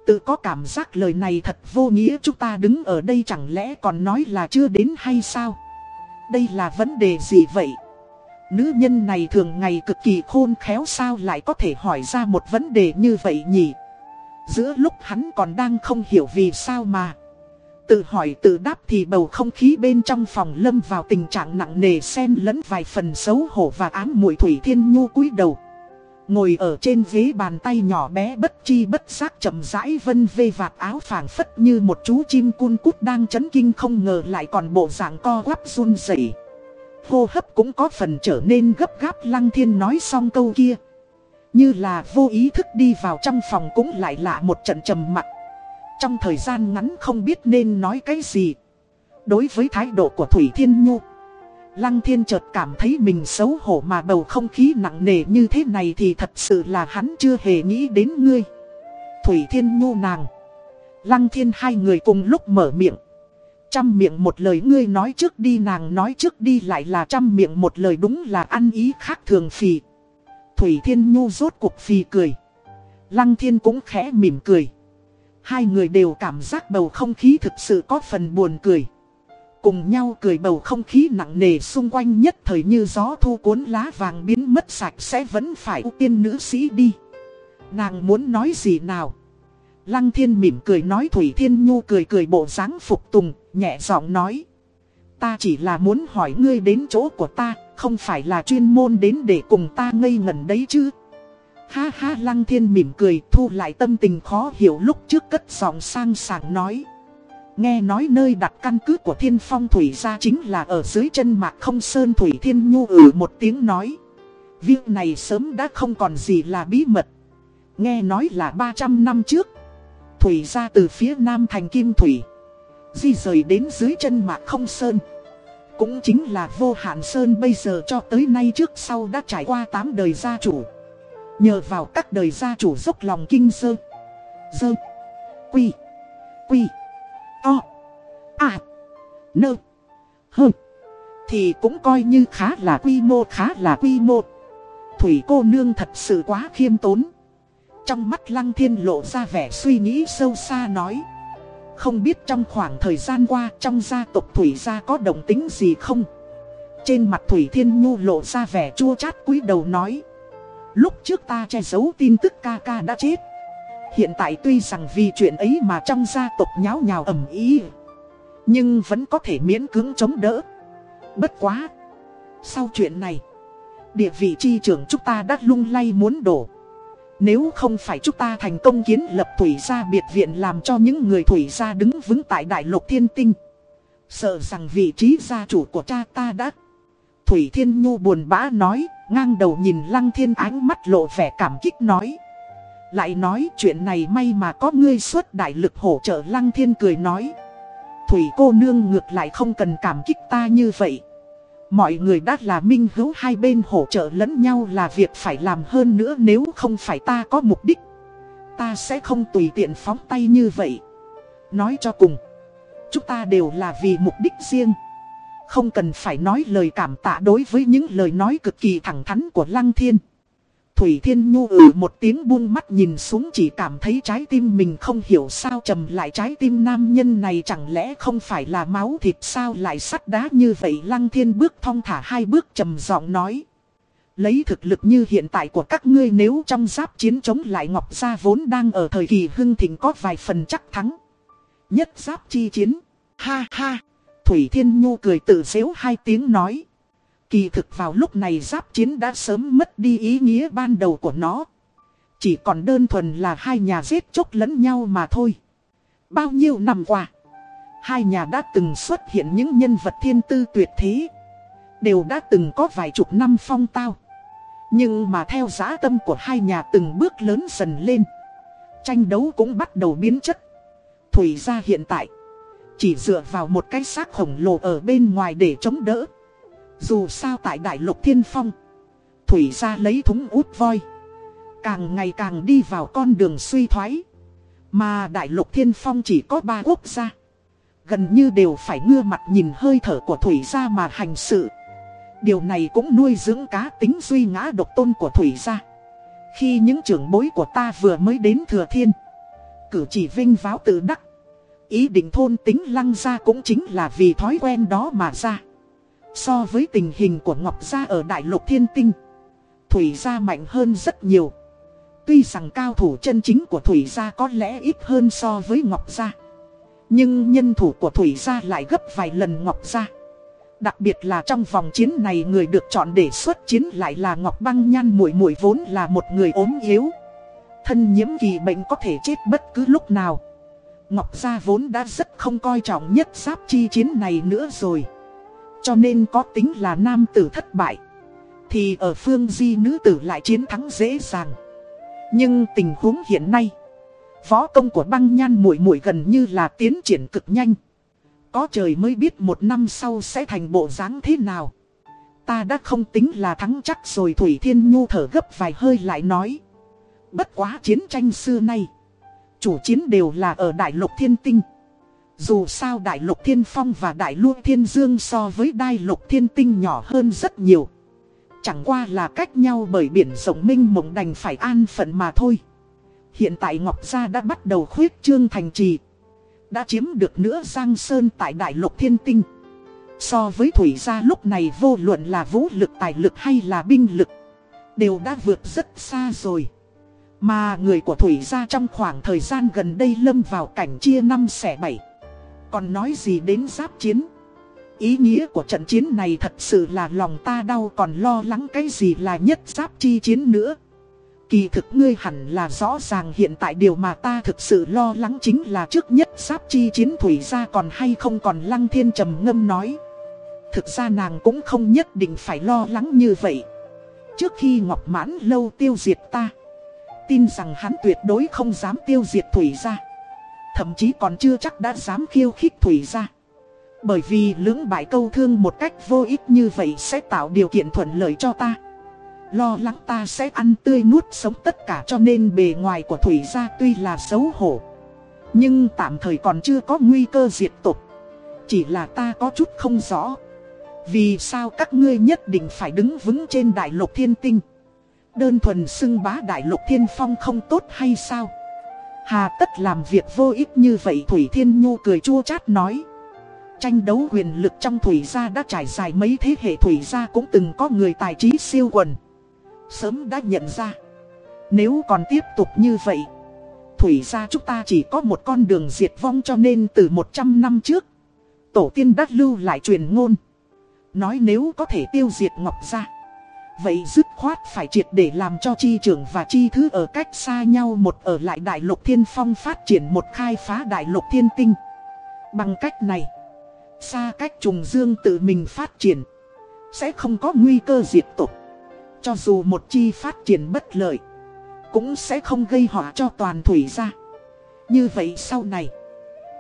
Tự có cảm giác lời này thật vô nghĩa chúng ta đứng ở đây chẳng lẽ còn nói là chưa đến hay sao? Đây là vấn đề gì vậy? Nữ nhân này thường ngày cực kỳ khôn khéo sao lại có thể hỏi ra một vấn đề như vậy nhỉ? Giữa lúc hắn còn đang không hiểu vì sao mà Tự hỏi tự đáp thì bầu không khí bên trong phòng lâm vào tình trạng nặng nề xen lẫn vài phần xấu hổ và ám mùi thủy thiên nhu cúi đầu. Ngồi ở trên ghế bàn tay nhỏ bé bất chi bất giác chậm rãi vân vê vạt áo phảng phất như một chú chim cun cút đang chấn kinh không ngờ lại còn bộ dạng co quắp run rẩy. Hô hấp cũng có phần trở nên gấp gáp, lăng thiên nói xong câu kia. Như là vô ý thức đi vào trong phòng cũng lại lạ một trận trầm mặt. Trong thời gian ngắn không biết nên nói cái gì Đối với thái độ của Thủy Thiên Nhu Lăng Thiên chợt cảm thấy mình xấu hổ mà bầu không khí nặng nề như thế này thì thật sự là hắn chưa hề nghĩ đến ngươi. Thủy Thiên Nhu nàng. Lăng Thiên hai người cùng lúc mở miệng. Trăm miệng một lời ngươi nói trước đi, nàng nói trước đi lại là trăm miệng một lời đúng là ăn ý khác thường phì. Thủy Thiên Nhu rốt cuộc phì cười. Lăng Thiên cũng khẽ mỉm cười. Hai người đều cảm giác bầu không khí thực sự có phần buồn cười. Cùng nhau cười bầu không khí nặng nề xung quanh nhất thời như gió thu cuốn lá vàng biến mất sạch sẽ vẫn phải ưu tiên nữ sĩ đi. Nàng muốn nói gì nào? Lăng thiên mỉm cười nói Thủy Thiên Nhu cười cười bộ dáng phục tùng, nhẹ giọng nói. Ta chỉ là muốn hỏi ngươi đến chỗ của ta, không phải là chuyên môn đến để cùng ta ngây ngẩn đấy chứ. Ha ha lăng thiên mỉm cười thu lại tâm tình khó hiểu lúc trước cất giọng sang sảng nói. Nghe nói nơi đặt căn cứ của thiên phong thủy gia chính là ở dưới chân mạc không sơn thủy thiên nhu ử một tiếng nói. Việc này sớm đã không còn gì là bí mật. Nghe nói là 300 năm trước. Thủy gia từ phía nam thành kim thủy. Di rời đến dưới chân mạc không sơn. Cũng chính là vô hạn sơn bây giờ cho tới nay trước sau đã trải qua 8 đời gia chủ. Nhờ vào các đời gia chủ dốc lòng kinh sơ. Dơ. Quy. Quy o À. Nơ. Hơ. Thì cũng coi như khá là quy mô, khá là quy mô. Thủy cô nương thật sự quá khiêm tốn. Trong mắt lăng thiên lộ ra vẻ suy nghĩ sâu xa nói. Không biết trong khoảng thời gian qua trong gia tộc Thủy gia có động tính gì không? Trên mặt Thủy Thiên Nhu lộ ra vẻ chua chát cúi đầu nói. Lúc trước ta che giấu tin tức ca ca đã chết. Hiện tại tuy rằng vì chuyện ấy mà trong gia tộc nháo nhào ẩm ý Nhưng vẫn có thể miễn cưỡng chống đỡ. Bất quá, Sau chuyện này, Địa vị chi trưởng chúng ta đã lung lay muốn đổ. Nếu không phải chúng ta thành công kiến lập thủy gia biệt viện Làm cho những người thủy gia đứng vững tại đại lục thiên tinh, Sợ rằng vị trí gia chủ của cha ta đã Thủy Thiên Nhu buồn bã nói, Ngang đầu nhìn Lăng Thiên ánh mắt lộ vẻ cảm kích nói lại nói chuyện này may mà có ngươi xuất đại lực hỗ trợ Lăng Thiên cười nói. Thủy cô nương ngược lại không cần cảm kích ta như vậy. Mọi người đã là minh hữu hai bên hỗ trợ lẫn nhau là việc phải làm hơn nữa nếu không phải ta có mục đích. Ta sẽ không tùy tiện phóng tay như vậy. Nói cho cùng, Chúng ta đều là vì mục đích riêng. Không cần phải nói lời cảm tạ đối với những lời nói cực kỳ thẳng thắn của Lăng Thiên. Thủy Thiên Nhu ừ một tiếng buông mắt nhìn xuống chỉ cảm thấy trái tim mình không hiểu sao trầm lại trái tim nam nhân này chẳng lẽ không phải là máu thịt sao lại sắt đá như vậy Lăng Thiên bước thong thả hai bước trầm giọng nói. Lấy thực lực như hiện tại của các ngươi nếu trong giáp chiến chống lại Ngọc Gia vốn đang ở thời kỳ hưng thịnh có vài phần chắc thắng. Nhất giáp chi chiến. Ha ha. Thủy Thiên Nhu cười tự xếu hai tiếng nói. Kỳ thực vào lúc này giáp chiến đã sớm mất đi ý nghĩa ban đầu của nó. Chỉ còn đơn thuần là hai nhà giết chốc lẫn nhau mà thôi. Bao nhiêu năm qua, hai nhà đã từng xuất hiện những nhân vật thiên tư tuyệt thế. Đều đã từng có vài chục năm phong tao. Nhưng mà theo giá tâm của hai nhà từng bước lớn dần lên. Tranh đấu cũng bắt đầu biến chất. Thủy ra hiện tại, chỉ dựa vào một cái xác khổng lồ ở bên ngoài để chống đỡ. Dù sao tại đại lục thiên phong, Thủy ra lấy thúng út voi, Càng ngày càng đi vào con đường suy thoái. Mà đại lục thiên phong chỉ có ba quốc gia, Gần như đều phải ngưa mặt nhìn hơi thở của Thủy gia mà hành sự. Điều này cũng nuôi dưỡng cá tính duy ngã độc tôn của Thủy gia. Khi những trưởng bối của ta vừa mới đến Thừa Thiên, Cử chỉ vinh váo tự đắc, Ý định thôn tính lăng ra cũng chính là vì thói quen đó mà ra. So với tình hình của Ngọc Gia ở Đại lục Thiên Tinh, Thủy Gia mạnh hơn rất nhiều. Tuy rằng cao thủ chân chính của Thủy Gia có lẽ ít hơn so với Ngọc Gia, Nhưng nhân thủ của Thủy Gia lại gấp vài lần Ngọc Gia. Đặc biệt là trong vòng chiến này người được chọn để xuất chiến lại là Ngọc Băng Nhan, muội muội vốn là một người ốm yếu. Thân nhiễm kỳ bệnh có thể chết bất cứ lúc nào. Ngọc Gia vốn đã rất không coi trọng nhất giáp chi chiến này nữa rồi cho nên có tính là nam tử thất bại. Thì ở phương di nữ tử lại chiến thắng dễ dàng. Nhưng tình huống hiện nay, Võ công của băng nhan muội muội gần như là tiến triển cực nhanh. Có trời mới biết một năm sau sẽ thành bộ dáng thế nào. Ta đã không tính là thắng chắc rồi Thủy Thiên Nhu thở gấp vài hơi lại nói. Bất quá chiến tranh xưa nay, Chủ chiến đều là ở Đại lục Thiên Tinh dù sao đại lục thiên phong và đại lua thiên dương so với đại lục thiên tinh nhỏ hơn rất nhiều. Chẳng qua là cách nhau bởi biển rộng minh mộng đành phải an phận mà thôi. Hiện tại Ngọc Gia đã bắt đầu khuyết trương thành trì. Đã chiếm được nữa Giang Sơn tại đại lục thiên tinh. So với Thủy Gia lúc này vô luận là vũ lực, tài lực hay là binh lực. Đều đã vượt rất xa rồi. Mà người của Thủy Gia trong khoảng thời gian gần đây lâm vào cảnh chia năm xẻ bảy. Còn nói gì đến giáp chiến Ý nghĩa của trận chiến này thật sự là lòng ta đau còn lo lắng cái gì là nhất giáp chi chiến nữa Kỳ thực ngươi hẳn là rõ ràng hiện tại điều mà ta thực sự lo lắng chính là trước nhất sắp chi chiến thủy ra còn hay không còn lăng thiên trầm ngâm nói. Thực ra nàng cũng không nhất định phải lo lắng như vậy. Trước khi Ngọc Mãn lâu tiêu diệt ta, tin rằng hắn tuyệt đối không dám tiêu diệt thủy ra. Thậm chí còn chưa chắc đã dám khiêu khích thủy ra. Bởi vì lưỡng bại câu thương một cách vô ích như vậy sẽ tạo điều kiện thuận lợi cho ta. Lo lắng ta sẽ ăn tươi nuốt sống tất cả cho nên bề ngoài của Thủy gia tuy là xấu hổ. Nhưng tạm thời còn chưa có nguy cơ diệt tục. Chỉ là ta có chút không rõ. Vì sao các ngươi nhất định phải đứng vững trên đại lục thiên tinh? Đơn thuần xưng bá đại lục thiên phong không tốt hay sao? Hà tất làm việc vô ích như vậy Thủy Thiên Nhu cười chua chát nói. Tranh đấu quyền lực trong Thủy gia đã trải dài mấy thế hệ Thủy gia cũng từng có người tài trí siêu quần sớm đã nhận ra. Nếu còn tiếp tục như vậy, Thủy gia chúng ta chỉ có một con đường diệt vong cho nên từ 100 năm trước, Tổ tiên đã lưu lại truyền ngôn. Nói nếu có thể tiêu diệt Ngọc gia vậy dứt khoát phải triệt để làm cho chi trưởng và chi thứ ở cách xa nhau một ở lại đại lục thiên phong phát triển một khai phá đại lục thiên tinh. Bằng cách này, xa cách trùng dương tự mình phát triển, sẽ không có nguy cơ diệt tục. Cho dù một chi phát triển bất lợi Cũng sẽ không gây họa cho toàn thủy ra Như vậy sau này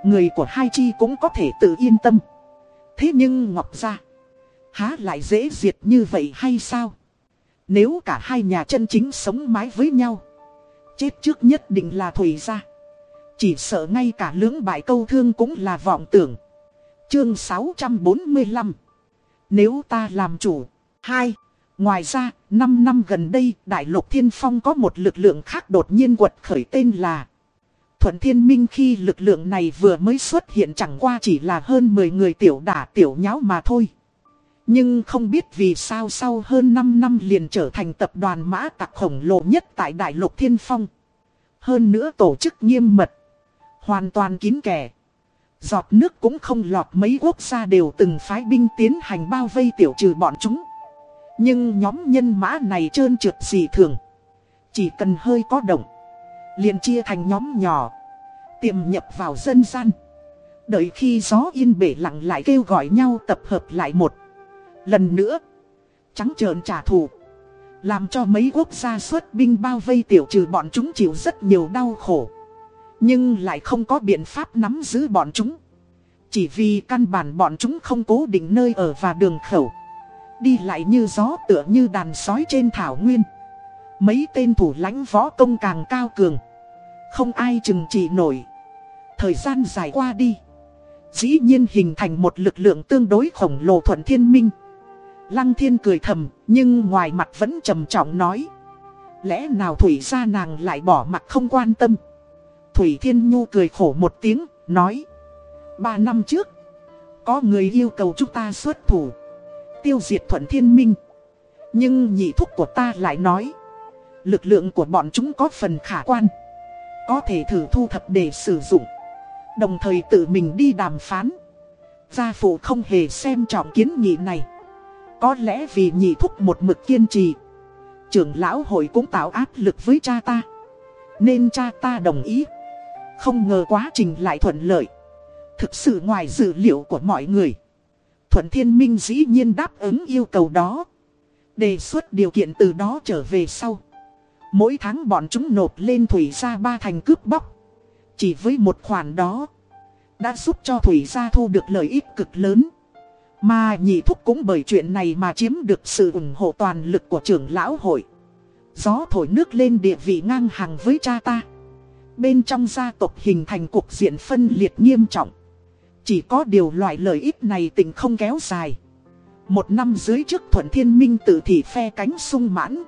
Người của hai chi cũng có thể tự yên tâm Thế nhưng Ngọc ra Há lại dễ diệt như vậy hay sao nếu cả hai nhà chân chính sống mái với nhau Chết trước nhất định là Thủy ra Chỉ sợ ngay cả lưỡng bại câu thương cũng là vọng tưởng. Chương 645 Nếu ta làm chủ. 2. Ngoài ra, 5 năm gần đây, Đại lục Thiên Phong có một lực lượng khác đột nhiên quật khởi tên là Thuận Thiên Minh. Khi lực lượng này vừa mới xuất hiện chẳng qua chỉ là hơn 10 người tiểu đả tiểu nháo mà thôi. Nhưng không biết vì sao sau hơn 5 năm liền trở thành tập đoàn mã tặc khổng lồ nhất tại Đại lục Thiên Phong. Hơn nữa tổ chức nghiêm mật, hoàn toàn kín kẻ. Giọt nước cũng không lọt mấy quốc gia đều từng phái binh tiến hành bao vây tiểu trừ bọn chúng. Nhưng nhóm nhân mã này trơn trượt gì thường. Chỉ cần hơi có động. liền chia thành nhóm nhỏ. Tiềm nhập vào dân gian. Đợi khi gió yên bể lặng lại kêu gọi nhau tập hợp lại một. Lần nữa. Trắng trợn trả thù. Làm cho mấy quốc gia xuất binh bao vây tiểu trừ bọn chúng chịu rất nhiều đau khổ. Nhưng lại không có biện pháp nắm giữ bọn chúng. Chỉ vì căn bản bọn chúng không cố định nơi ở và đường khẩu đi lại như gió tựa như đàn sói trên thảo nguyên. Mấy tên thủ lãnh võ công càng cao cường. Không ai chừng trị nổi. Thời gian dài qua đi. Dĩ nhiên hình thành một lực lượng tương đối khổng lồ thuận thiên minh. Lăng thiên cười thầm, nhưng ngoài mặt vẫn trầm trọng nói. Lẽ nào Thủy ra nàng lại bỏ mặt không quan tâm. Thủy Thiên Nhu cười khổ một tiếng, nói. Ba năm trước, có người yêu cầu chúng ta xuất thủ tiêu diệt thuận thiên minh. Nhưng nhị thúc của ta lại nói. Lực lượng của bọn chúng có phần khả quan. Có thể thử thu thập để sử dụng. Đồng thời tự mình đi đàm phán. Gia phụ không hề xem trọng kiến nghị này. Có lẽ vì nhị thúc một mực kiên trì. Trưởng lão hội cũng tạo áp lực với cha ta. Nên cha ta đồng ý. Không ngờ quá trình lại thuận lợi. Thực sự ngoài dự liệu của mọi người. Thuận Thiên Minh dĩ nhiên đáp ứng yêu cầu đó. Đề xuất điều kiện từ đó trở về sau. Mỗi tháng bọn chúng nộp lên Thủy gia ba thành cướp bóc. Chỉ với một khoản đó. Đã giúp cho Thủy gia thu được lợi ích cực lớn. Mà nhị thúc cũng bởi chuyện này mà chiếm được sự ủng hộ toàn lực của trưởng lão hội. Gió thổi nước lên địa vị ngang hàng với cha ta. Bên trong gia tộc hình thành cuộc diện phân liệt nghiêm trọng. Chỉ có điều loại lợi ích này tình không kéo dài. Một năm dưới trước thuận thiên minh tự thị phe cánh sung mãn.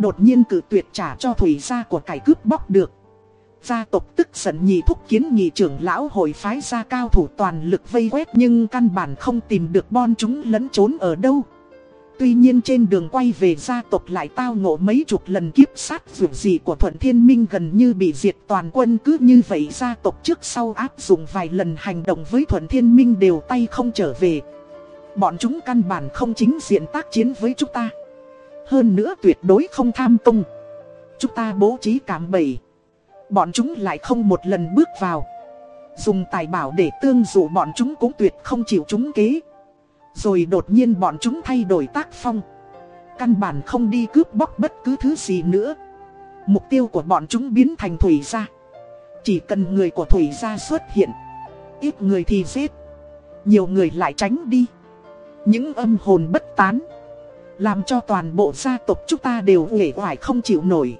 Đột nhiên cử tuyệt trả cho thủy gia của cải cướp bóc được. Gia tộc tức giận nhị thúc kiến nghị trưởng lão hội phái ra cao thủ toàn lực vây quét nhưng căn bản không tìm được bon chúng lẫn trốn ở đâu. Tuy nhiên trên đường quay về gia tộc lại tao ngộ mấy chục lần kiếp sát dù gì của Thuận Thiên Minh gần như bị diệt toàn quân cứ như vậy gia tộc trước sau áp dụng vài lần hành động với Thuận Thiên Minh đều tay không trở về. Bọn chúng căn bản không chính diện tác chiến với chúng ta. Hơn nữa tuyệt đối không tham công. Chúng ta bố trí cảm bẫy Bọn chúng lại không một lần bước vào. Dùng tài bảo để tương dụ bọn chúng cũng tuyệt không chịu chúng kế. Rồi đột nhiên bọn chúng thay đổi tác phong. Căn bản không đi cướp bóc bất cứ thứ gì nữa. Mục tiêu của bọn chúng biến thành thủy gia. Chỉ cần người của thủy gia xuất hiện, Ít người thì giết. Nhiều người lại tránh đi. Những âm hồn bất tán, Làm cho toàn bộ gia tộc chúng ta đều uể hoài không chịu nổi.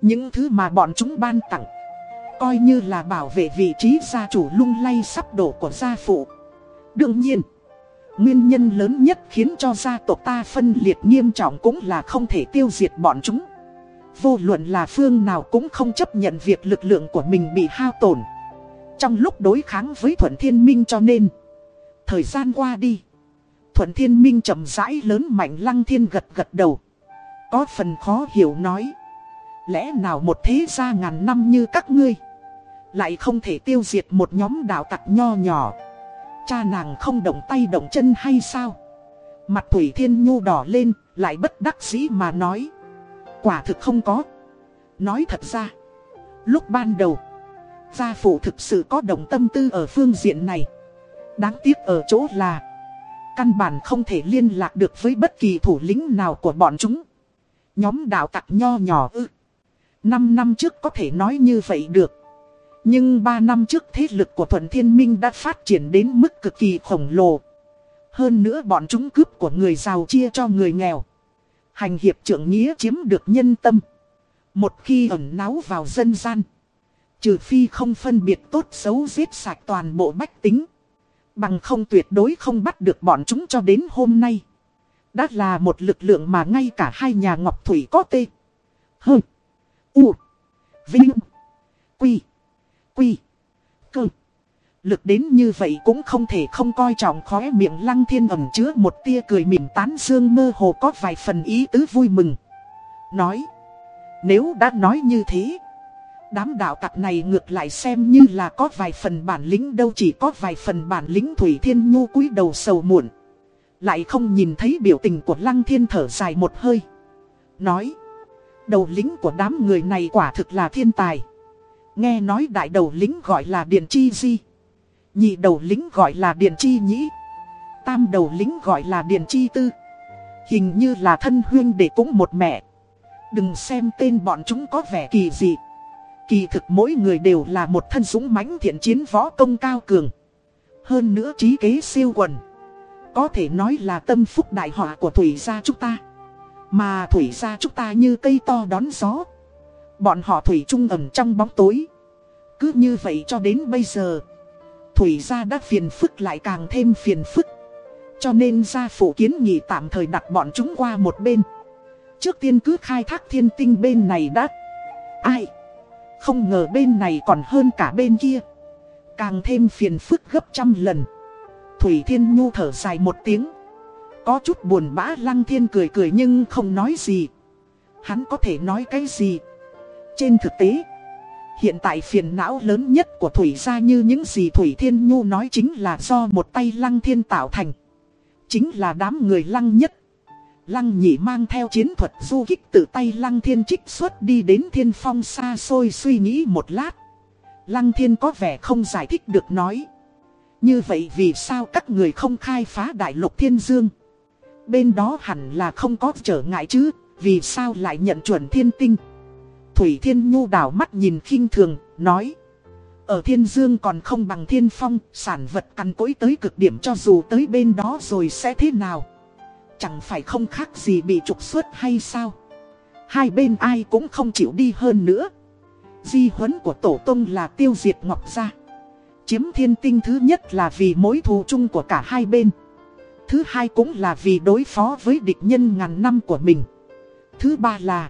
Những thứ mà bọn chúng ban tặng, Coi như là bảo vệ vị trí gia chủ lung lay sắp đổ của gia phụ. Đương nhiên, Nguyên nhân lớn nhất khiến cho gia tộc ta phân liệt nghiêm trọng cũng là không thể tiêu diệt bọn chúng. Vô luận là phương nào cũng không chấp nhận việc lực lượng của mình bị hao tổn. Trong lúc đối kháng với Thuận Thiên Minh cho nên, Thời gian qua đi, Thuận Thiên Minh chậm rãi lớn mạnh lăng thiên gật gật đầu. Có phần khó hiểu nói Lẽ nào một thế gia ngàn năm như các ngươi Lại không thể tiêu diệt một nhóm đạo tặc nho nhỏ? Cha nàng không động tay động chân hay sao? Mặt Thủy Thiên Nhu đỏ lên, Lại bất đắc dĩ mà nói. Quả thực không có. Nói thật ra, Lúc ban đầu, Gia phụ thực sự có động tâm tư ở phương diện này. Đáng tiếc ở chỗ là, Căn bản không thể liên lạc được với bất kỳ thủ lĩnh nào của bọn chúng. Nhóm đạo tặc nho nhỏ ư. Năm năm trước có thể nói như vậy được Nhưng ba năm trước thế lực của Thuận Thiên Minh đã phát triển đến mức cực kỳ khổng lồ Hơn nữa bọn chúng cướp của người giàu chia cho người nghèo Hành hiệp trưởng nghĩa chiếm được nhân tâm. Một khi ẩn náu vào dân gian. Trừ phi không phân biệt tốt xấu giết sạch toàn bộ bách tính. Bằng không tuyệt đối không bắt được bọn chúng cho đến hôm nay. Đã là một lực lượng mà ngay cả hai nhà Ngọc Thủy có tê. Hừm U. Vinh. Quy. Quy. Cơ. Lực đến như vậy cũng không thể không coi trọng khóe miệng lăng thiên ẩm chứa một tia cười mỉm tán dương mơ hồ có vài phần ý tứ vui mừng. Nói, nếu đã nói như thế, đám đạo tặc này ngược lại xem như là có vài phần bản lĩnh đâu chỉ có vài phần bản lĩnh Thủy Thiên Nhu cúi đầu sầu muộn. Lại không nhìn thấy biểu tình của lăng thiên thở dài một hơi. Nói, đầu lính của đám người này quả thực là thiên tài. Nghe nói đại đầu lính gọi là Điện Chi Di. Nhị đầu lính gọi là Điện Chi Nhĩ, Tam đầu lính gọi là Điện Chi Tư. Hình như là thân huyên để cũng một mẹ. Đừng xem tên bọn chúng có vẻ kỳ dị. Kỳ thực mỗi người đều là một thân súng mãnh thiện chiến võ công cao cường. Hơn nữa trí kế siêu quần. Có thể nói là tâm phúc đại họa của Thủy gia chúng ta. Mà Thủy gia chúng ta như cây to đón gió Bọn họ Thủy trung ẩn trong bóng tối Cứ như vậy cho đến bây giờ, Thủy gia đã phiền phức lại càng thêm phiền phức. Cho nên gia phụ kiến nghị tạm thời đặt bọn chúng qua một bên. Trước tiên cứ khai thác thiên tinh bên này đã. Ai? Không ngờ bên này còn hơn cả bên kia. Càng thêm phiền phức gấp trăm lần. Thủy Thiên Nhu thở dài một tiếng. Có chút buồn bã, Lăng Thiên cười cười nhưng không nói gì. Hắn có thể nói cái gì? Trên thực tế... Hiện tại phiền não lớn nhất của Thủy gia như những gì Thủy Thiên Nhu nói chính là do một tay lăng thiên tạo thành. Chính là đám người lăng nhất. Lăng nhị mang theo chiến thuật du kích từ tay lăng thiên trích xuất đi đến thiên phong xa xôi suy nghĩ một lát. Lăng thiên có vẻ không giải thích được nói. Như vậy vì sao các người không khai phá đại lục thiên dương? Bên đó hẳn là không có trở ngại chứ, vì sao lại nhận chuẩn thiên tinh? Thủy Thiên Nhu đảo mắt nhìn khinh thường, nói. Ở Thiên Dương còn không bằng Thiên Phong, sản vật cằn cỗi tới cực điểm cho dù tới bên đó rồi sẽ thế nào. Chẳng phải không khác gì bị trục xuất hay sao. Hai bên ai cũng không chịu đi hơn nữa. Di huấn của Tổ Tông là tiêu diệt Ngọc Gia. Chiếm thiên tinh thứ nhất là vì mối thù chung của cả hai bên. Thứ hai cũng là vì đối phó với địch nhân ngàn năm của mình. Thứ ba là,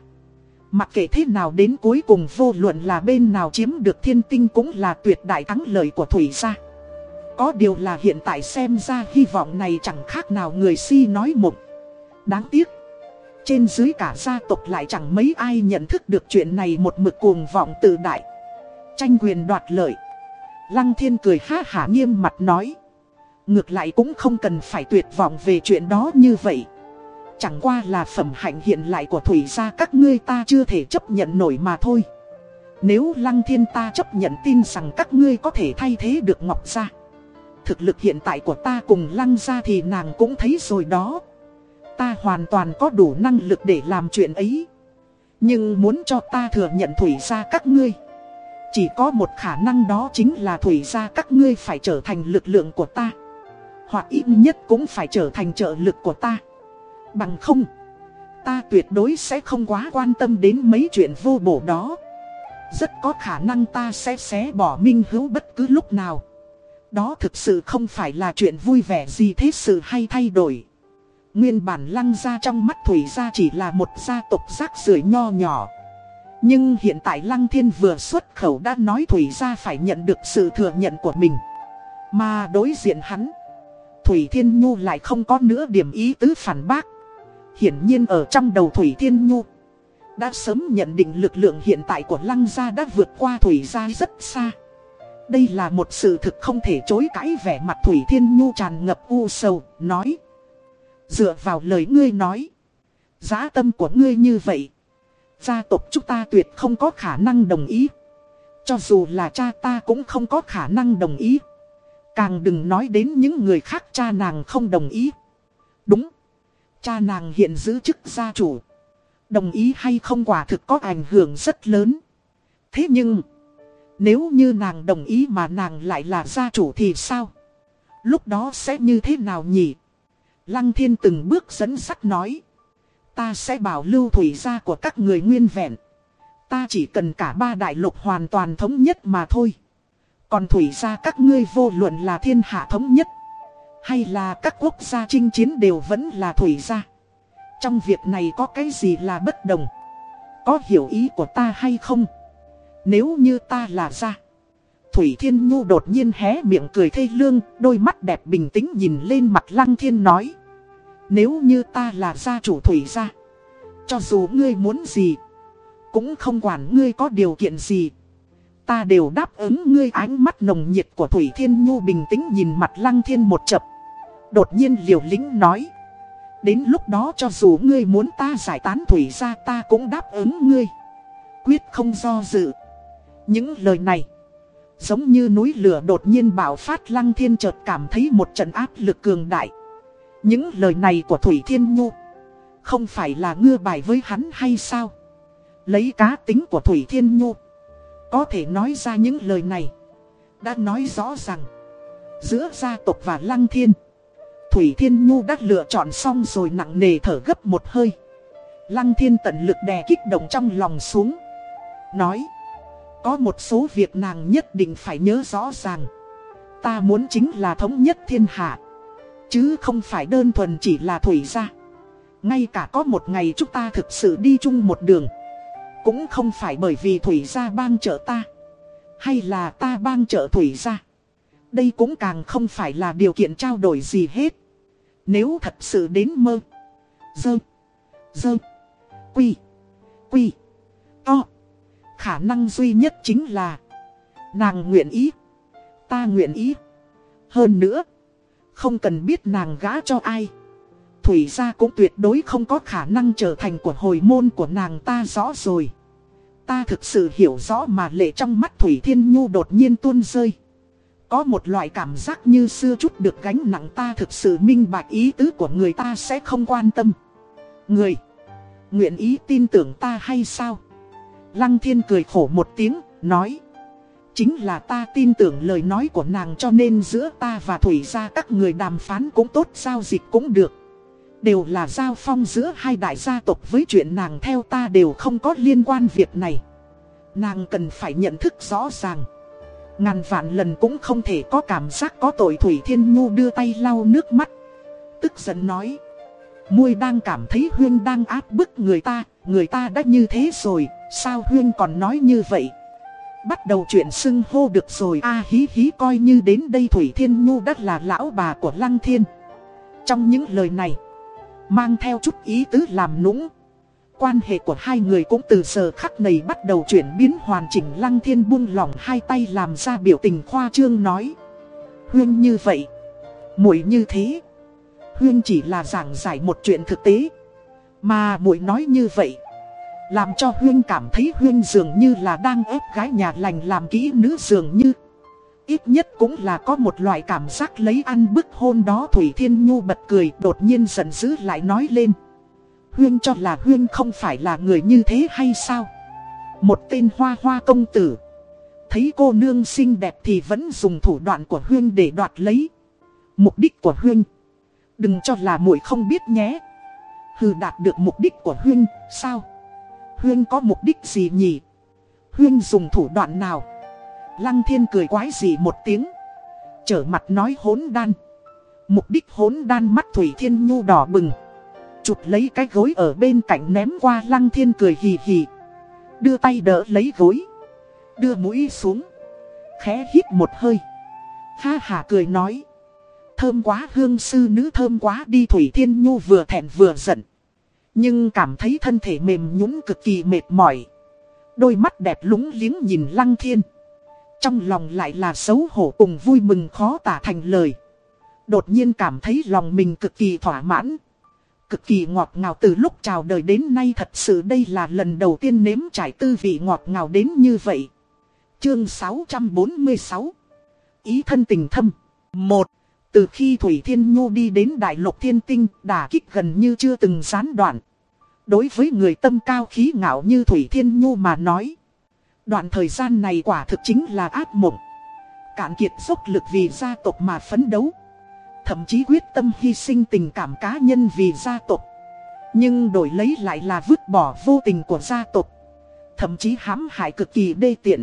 Mặc kệ thế nào đến cuối cùng vô luận là bên nào chiếm được thiên tinh cũng là tuyệt đại thắng lợi của Thủy gia. Có điều là hiện tại xem ra hy vọng này chẳng khác nào người si nói mộng. Đáng tiếc. Trên dưới cả gia tộc lại chẳng mấy ai nhận thức được chuyện này một mực cuồng vọng tự đại. Tranh quyền đoạt lợi. Lăng thiên cười ha hả nghiêm mặt nói. Ngược lại cũng không cần phải tuyệt vọng về chuyện đó như vậy. Chẳng qua là phẩm hạnh hiện lại của Thủy gia các ngươi ta chưa thể chấp nhận nổi mà thôi. Nếu Lăng Thiên ta chấp nhận tin rằng các ngươi có thể thay thế được Ngọc gia. Thực lực hiện tại của ta cùng Lăng gia thì nàng cũng thấy rồi đó. Ta hoàn toàn có đủ năng lực để làm chuyện ấy. Nhưng muốn cho ta thừa nhận Thủy gia các ngươi. Chỉ có một khả năng đó chính là Thủy gia các ngươi phải trở thành lực lượng của ta. Hoặc ít nhất cũng phải trở thành trợ lực của ta Bằng không, ta tuyệt đối sẽ không quá quan tâm đến mấy chuyện vô bổ đó. Rất có khả năng ta sẽ xé bỏ minh hữu bất cứ lúc nào. Đó thực sự không phải là chuyện vui vẻ gì thế sự hay thay đổi. Nguyên bản lăng ra trong mắt Thủy gia chỉ là một gia tộc rác rưởi nho nhỏ. Nhưng hiện tại Lăng Thiên vừa xuất khẩu đã nói Thủy gia phải nhận được sự thừa nhận của mình. Mà đối diện hắn, Thủy Thiên Nhu lại không có nữa điểm ý tứ phản bác. Hiển nhiên ở trong đầu Thủy Thiên Nhu Đã sớm nhận định lực lượng hiện tại của Lăng Gia đã vượt qua Thủy Gia rất xa. Đây là một sự thực không thể chối cãi vẻ mặt Thủy Thiên Nhu tràn ngập u sầu, nói. Dựa vào lời ngươi nói Giá tâm của ngươi như vậy Gia tộc chúng ta tuyệt không có khả năng đồng ý. Cho dù là cha ta cũng không có khả năng đồng ý. Càng đừng nói đến những người khác cha nàng không đồng ý Đúng Cha nàng hiện giữ chức gia chủ. Đồng ý hay không quả thực có ảnh hưởng rất lớn. Thế nhưng, nếu như nàng đồng ý mà nàng lại là gia chủ thì sao? Lúc đó sẽ như thế nào nhỉ? Lăng thiên từng bước dẫn sắt nói. Ta sẽ bảo lưu thủy gia của các người nguyên vẹn. Ta chỉ cần cả ba đại lục hoàn toàn thống nhất mà thôi. Còn thủy gia các ngươi vô luận là thiên hạ thống nhất, hay là các quốc gia chinh chiến đều vẫn là thủy gia. Trong việc này có cái gì là bất đồng? Có hiểu ý của ta hay không? Nếu như ta là gia, Thủy Thiên Nhu đột nhiên hé miệng cười thê lương, Đôi mắt đẹp bình tĩnh nhìn lên mặt Lăng Thiên nói, Nếu như ta là gia chủ Thủy gia, Cho dù ngươi muốn gì, Cũng không quản ngươi có điều kiện gì Ta đều đáp ứng ngươi ánh mắt nồng nhiệt của Thủy Thiên Nhu bình tĩnh nhìn mặt Lăng Thiên một chập Đột nhiên liều lĩnh nói. Đến lúc đó cho dù ngươi muốn ta giải tán thủy ra ta cũng đáp ứng ngươi. Quyết không do dự. Những lời này. Giống như núi lửa đột nhiên bạo phát, lăng thiên chợt cảm thấy một trận áp lực cường đại. Những lời này của Thủy Thiên Nhu. Không phải là ngưa bài với hắn hay sao? Lấy cá tính của Thủy Thiên Nhu. Có thể nói ra những lời này. Đã nói rõ rằng. Giữa gia tộc và lăng thiên. Thủy Thiên Nhu đã lựa chọn xong rồi nặng nề thở gấp một hơi. Lăng thiên tận lực đè kích động trong lòng xuống. Nói. Có một số việc nàng nhất định phải nhớ rõ ràng. Ta muốn chính là thống nhất thiên hạ. Chứ không phải đơn thuần chỉ là thủy gia. Ngay cả có một ngày chúng ta thực sự đi chung một đường. Cũng không phải bởi vì thủy gia bang trợ ta. Hay là ta bang trợ thủy gia. Đây cũng càng không phải là điều kiện trao đổi gì hết. Nếu thật sự đến mơ. Dơ. Dơ. Quy. Quy. To. Khả năng duy nhất chính là. Nàng nguyện ý. Ta nguyện ý. Hơn nữa. Không cần biết nàng gã cho ai. Thủy gia cũng tuyệt đối không có khả năng trở thành của hồi môn của nàng ta rõ rồi. Ta thực sự hiểu rõ mà lệ trong mắt Thủy Thiên Nhu đột nhiên tuôn rơi. Có một loại cảm giác như xưa chút được gánh nặng ta thực sự minh bạch ý tứ của người ta sẽ không quan tâm. Người, nguyện ý tin tưởng ta hay sao? Lăng thiên cười khổ một tiếng, nói. Chính là ta tin tưởng lời nói của nàng cho nên giữa ta và Thủy gia các người đàm phán cũng tốt giao dịch cũng được. Đều là giao phong giữa hai đại gia tộc với chuyện nàng theo ta đều không có liên quan việc này. Nàng cần phải nhận thức rõ ràng. Ngàn vạn lần cũng không thể có cảm giác có tội Thủy Thiên Nhu đưa tay lau nước mắt. Tức giận nói. muôi đang cảm thấy Huyên đang áp bức người ta, người ta đã như thế rồi, sao Huyên còn nói như vậy? Bắt đầu chuyện xưng hô được rồi a hí hí coi như đến đây Thủy Thiên Nhu đất là lão bà của Lăng Thiên. Trong những lời này, mang theo chút ý tứ làm nũng. Quan hệ của hai người cũng từ giờ khắc này bắt đầu chuyển biến. Hoàn chỉnh Lăng thiên buông lỏng hai tay làm ra biểu tình khoa trương nói. Huyên như vậy, muội như thế. Huyên chỉ là giảng giải một chuyện thực tế. Mà muội nói như vậy, Làm cho Huyên cảm thấy Huyên dường như là đang ép gái nhà lành làm kỹ nữ dường như. Ít nhất cũng là có một loại cảm giác lấy ăn bức hôn đó. Thủy Thiên Nhu bật cười, đột nhiên giận dữ lại nói lên. Huyên cho là Huyên không phải là người như thế hay sao? Một tên hoa hoa công tử. Thấy cô nương xinh đẹp thì vẫn dùng thủ đoạn của Huyên để đoạt lấy. Mục đích của Huyên. Đừng cho là muội không biết nhé. Hừ, đạt được mục đích của Huyên, Sao? Huyên có mục đích gì nhỉ? Huyên dùng thủ đoạn nào? Lăng thiên cười quái gì một tiếng. Trở mặt nói hốn đan. Mục đích hốn đan mắt Thủy Thiên Nhu đỏ bừng. Chụp lấy cái gối ở bên cạnh ném qua lăng thiên cười hì hì. Đưa tay đỡ lấy gối. Đưa mũi xuống. Khẽ hít một hơi. Ha hà cười nói. Thơm quá hương sư nữ thơm quá đi Thủy Thiên Nhu vừa thẹn vừa giận. Nhưng cảm thấy thân thể mềm nhũn cực kỳ mệt mỏi. Đôi mắt đẹp lúng liếng nhìn lăng thiên. Trong lòng lại là xấu hổ cùng vui mừng khó tả thành lời Đột nhiên cảm thấy lòng mình cực kỳ thỏa mãn Cực kỳ ngọt ngào từ lúc chào đời đến nay thật sự đây là lần đầu tiên nếm trải tư vị ngọt ngào đến như vậy Chương 646 Ý thân tình thâm 1. Từ khi Thủy Thiên Nhu đi đến Đại Lục Thiên Tinh, đả kích gần như chưa từng gián đoạn. Đối với người tâm cao khí ngạo như Thủy Thiên Nhu mà nói. Đoạn thời gian này quả thực chính là ác mộng. Cạn kiệt dốc lực vì gia tộc mà phấn đấu. Thậm chí quyết tâm hy sinh tình cảm cá nhân vì gia tộc. Nhưng đổi lấy lại là vứt bỏ vô tình của gia tộc. Thậm chí hãm hại cực kỳ đê tiện.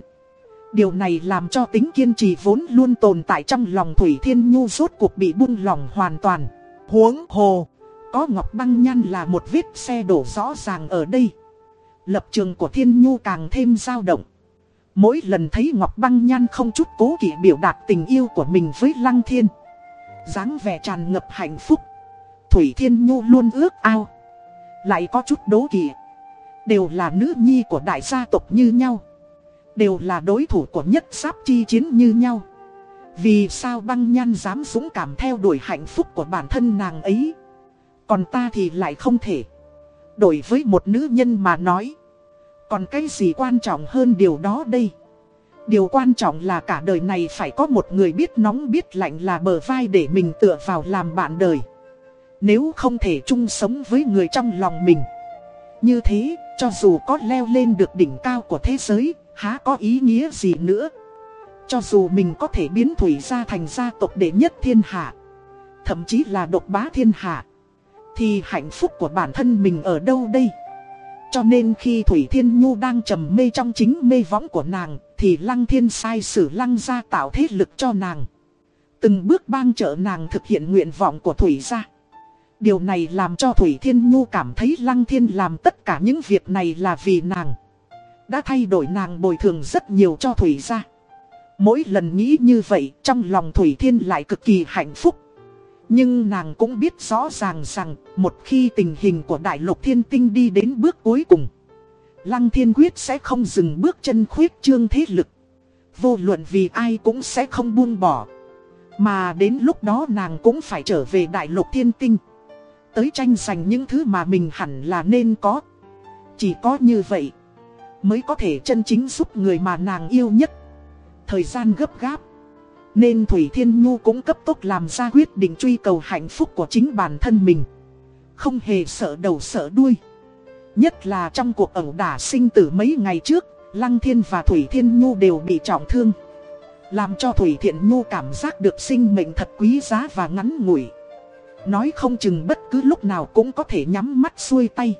Điều này làm cho tính kiên trì vốn luôn tồn tại trong lòng Thủy Thiên Nhu rốt cuộc bị buông lỏng hoàn toàn. Huống hồ, có Ngọc Băng Nhan là một vết xe đổ rõ ràng ở đây. Lập trường của Thiên Nhu càng thêm dao động. Mỗi lần thấy Ngọc Băng Nhan không chút cố kỵ biểu đạt tình yêu của mình với Lăng Thiên. dáng vẻ tràn ngập hạnh phúc. Thủy Thiên Nhu luôn ước ao. Lại có chút đố kỵ. Đều là nữ nhi của đại gia tộc như nhau. Đều là đối thủ của nhất sáp chi chiến như nhau Vì sao băng nhan dám dũng cảm theo đuổi hạnh phúc của bản thân nàng ấy Còn ta thì lại không thể Đổi với một nữ nhân mà nói còn cái gì quan trọng hơn điều đó đây Điều quan trọng là cả đời này phải có một người biết nóng biết lạnh là bờ vai để mình tựa vào làm bạn đời Nếu không thể chung sống với người trong lòng mình Như thế, cho dù có leo lên được đỉnh cao của thế giới há có ý nghĩa gì nữa. Cho dù mình có thể biến Thủy gia thành gia tộc đệ nhất thiên hạ, thậm chí là độc bá thiên hạ, thì hạnh phúc của bản thân mình ở đâu đây? Cho nên khi Thủy Thiên Nhu đang trầm mê trong chính mê võng của nàng, thì Lăng Thiên sai sử Lăng gia tạo thế lực cho nàng. Từng bước bang trợ nàng thực hiện nguyện vọng của Thủy gia. Điều này làm cho Thủy Thiên Nhu cảm thấy Lăng Thiên làm tất cả những việc này là vì nàng. Đã thay đổi nàng bồi thường rất nhiều cho Thủy gia Mỗi lần nghĩ như vậy trong lòng Thủy Thiên lại cực kỳ hạnh phúc nhưng nàng cũng biết rõ ràng rằng, một khi tình hình của Đại lục Thiên Tinh đi đến bước cuối cùng, Lăng Thiên Quyết sẽ không dừng bước chân khuyết trương thế lực Vô luận vì ai cũng sẽ không buông bỏ Mà đến lúc đó nàng cũng phải trở về Đại lục Thiên Tinh Tới tranh giành những thứ mà mình hẳn là nên có Chỉ có như vậy, mới có thể chân chính giúp người mà nàng yêu nhất. Thời gian gấp gáp. Nên Thủy Thiên Nhu cũng cấp tốc làm ra quyết định truy cầu hạnh phúc của chính bản thân mình. Không hề sợ đầu sợ đuôi. Nhất là trong cuộc ẩu đả sinh tử mấy ngày trước, Lăng Thiên và Thủy Thiên Nhu đều bị trọng thương. Làm cho Thủy Thiện Nhu cảm giác được sinh mệnh thật quý giá và ngắn ngủi. Nói không chừng bất cứ lúc nào cũng có thể nhắm mắt xuôi tay.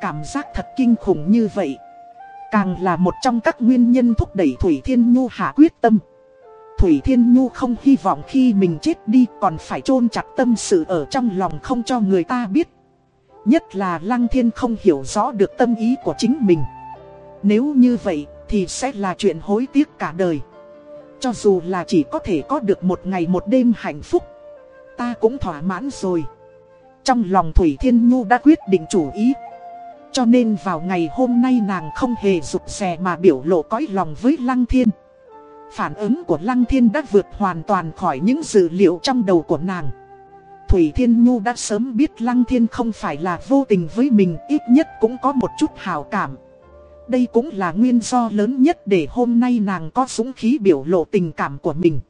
Cảm giác thật kinh khủng như vậy. Càng là một trong các nguyên nhân thúc đẩy Thủy Thiên Nhu hạ quyết tâm. Thủy Thiên Nhu không hy vọng khi mình chết đi, còn phải chôn chặt tâm sự ở trong lòng không cho người ta biết. Nhất là Lăng Thiên không hiểu rõ được tâm ý của chính mình. Nếu như vậy, thì sẽ là chuyện hối tiếc cả đời. Cho dù là chỉ có thể có được một ngày một đêm hạnh phúc. Ta cũng thỏa mãn rồi. Trong lòng Thủy Thiên Nhu đã quyết định chủ ý cho nên vào ngày hôm nay nàng không hề rụt rè mà biểu lộ cõi lòng với Lăng Thiên. Phản ứng của Lăng Thiên đã vượt hoàn toàn khỏi những dữ liệu trong đầu của nàng. Thủy Thiên Nhu đã sớm biết Lăng Thiên không phải là vô tình với mình, ít nhất cũng có một chút hào cảm. Đây cũng là nguyên do lớn nhất để hôm nay nàng có súng khí biểu lộ tình cảm của mình.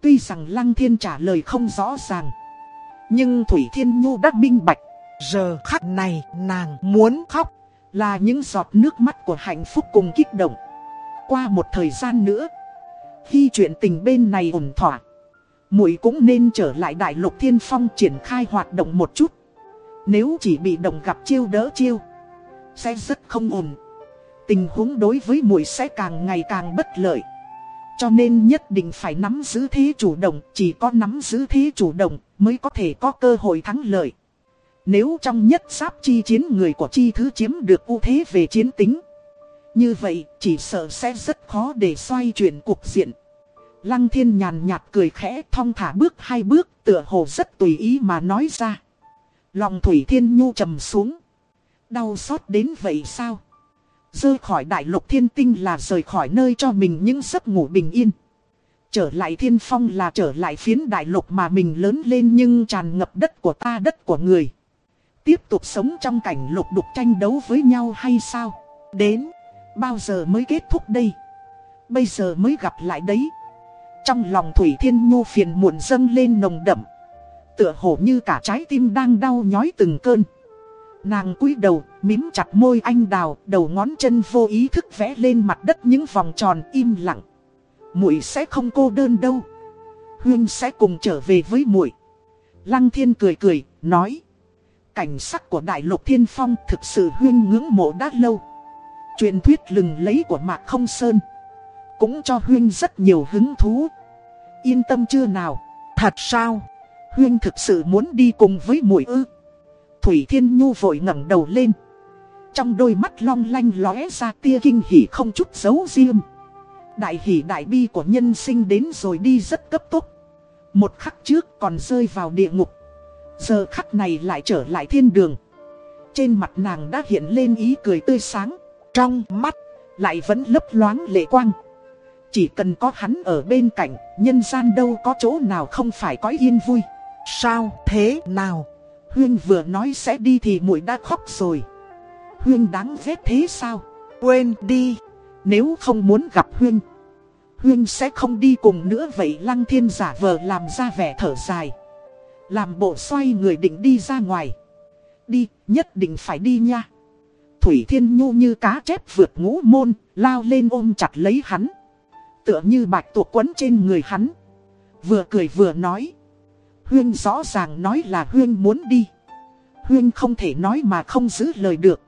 Tuy rằng Lăng Thiên trả lời không rõ ràng. Nhưng Thủy Thiên Nhu đã minh bạch. Giờ khắc này, nàng muốn khóc. Là những giọt nước mắt của hạnh phúc cùng kích động. Qua một thời gian nữa. Khi chuyện tình bên này ổn thỏa. muội cũng nên trở lại đại lục thiên phong triển khai hoạt động một chút. Nếu chỉ bị động gặp chiêu đỡ chiêu. Sẽ rất không ổn. Tình huống đối với muội sẽ càng ngày càng bất lợi. Cho nên nhất định phải nắm giữ thế chủ động, chỉ có nắm giữ thế chủ động mới có thể có cơ hội thắng lợi. Nếu trong nhất giáp chi chiến người của chi thứ chiếm được ưu thế về chiến tính. Như vậy chỉ sợ sẽ rất khó để xoay chuyển cục diện. Lăng thiên nhàn nhạt cười khẽ thong thả bước hai bước tựa hồ rất tùy ý mà nói ra. Lòng thủy thiên nhu trầm xuống. Đau xót đến vậy sao? Rơi khỏi đại lục thiên tinh là rời khỏi nơi cho mình những giấc ngủ bình yên. Trở lại thiên phong là trở lại phiến đại lục mà mình lớn lên nhưng tràn ngập đất của ta đất của người. Tiếp tục sống trong cảnh lục đục tranh đấu với nhau hay sao? Đến, bao giờ mới kết thúc đây? Bây giờ mới gặp lại đấy. Trong lòng Thủy Thiên Nhu phiền muộn dâng lên nồng đậm. Tựa hồ như cả trái tim đang đau nhói từng cơn. Nàng cúi đầu, mím chặt môi anh đào, đầu ngón chân vô ý thức vẽ lên mặt đất những vòng tròn im lặng. Muội sẽ không cô đơn đâu. Huyên sẽ cùng trở về với muội. Lăng Thiên cười cười, nói. Cảnh sắc của đại lục thiên phong thực sự huyên ngưỡng mộ đã lâu. Truyền thuyết lừng lấy của Mạc Không Sơn. Cũng cho huyên rất nhiều hứng thú. Yên tâm chưa nào? Thật sao? Huyên thực sự muốn đi cùng với muội ư? Thủy Thiên Nhu vội ngẩng đầu lên. Trong đôi mắt long lanh lóe ra tia kinh hỉ không chút giấu riêng. Đại hỉ đại bi của nhân sinh đến rồi đi rất cấp tốc. Một khắc trước còn rơi vào địa ngục. Giờ khắc này lại trở lại thiên đường. Trên mặt nàng đã hiện lên ý cười tươi sáng. Trong mắt lại vẫn lấp loáng lệ quang. Chỉ cần có hắn ở bên cạnh, nhân gian đâu có chỗ nào không phải có yên vui. Sao thế nào? Huyên vừa nói sẽ đi thì muội đã khóc rồi. Huyên đáng ghét thế sao? Quên đi. Nếu không muốn gặp Huyên, Huyên sẽ không đi cùng nữa vậy Lăng Thiên giả vờ làm ra vẻ thở dài. Làm bộ xoay người định đi ra ngoài. Đi, nhất định phải đi nha. Thủy Thiên Nhu như cá chép vượt ngũ môn, lao lên ôm chặt lấy hắn. Tựa như bạch tuộc quấn trên người hắn. Vừa cười vừa nói. Huyên rõ ràng nói là Huyên muốn đi. Huyên không thể nói mà không giữ lời được.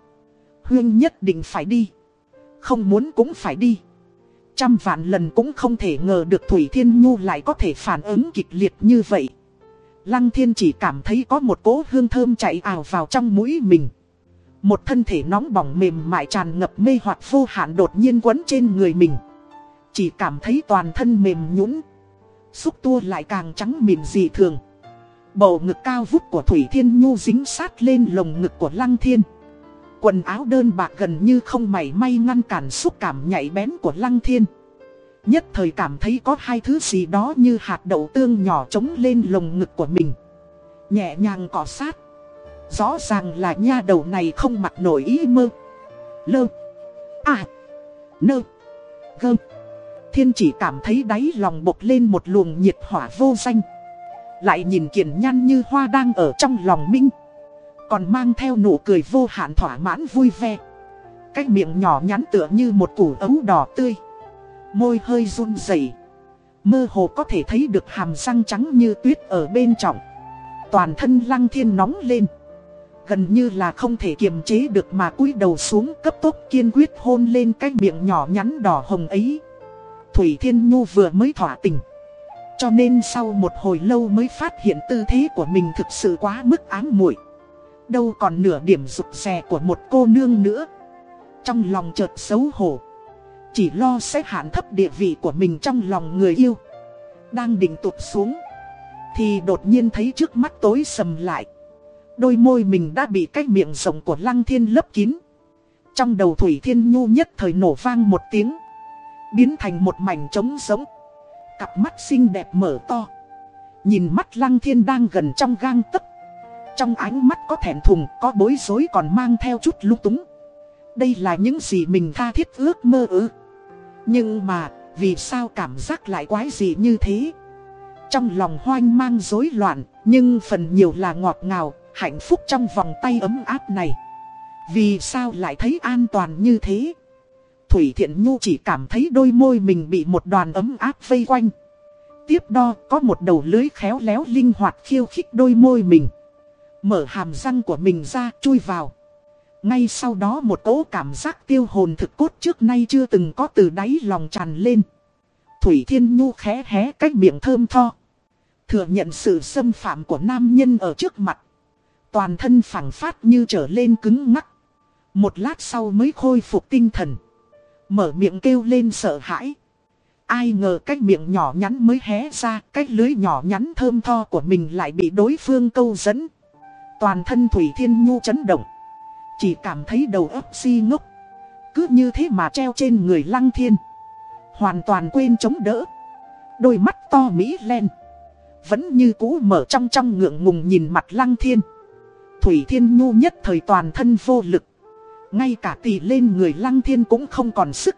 Huyên nhất định phải đi. Không muốn cũng phải đi. Trăm vạn lần cũng không thể ngờ được Thủy Thiên Nhu lại có thể phản ứng kịch liệt như vậy. Lăng Thiên chỉ cảm thấy có một cỗ hương thơm chạy ảo vào trong mũi mình. Một thân thể nóng bỏng mềm mại tràn ngập mê hoặc vô hạn đột nhiên quấn trên người mình. Chỉ cảm thấy toàn thân mềm nhũn Xúc tua lại càng trắng mịn dị thường. Bầu ngực cao vút của Thủy Thiên Nhu dính sát lên lồng ngực của Lăng Thiên. Quần áo đơn bạc gần như không mảy may ngăn cản xúc cảm nhạy bén của Lăng Thiên. Nhất thời cảm thấy có hai thứ gì đó như hạt đậu tương nhỏ trống lên lồng ngực của mình. Nhẹ nhàng cọ sát. Rõ ràng là nha đầu này không mặc nổi ý mơ. Lơ. À. Nơ. Gơ. Thiên chỉ cảm thấy đáy lòng bộc lên một luồng nhiệt hỏa vô danh. Lại nhìn kiền nhăn như hoa đang ở trong lòng minh Còn mang theo nụ cười vô hạn thỏa mãn vui vẻ Cái miệng nhỏ nhắn tựa như một củ ấu đỏ tươi Môi hơi run rẩy Mơ hồ có thể thấy được hàm răng trắng như tuyết ở bên trong Toàn thân lăng thiên nóng lên Gần như là không thể kiềm chế được mà cúi đầu xuống cấp tốc kiên quyết hôn lên cái miệng nhỏ nhắn đỏ hồng ấy. Thủy Thiên Nhu vừa mới thỏa tình. Cho nên sau một hồi lâu mới phát hiện tư thế của mình thực sự quá mức ám muội. Đâu còn nửa điểm rụt rè của một cô nương nữa. Trong lòng chợt xấu hổ. Chỉ lo sẽ hạn thấp địa vị của mình trong lòng người yêu. Đang định tụt xuống, Thì đột nhiên thấy trước mắt tối sầm lại. Đôi môi mình đã bị cái miệng rộng của lăng thiên lấp kín. Trong đầu Thủy Thiên Nhu nhất thời nổ vang một tiếng Biến thành một mảnh trống giống Cặp mắt xinh đẹp mở to Nhìn mắt lăng thiên đang gần trong gang tấc. Trong ánh mắt có thẹn thùng, có bối rối còn mang theo chút lung túng. Đây là những gì mình tha thiết ước mơ ư? Nhưng mà, vì sao cảm giác lại quái gì như thế? Trong lòng hoang mang rối loạn, nhưng phần nhiều là ngọt ngào, hạnh phúc trong vòng tay ấm áp này Vì sao lại thấy an toàn như thế Thủy Thiện Nhu chỉ cảm thấy đôi môi mình bị một đoàn ấm áp vây quanh Tiếp đó, có một đầu lưới khéo léo linh hoạt khiêu khích đôi môi mình. Mở hàm răng của mình ra, chui vào. Ngay sau đó một cỗ cảm giác tiêu hồn thực cốt trước nay chưa từng có từ đáy lòng tràn lên. Thủy Thiên Nhu khẽ hé cách miệng thơm tho. Thừa nhận sự xâm phạm của nam nhân ở trước mặt. Toàn thân phẳng phát như trở lên cứng ngắc. Một lát sau mới khôi phục tinh thần. Mở miệng kêu lên sợ hãi. Ai ngờ cái miệng nhỏ nhắn mới hé ra, cái lưới nhỏ nhắn thơm tho của mình lại bị đối phương câu dẫn. Toàn thân Thủy Thiên Nhu chấn động. Chỉ cảm thấy đầu óc si ngốc. Cứ như thế mà treo trên người lăng thiên. Hoàn toàn quên chống đỡ. Đôi mắt to mỹ len. Vẫn như cũ mở trong trong ngượng ngùng nhìn mặt lăng thiên. Thủy Thiên Nhu nhất thời toàn thân vô lực. Ngay cả tỷ lên người lăng thiên cũng không còn sức.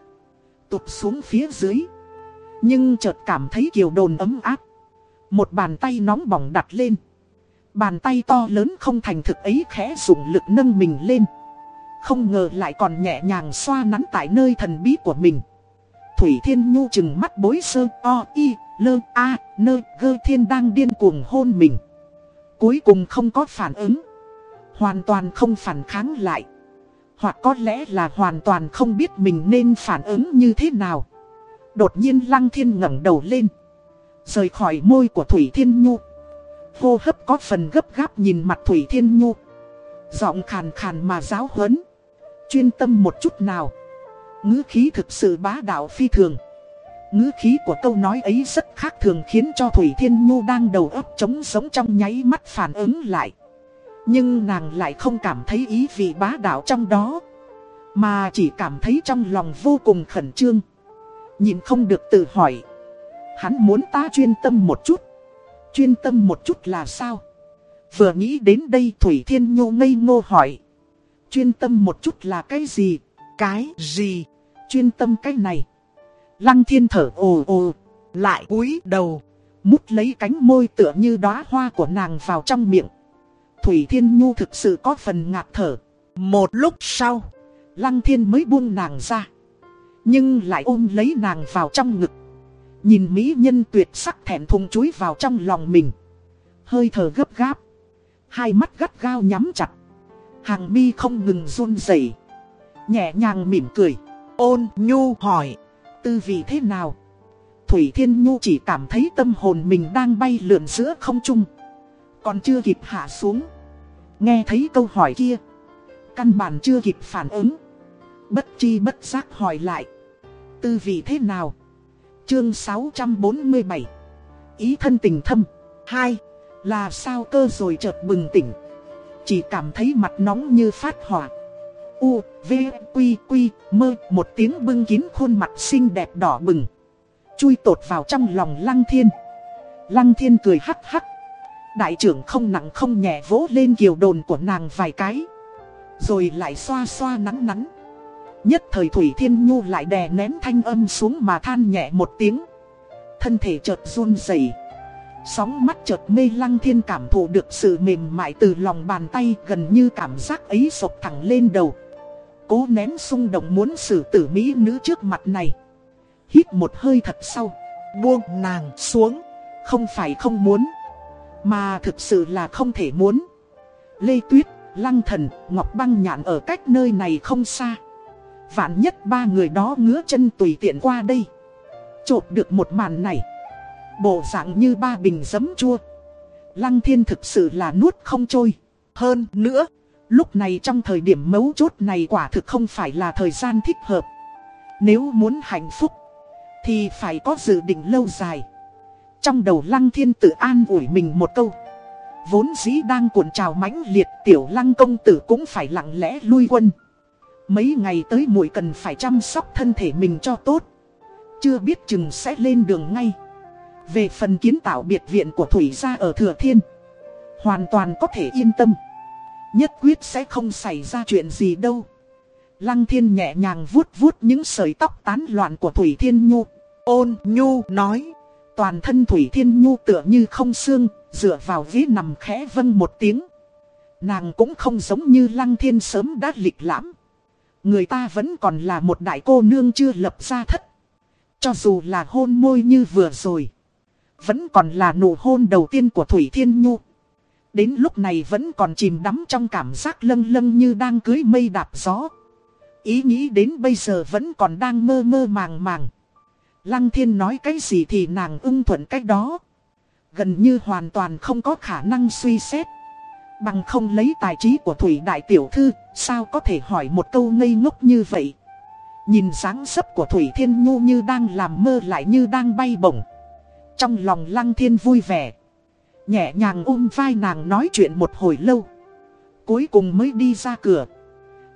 Tụt xuống phía dưới. Nhưng chợt cảm thấy kiều đồn ấm áp. Một bàn tay nóng bỏng đặt lên. Bàn tay to lớn không thành thực ấy khẽ dùng lực nâng mình lên. Không ngờ lại còn nhẹ nhàng xoa nắn tại nơi thần bí của mình. Thủy Thiên Nhu chừng mắt bối sơ, o, y, lơ, a, nơ, gơ thiên đang điên cuồng hôn mình. Cuối cùng không có phản ứng. Hoàn toàn không phản kháng lại. Hoặc có lẽ là hoàn toàn không biết mình nên phản ứng như thế nào. Đột nhiên Lăng Thiên ngẩng đầu lên. Rời khỏi môi của Thủy Thiên Nhu. Hô hấp có phần gấp gáp nhìn mặt Thủy Thiên Nhu. Giọng khàn khàn mà giáo huấn. Chuyên tâm một chút nào. ngữ khí thực sự bá đạo phi thường. ngữ khí của câu nói ấy rất khác thường khiến cho Thủy Thiên Nhu đang đầu óc trống sống trong nháy mắt phản ứng lại. Nhưng nàng lại không cảm thấy ý vị bá đạo trong đó. Mà chỉ cảm thấy trong lòng vô cùng khẩn trương. Nhìn không được tự hỏi. Hắn muốn ta chuyên tâm một chút. Chuyên tâm một chút là sao? Vừa nghĩ đến đây Thủy Thiên Nhô ngây ngô hỏi. Chuyên tâm một chút là cái gì? Cái gì? Chuyên tâm cái này. Lăng thiên thở ồ ồ. Lại cúi đầu. Mút lấy cánh môi tựa như đóa hoa của nàng vào trong miệng. Thủy Thiên Nhu thực sự có phần ngạt thở. Một lúc sau, Lăng Thiên mới buông nàng ra. Nhưng lại ôm lấy nàng vào trong ngực. Nhìn mỹ nhân tuyệt sắc thẹn thùng chúi vào trong lòng mình. Hơi thở gấp gáp. Hai mắt gắt gao nhắm chặt. Hàng mi không ngừng run rẩy. Nhẹ nhàng mỉm cười. Ôn nhu hỏi Tư vị thế nào? Thủy Thiên Nhu chỉ cảm thấy tâm hồn mình đang bay lượn giữa không trung. Còn chưa kịp hạ xuống. Nghe thấy câu hỏi kia Căn bản chưa kịp phản ứng. Bất chi bất giác hỏi lại Tư vị thế nào? Chương 647 Ý thân tình thâm. 2. Là sao cơ rồi chợt bừng tỉnh? Chỉ cảm thấy mặt nóng như phát hỏa. U, V, Quy, Quy, mơ Một tiếng bưng kín khuôn mặt xinh đẹp đỏ bừng. Chui tột vào trong lòng Lăng Thiên. Lăng Thiên cười hắc hắc Đại trưởng không nặng không nhẹ vỗ lên kiều đồn của nàng vài cái Rồi lại xoa xoa nắn nắn Nhất thời Thủy Thiên Nhu lại đè nén thanh âm xuống mà than nhẹ một tiếng. Thân thể chợt run rẩy, Sóng mắt chợt mê lăng thiên cảm thụ được sự mềm mại từ lòng bàn tay gần như cảm giác ấy sộc thẳng lên đầu. Cố nén xung động muốn xử tử mỹ nữ trước mặt này. Hít một hơi thật sâu, buông nàng xuống. Không phải không muốn, mà thực sự là không thể muốn. Lê Tuyết, Lăng Thần, Ngọc Băng Nhạn ở cách nơi này không xa. Vạn nhất ba người đó ngứa chân tùy tiện qua đây. Chộp được một màn này. Bộ dạng như ba bình giấm chua. Lăng thiên thực sự là nuốt không trôi. Hơn nữa Lúc này trong thời điểm mấu chốt này quả thực không phải là thời gian thích hợp. Nếu muốn hạnh phúc Thì phải có dự định lâu dài. Trong đầu lăng thiên tự an ủi mình một câu. Vốn dĩ đang cuộn trào mãnh liệt, tiểu lăng công tử cũng phải lặng lẽ lui quân. Mấy ngày tới muội cần phải chăm sóc thân thể mình cho tốt. Chưa biết chừng sẽ lên đường ngay. Về phần kiến tạo biệt viện của Thủy gia ở Thừa Thiên, Hoàn toàn có thể yên tâm. Nhất quyết sẽ không xảy ra chuyện gì đâu. Lăng thiên nhẹ nhàng vuốt vuốt những sợi tóc tán loạn của Thủy Thiên Nhu. Ôn Nhu nói Toàn thân Thủy Thiên Nhu tựa như không xương, Dựa vào ghế nằm khẽ vâng một tiếng. Nàng cũng không giống như Lăng Thiên sớm đã lịch lãm. Người ta vẫn còn là một đại cô nương chưa lập ra thất. Cho dù là hôn môi như vừa rồi, Vẫn còn là nụ hôn đầu tiên của Thủy Thiên Nhu. Đến lúc này vẫn còn chìm đắm trong cảm giác lâng lâng như đang cưới mây đạp gió. Ý nghĩ đến bây giờ vẫn còn đang mơ mơ màng màng. Lăng thiên nói cái gì thì nàng ưng thuận cách đó. Gần như hoàn toàn không có khả năng suy xét. Bằng không lấy tài trí của Thủy Đại Tiểu Thư, Sao có thể hỏi một câu ngây ngốc như vậy? Nhìn dáng dấp của Thủy Thiên Nhu như đang làm mơ lại như đang bay bổng. Trong lòng Lăng Thiên vui vẻ. Nhẹ nhàng ôm vai nàng nói chuyện một hồi lâu. Cuối cùng mới đi ra cửa.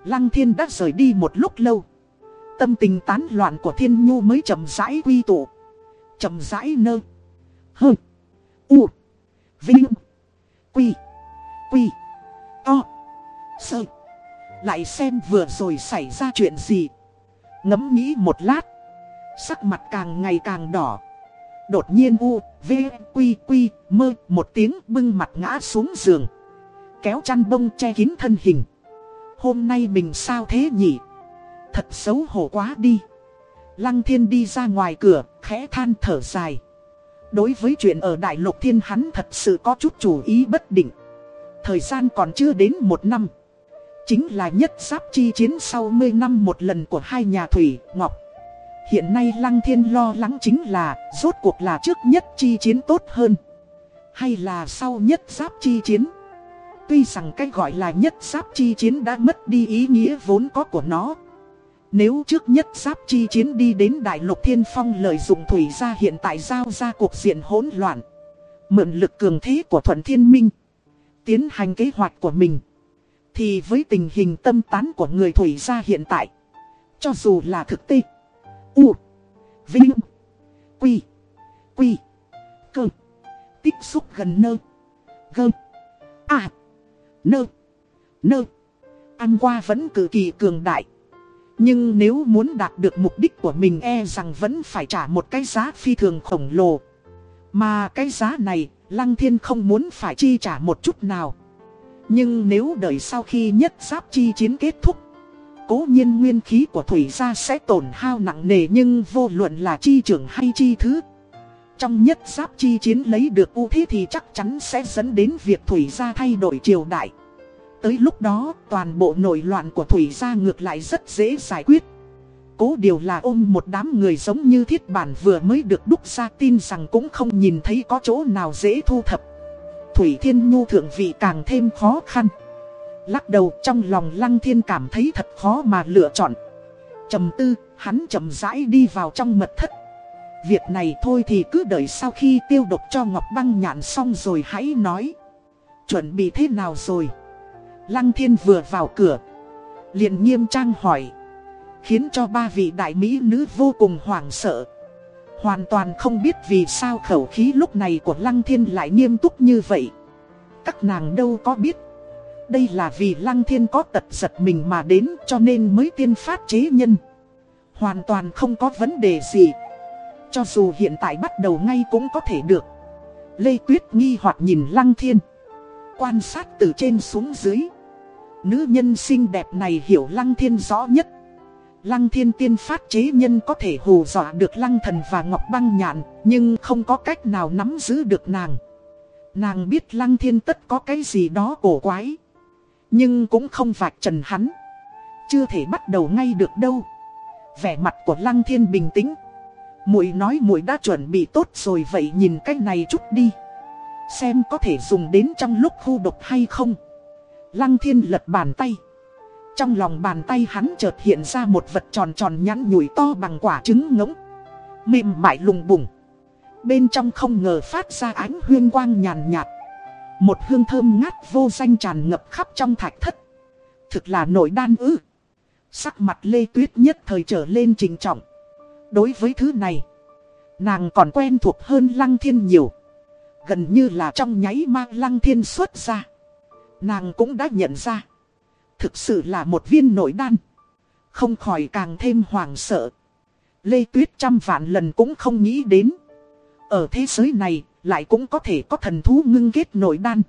Lăng Thiên đã rời đi một lúc lâu. Tâm tình tán loạn của Thiên Nhu mới chậm rãi quy tụ. Chậm rãi nơ. Hơ. U. Vinh. Quy. Quy. To Sơ. Lại xem vừa rồi xảy ra chuyện gì. Ngẫm nghĩ một lát. Sắc mặt càng ngày càng đỏ. Đột nhiên U, V, Quy Quy, Mơ, một tiếng bưng mặt ngã xuống giường. Kéo chăn bông che kín thân hình. Hôm nay mình sao thế nhỉ? Thật xấu hổ quá đi. Lăng thiên đi ra ngoài cửa Khẽ than thở dài. Đối với chuyện ở Đại Lục Thiên hắn thật sự có chút chủ ý bất định. Thời gian còn chưa đến một năm. Chính là nhất giáp chi chiến sau 10 năm một lần của hai nhà Thủy, Ngọc. Hiện nay Lăng Thiên lo lắng chính là Rốt cuộc là trước nhất chi chiến tốt hơn. Hay là sau nhất giáp chi chiến? Tuy rằng cái gọi là nhất giáp chi chiến đã mất đi ý nghĩa vốn có của nó nếu trước nhất giáp chi chiến đi đến Đại Lục Thiên Phong lợi dụng Thủy ra hiện tại giao ra cuộc diện hỗn loạn, Mượn lực cường thế của Thuận Thiên Minh, Tiến hành kế hoạch của mình, Thì với tình hình tâm tán của người Thủy ra hiện tại, Cho dù là thực tế, U, Vinh, Quy Quy, Cơ, Tích xúc gần nơ, Gơ À Nơ Nơ Ăn qua vẫn cực kỳ cường đại. Nhưng nếu muốn đạt được mục đích của mình e rằng vẫn phải trả một cái giá phi thường khổng lồ. Mà cái giá này, Lăng Thiên không muốn phải chi trả một chút nào. Nhưng nếu đợi sau khi nhất giáp chi chiến kết thúc, Cố nhiên nguyên khí của Thủy gia sẽ tổn hao nặng nề nhưng vô luận là chi trưởng hay chi thứ, Trong nhất giáp chi chiến lấy được ưu thế thì chắc chắn sẽ dẫn đến việc Thủy gia thay đổi triều đại. Tới lúc đó toàn bộ nội loạn của Thủy gia ngược lại rất dễ giải quyết Cố điều là ôm một đám người giống như thiết bản vừa mới được đúc ra tin rằng cũng không nhìn thấy có chỗ nào dễ thu thập Thủy Thiên Nhu thượng vị càng thêm khó khăn Lắc đầu trong lòng Lăng Thiên cảm thấy thật khó mà lựa chọn. trầm tư, hắn chậm rãi đi vào trong mật thất. Việc này thôi thì cứ đợi sau khi tiêu độc cho Ngọc Băng nhạn xong rồi hãy nói. Chuẩn bị thế nào rồi? Lăng Thiên vừa vào cửa. liền nghiêm trang hỏi. Khiến cho ba vị đại mỹ nữ vô cùng hoảng sợ. Hoàn toàn không biết vì sao khẩu khí lúc này của Lăng Thiên lại nghiêm túc như vậy. Các nàng đâu có biết. Đây là vì Lăng Thiên có tật giật mình mà đến cho nên mới tiên phát chế nhân. Hoàn toàn không có vấn đề gì. Cho dù hiện tại bắt đầu ngay cũng có thể được. Lê Tuyết nghi hoặc nhìn Lăng Thiên. Quan sát từ trên xuống dưới. Nữ nhân xinh đẹp này hiểu Lăng Thiên rõ nhất. Lăng Thiên tiên phát chế nhân có thể hù dọa được Lăng Thần và Ngọc Băng Nhạn, nhưng không có cách nào nắm giữ được nàng. Nàng biết Lăng Thiên tất có cái gì đó cổ quái. Nhưng cũng không vạch trần hắn Chưa thể bắt đầu ngay được đâu Vẻ mặt của Lăng Thiên bình tĩnh muội nói muội đã chuẩn bị tốt rồi vậy nhìn cái này chút đi Xem có thể dùng đến trong lúc khu độc hay không Lăng Thiên lật bàn tay Trong lòng bàn tay hắn chợt hiện ra một vật tròn tròn nhắn nhủi to bằng quả trứng ngỗng Mềm mại lùng bùng Bên trong không ngờ phát ra ánh huyên quang nhàn nhạt một hương thơm ngát vô danh tràn ngập khắp trong thạch thất. Thực là nội đan ư. Sắc mặt Lê Tuyết nhất thời trở lên trình trọng. Đối với thứ này, Nàng còn quen thuộc hơn Lăng Thiên nhiều. Gần như là trong nháy mang Lăng Thiên xuất ra. Nàng cũng đã nhận ra. Thực sự là một viên nội đan. Không khỏi càng thêm hoảng sợ. Lê Tuyết trăm vạn lần cũng không nghĩ đến. Ở thế giới này, lại cũng có thể có thần thú ngưng kết nội đan.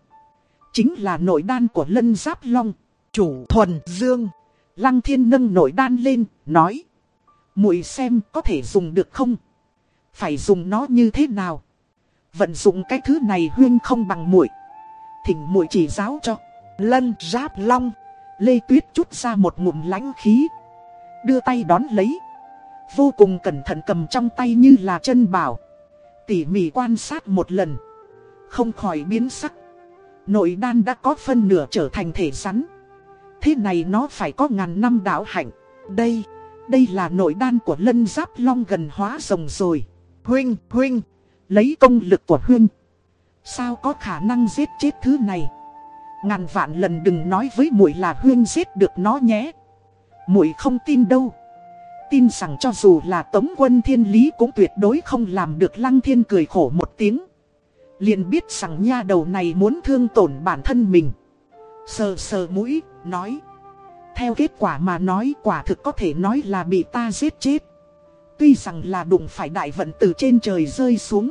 Chính là nội đan của lân giáp long, chủ thuần dương. Lăng thiên nâng nội đan lên, nói. muội xem có thể dùng được không? Phải dùng nó như thế nào? Vận dụng cái thứ này huyên không bằng muội Thỉnh muội chỉ giáo cho. Lân giáp long. Lê Tuyết chút ra một ngụm lãnh khí. Đưa tay đón lấy. Vô cùng cẩn thận cầm trong tay như là chân bảo. Tỉ mỉ quan sát một lần. Không khỏi biến sắc. Nội đan đã có phân nửa trở thành thể rắn. Thế này nó phải có ngàn năm đạo hạnh. Đây, đây là nội đan của lân giáp long gần hóa rồng rồi. Huynh, huynh, lấy công lực của Huyên Sao có khả năng giết chết thứ này? Ngàn vạn lần đừng nói với muội là Huyên giết được nó nhé. Muội không tin đâu. Tin rằng cho dù là tống quân thiên lý cũng tuyệt đối không làm được lăng thiên cười khổ một tiếng. Liền biết rằng nha đầu này muốn thương tổn bản thân mình. Sờ sờ mũi, nói. Theo kết quả mà nói quả thực có thể nói là bị ta giết chết. Tuy rằng là đụng phải đại vận từ trên trời rơi xuống.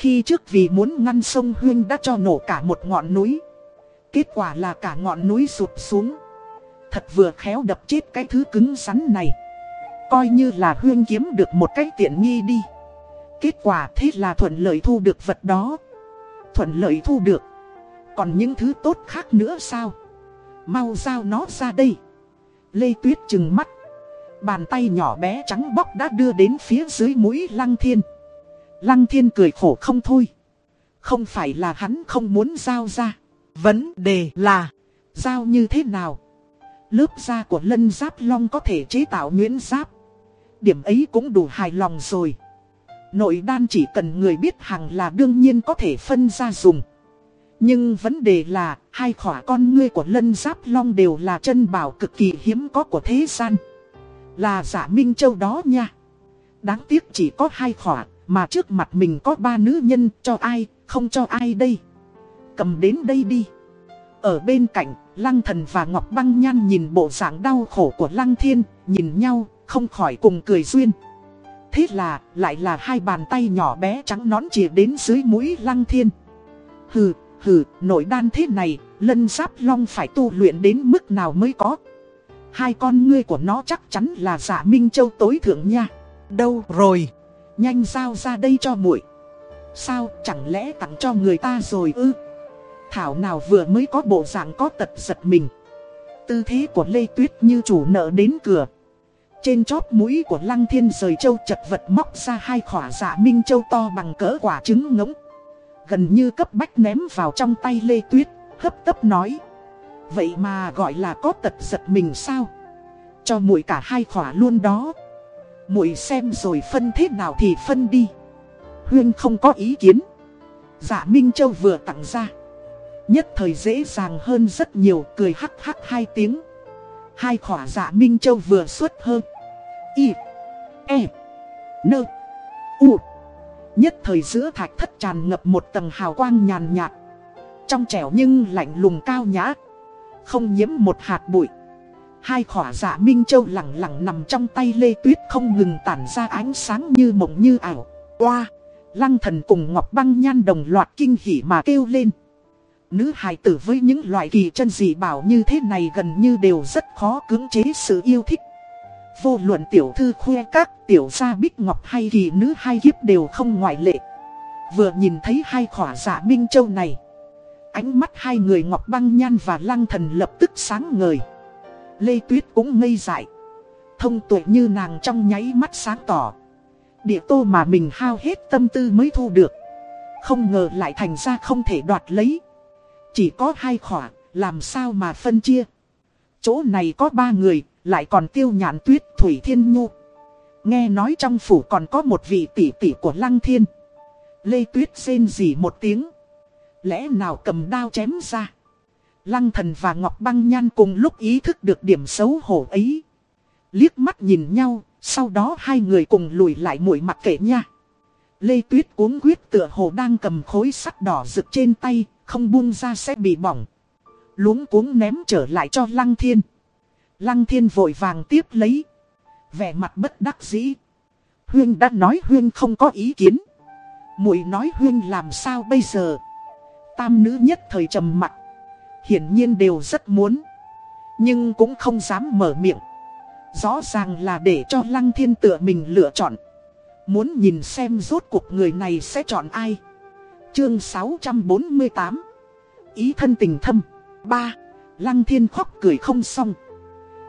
Khi trước vì muốn ngăn sông Huyên đã cho nổ cả một ngọn núi. Kết quả là cả ngọn núi sụp xuống. Thật vừa khéo đập chết cái thứ cứng rắn này. Coi như là Huyên kiếm được một cái tiện nghi đi. Kết quả thế là thuận lợi thu được vật đó. Thuận lợi thu được. Còn những thứ tốt khác nữa sao? Mau giao nó ra đây. Lê Tuyết chừng mắt. Bàn tay nhỏ bé trắng bóc đã đưa đến phía dưới mũi Lăng Thiên. Lăng Thiên cười khổ không thôi. Không phải là hắn không muốn giao ra. Vấn đề là, giao như thế nào? Lớp da của lân giáp long có thể chế tạo nguyễn giáp. Điểm ấy cũng đủ hài lòng rồi. Nội đan chỉ cần người biết hàng là đương nhiên có thể phân ra dùng. Nhưng vấn đề là, hai khỏa con ngươi của lân giáp long đều là chân bảo cực kỳ hiếm có của thế gian. Là giả Minh Châu đó nha. Đáng tiếc chỉ có hai khỏa, mà trước mặt mình có ba nữ nhân, cho ai, không cho ai đây. Cầm đến đây đi. Ở bên cạnh, Lăng Thần và Ngọc Băng Nhan nhìn bộ dạng đau khổ của Lăng Thiên, nhìn nhau, không khỏi cùng cười duyên. Thế là, lại là hai bàn tay nhỏ bé trắng nón chìa đến dưới mũi Lăng Thiên. Hừ, hừ, nội đan thế này, lân giáp long phải tu luyện đến mức nào mới có. Hai con ngươi của nó chắc chắn là giả Minh Châu tối thượng nha. Đâu rồi? Nhanh giao ra đây cho muội. Sao chẳng lẽ tặng cho người ta rồi ư? Thảo nào vừa mới có bộ dạng có tật giật mình. Tư thế của Lê Tuyết như chủ nợ đến cửa. Trên chóp mũi của Lăng Thiên rời châu chật vật móc ra hai khỏa dạ minh châu to bằng cỡ quả trứng ngỗng. Gần như cấp bách ném vào trong tay Lê Tuyết, hấp tấp nói. Vậy mà gọi là có tật giật mình sao? Cho muội cả hai khỏa luôn đó muội xem rồi phân thế nào thì phân đi. Huyên không có ý kiến. Dạ Minh Châu vừa tặng ra. Nhất thời dễ dàng hơn rất nhiều, cười hắc hắc hai tiếng. Hai khỏa dạ Minh Châu vừa xuất hơn. Y. E. Nơ. U. Nhất thời giữa thạch thất tràn ngập một tầng hào quang nhàn nhạt. Trong trẻo nhưng lạnh lùng cao nhã. Không nhiễm một hạt bụi. Hai khỏa dạ Minh Châu lặng lặng nằm trong tay Lê Tuyết không ngừng tản ra ánh sáng như mộng như ảo. Oa! Lăng thần cùng Ngọc Băng Nhan đồng loạt kinh hỉ mà kêu lên. Nữ hài tử với những loại kỳ chân dị bảo như thế này gần như đều rất khó cưỡng chế sự yêu thích. Vô luận tiểu thư khoe các, tiểu gia bích ngọc hay kỳ nữ hai kiếp đều không ngoại lệ. Vừa nhìn thấy hai khỏa dạ minh châu này. Ánh mắt hai người ngọc băng nhan và lăng thần lập tức sáng ngời. Lê Tuyết cũng ngây dại. Thông tuệ như nàng trong nháy mắt sáng tỏ. Địa tô mà mình hao hết tâm tư mới thu được. Không ngờ lại thành ra không thể đoạt lấy. Chỉ có hai khỏa, làm sao mà phân chia. Chỗ này có ba người, lại còn tiêu nhãn tuyết Thủy Thiên Nhu. Nghe nói trong phủ còn có một vị tỷ tỷ của Lăng Thiên. Lê Tuyết rên rỉ một tiếng. Lẽ nào cầm đao chém ra. Lăng thần và Ngọc Băng Nhan cùng lúc ý thức được điểm xấu hổ ấy. Liếc mắt nhìn nhau, sau đó hai người cùng lùi lại mũi mặt kệ nha. Lê Tuyết cuống quyết tựa hồ đang cầm khối sắt đỏ rực trên tay, không buông ra sẽ bị bỏng. Luống cuống ném trở lại cho Lăng Thiên. Lăng Thiên vội vàng tiếp lấy. Vẻ mặt bất đắc dĩ. Huyên đã nói Huyên không có ý kiến. muội nói Huyên làm sao bây giờ. Tam nữ nhất thời trầm mặt. Hiển nhiên đều rất muốn. Nhưng cũng không dám mở miệng. Rõ ràng là để cho Lăng Thiên tựa mình lựa chọn. Muốn nhìn xem rốt cuộc người này sẽ chọn ai. Chương 648 Ý thân tình thâm 3. Lăng Thiên khóc cười không xong.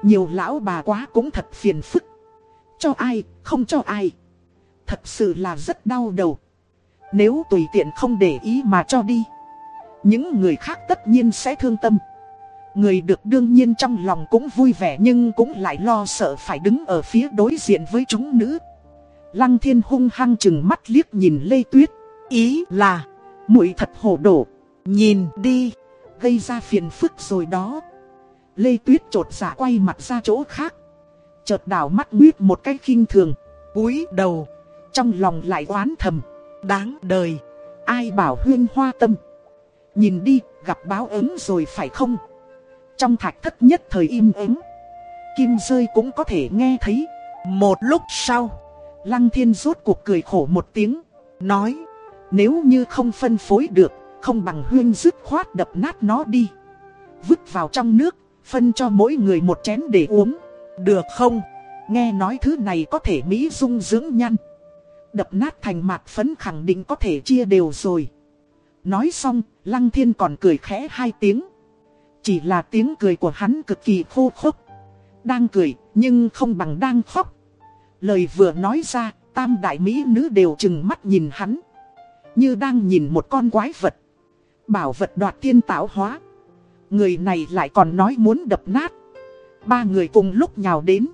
Nhiều lão bà quá cũng thật phiền phức. Cho ai, không cho ai. Thật sự là rất đau đầu. Nếu tùy tiện không để ý mà cho đi. Những người khác tất nhiên sẽ thương tâm. Người được đương nhiên trong lòng cũng vui vẻ nhưng cũng lại lo sợ phải đứng ở phía đối diện với chúng nữ. Lăng thiên hung hăng chừng mắt liếc nhìn Lê Tuyết. Ý là, muội thật hồ đổ. Nhìn đi, gây ra phiền phức rồi đó. Lê Tuyết trột dạ quay mặt ra chỗ khác. Chợt đảo mắt nguyết một cái khinh thường. cúi đầu, trong lòng lại oán thầm. Đáng đời, ai bảo huyên hoa tâm. Nhìn đi, gặp báo ứng rồi phải không? Trong thạch thất nhất thời im ắng Kim rơi cũng có thể nghe thấy. Một lúc sau, Lăng thiên rốt cuộc cười khổ một tiếng. Nói, nếu như không phân phối được, không bằng huyên dứt khoát đập nát nó đi. Vứt vào trong nước, phân cho mỗi người một chén để uống. Được không? Nghe nói thứ này có thể mỹ dung dưỡng nhăn. Đập nát thành mạt phấn khẳng định có thể chia đều rồi. Nói xong, Lăng Thiên còn cười khẽ hai tiếng. Chỉ là tiếng cười của hắn cực kỳ khô khốc. Đang cười, nhưng không bằng đang khóc. Lời vừa nói ra, tam đại mỹ nữ đều chừng mắt nhìn hắn. Như đang nhìn một con quái vật. Bảo vật đoạt tiên tạo hóa. Người này lại còn nói muốn đập nát. Ba người cùng lúc nhào đến.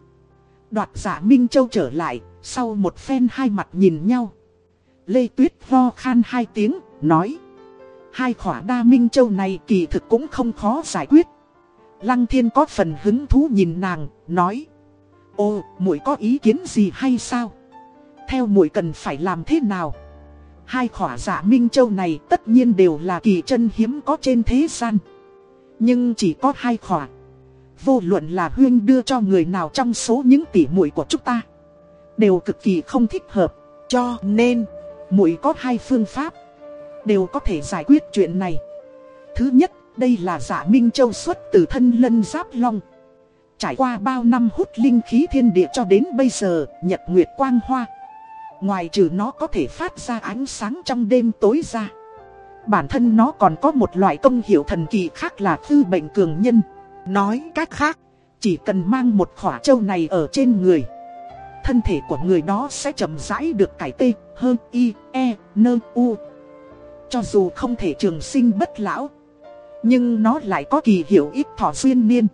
Đoạt giả Minh Châu trở lại, sau một phen hai mặt nhìn nhau. Lê Tuyết ho khan hai tiếng, nói. Hai khỏa đa Minh Châu này kỳ thực cũng không khó giải quyết. Lăng thiên có phần hứng thú nhìn nàng, nói. Ô, muội có ý kiến gì hay sao? Theo muội cần phải làm thế nào? Hai khỏa giả Minh Châu này tất nhiên đều là kỳ chân hiếm có trên thế gian. Nhưng chỉ có hai khỏa. Vô luận là huyên đưa cho người nào trong số những tỷ muội của chúng ta. Đều cực kỳ không thích hợp. Cho nên, muội có hai phương pháp. Đều có thể giải quyết chuyện này. Thứ nhất, đây là giả Minh Châu xuất từ thân lân giáp long. Trải qua bao năm hút linh khí thiên địa cho đến bây giờ, nhật nguyệt quang hoa. Ngoài trừ nó có thể phát ra ánh sáng trong đêm tối ra. Bản thân nó còn có một loại công hiệu thần kỳ khác là tư bệnh cường nhân. Nói cách khác, chỉ cần mang một khỏa châu này ở trên người. Thân thể của người đó sẽ chậm rãi được cải tê, hơn, y, e, nơ, u. Cho dù không thể trường sinh bất lão, nhưng nó lại có kỳ hiệu ít thọ duyên niên.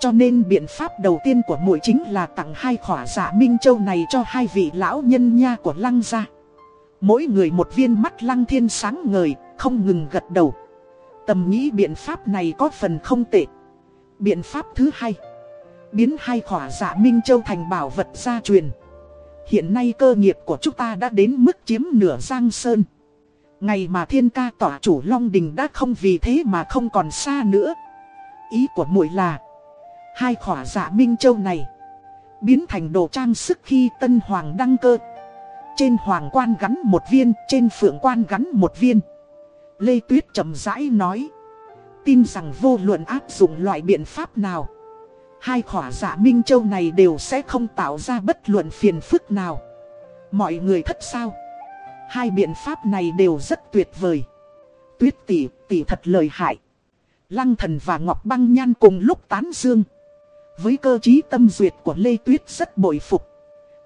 Cho nên biện pháp đầu tiên của muội chính là tặng hai khỏa giả Minh Châu này cho hai vị lão nhân nha của Lăng gia. Mỗi người một viên mắt Lăng Thiên sáng ngời, không ngừng gật đầu. Tầm nghĩ biện pháp này có phần không tệ. Biện pháp thứ hai. Biến hai khỏa giả Minh Châu thành bảo vật gia truyền. Hiện nay cơ nghiệp của chúng ta đã đến mức chiếm nửa giang sơn. Ngày mà thiên ca tỏa chủ Long Đình đã không vì thế mà không còn xa nữa. Ý của muội là, Hai khỏa dạ Minh Châu này Biến thành đồ trang sức khi tân hoàng đăng cơ. Trên hoàng quan gắn một viên, Trên phượng quan gắn một viên. Lê Tuyết trầm rãi nói, Tin rằng vô luận áp dụng loại biện pháp nào, Hai khỏa dạ Minh Châu này đều sẽ không tạo ra bất luận phiền phức nào. Mọi người thất sao? Hai biện pháp này đều rất tuyệt vời Tuyết tỷ tỷ thật lời hại Lăng thần và Ngọc Băng Nhan cùng lúc tán dương với cơ trí tâm duyệt của Lê Tuyết rất bội phục.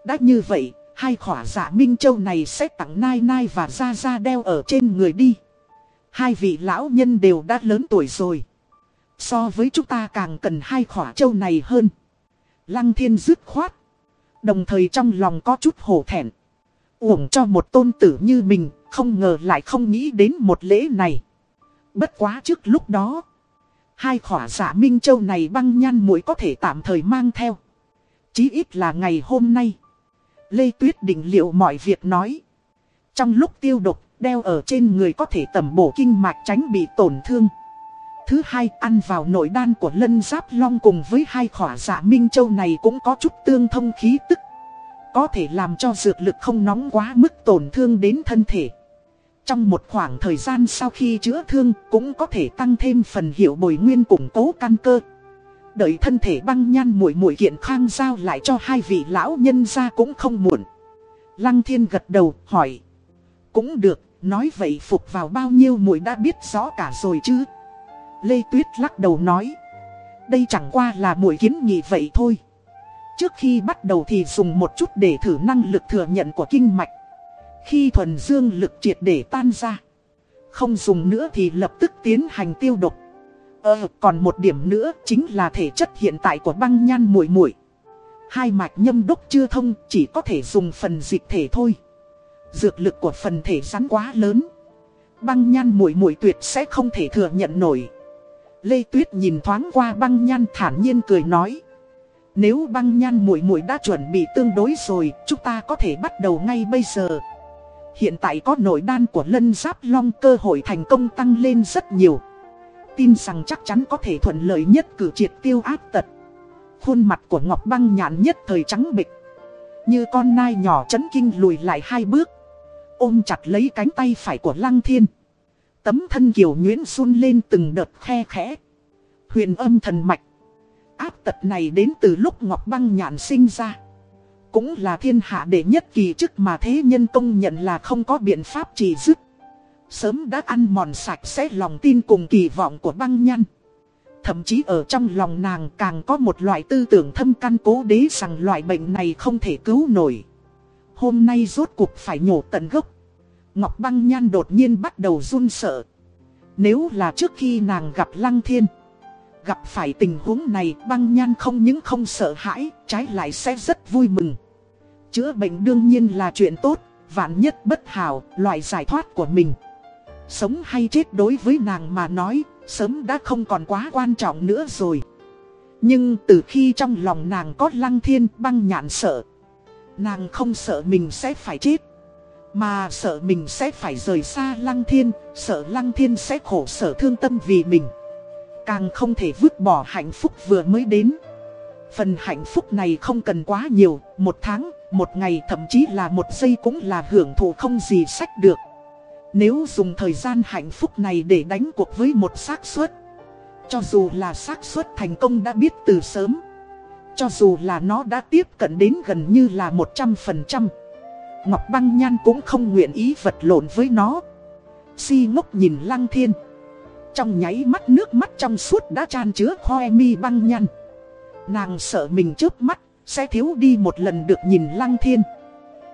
Đã như vậy, hai khỏa giả Minh Châu này sẽ tặng Nai Nai và Gia Gia đeo ở trên người đi. Hai vị lão nhân đều đã lớn tuổi rồi. So với chúng ta càng cần hai khỏa châu này hơn. Lăng thiên dứt khoát. Đồng thời trong lòng có chút hổ thẹn. Uổng cho một tôn tử như mình, không ngờ lại không nghĩ đến một lễ này. Bất quá trước lúc đó. Hai khỏa giả Minh Châu này băng nhan mũi có thể tạm thời mang theo. Chí ít là ngày hôm nay. Lê Tuyết định liệu mọi việc nói. Trong lúc tiêu độc, đeo ở trên người có thể tẩm bổ kinh mạch tránh bị tổn thương. Thứ hai, ăn vào nội đan của lân giáp long cùng với hai khỏa giả minh châu này cũng có chút tương thông khí tức. Có thể làm cho dược lực không nóng quá mức tổn thương đến thân thể. Trong một khoảng thời gian sau khi chữa thương cũng có thể tăng thêm phần hiệu bồi nguyên củng cố căn cơ. Đợi thân thể băng nhan mũi mũi kiện khang giao lại cho hai vị lão nhân ra cũng không muộn. Lăng thiên gật đầu hỏi. Cũng được, nói vậy phục vào bao nhiêu mũi đã biết rõ cả rồi chứ. Lê Tuyết lắc đầu nói. Đây chẳng qua là mũi kiến nghị vậy thôi. Trước khi bắt đầu thì dùng một chút để thử năng lực thừa nhận của kinh mạch. Khi thuần dương lực triệt để tan ra. Không dùng nữa thì lập tức tiến hành tiêu độc. Ờ, còn một điểm nữa chính là thể chất hiện tại của băng nhan muội muội. Hai mạch nhâm đốc chưa thông, chỉ có thể dùng phần dịch thể thôi. Dược lực của phần thể rắn quá lớn. Băng nhan muội muội tuyệt sẽ không thể thừa nhận nổi. Lê Tuyết nhìn thoáng qua băng nhan thản nhiên cười nói. Nếu băng nhan muội muội đã chuẩn bị tương đối rồi, chúng ta có thể bắt đầu ngay bây giờ. Hiện tại có nội đan của lân giáp long cơ hội thành công tăng lên rất nhiều. Tin rằng chắc chắn có thể thuận lợi nhất cử triệt tiêu áp tật. Khuôn mặt của Ngọc Băng nhạn nhất thời trắng bịch. Như con nai nhỏ chấn kinh lùi lại hai bước. Ôm chặt lấy cánh tay phải của Lăng Thiên. Tấm thân kiều nhuyễn run lên từng đợt khe khẽ. Huyền âm thần mạch. Áp tật này đến từ lúc Ngọc Băng nhạn sinh ra. Cũng là thiên hạ đệ nhất kỳ chức mà thế nhân công nhận là không có biện pháp trị dứt. Sớm đã ăn mòn sạch sẽ lòng tin cùng kỳ vọng của băng nhăn. Thậm chí ở trong lòng nàng càng có một loại tư tưởng thâm căn cố đế rằng loại bệnh này không thể cứu nổi. Hôm nay rốt cuộc phải nhổ tận gốc. Ngọc băng nhan đột nhiên bắt đầu run sợ. Nếu là trước khi nàng gặp lăng thiên. Gặp phải tình huống này băng nhan không những không sợ hãi, trái lại sẽ rất vui mừng. Chữa bệnh đương nhiên là chuyện tốt, vạn nhất bất hảo, loại giải thoát của mình. Sống hay chết đối với nàng mà nói, sớm đã không còn quá quan trọng nữa rồi. Nhưng từ khi trong lòng nàng có lăng thiên băng nhạn sợ, nàng không sợ mình sẽ phải chết. Mà sợ mình sẽ phải rời xa lăng thiên, sợ lăng thiên sẽ khổ sở thương tâm vì mình. Càng không thể vứt bỏ hạnh phúc vừa mới đến. Phần hạnh phúc này không cần quá nhiều, một tháng, một ngày thậm chí là một giây cũng là hưởng thụ không gì sách được. Nếu dùng thời gian hạnh phúc này để đánh cuộc với một xác suất Cho dù là xác suất thành công đã biết từ sớm Cho dù là nó đã tiếp cận đến gần như là 100% Ngọc Băng Nhan cũng không nguyện ý vật lộn với nó Si ngốc nhìn Lăng Thiên trong nháy mắt nước mắt trong suốt đã tràn chứa hoe mi băng nhăn. Nàng sợ mình trước mắt sẽ thiếu đi một lần được nhìn Lăng Thiên.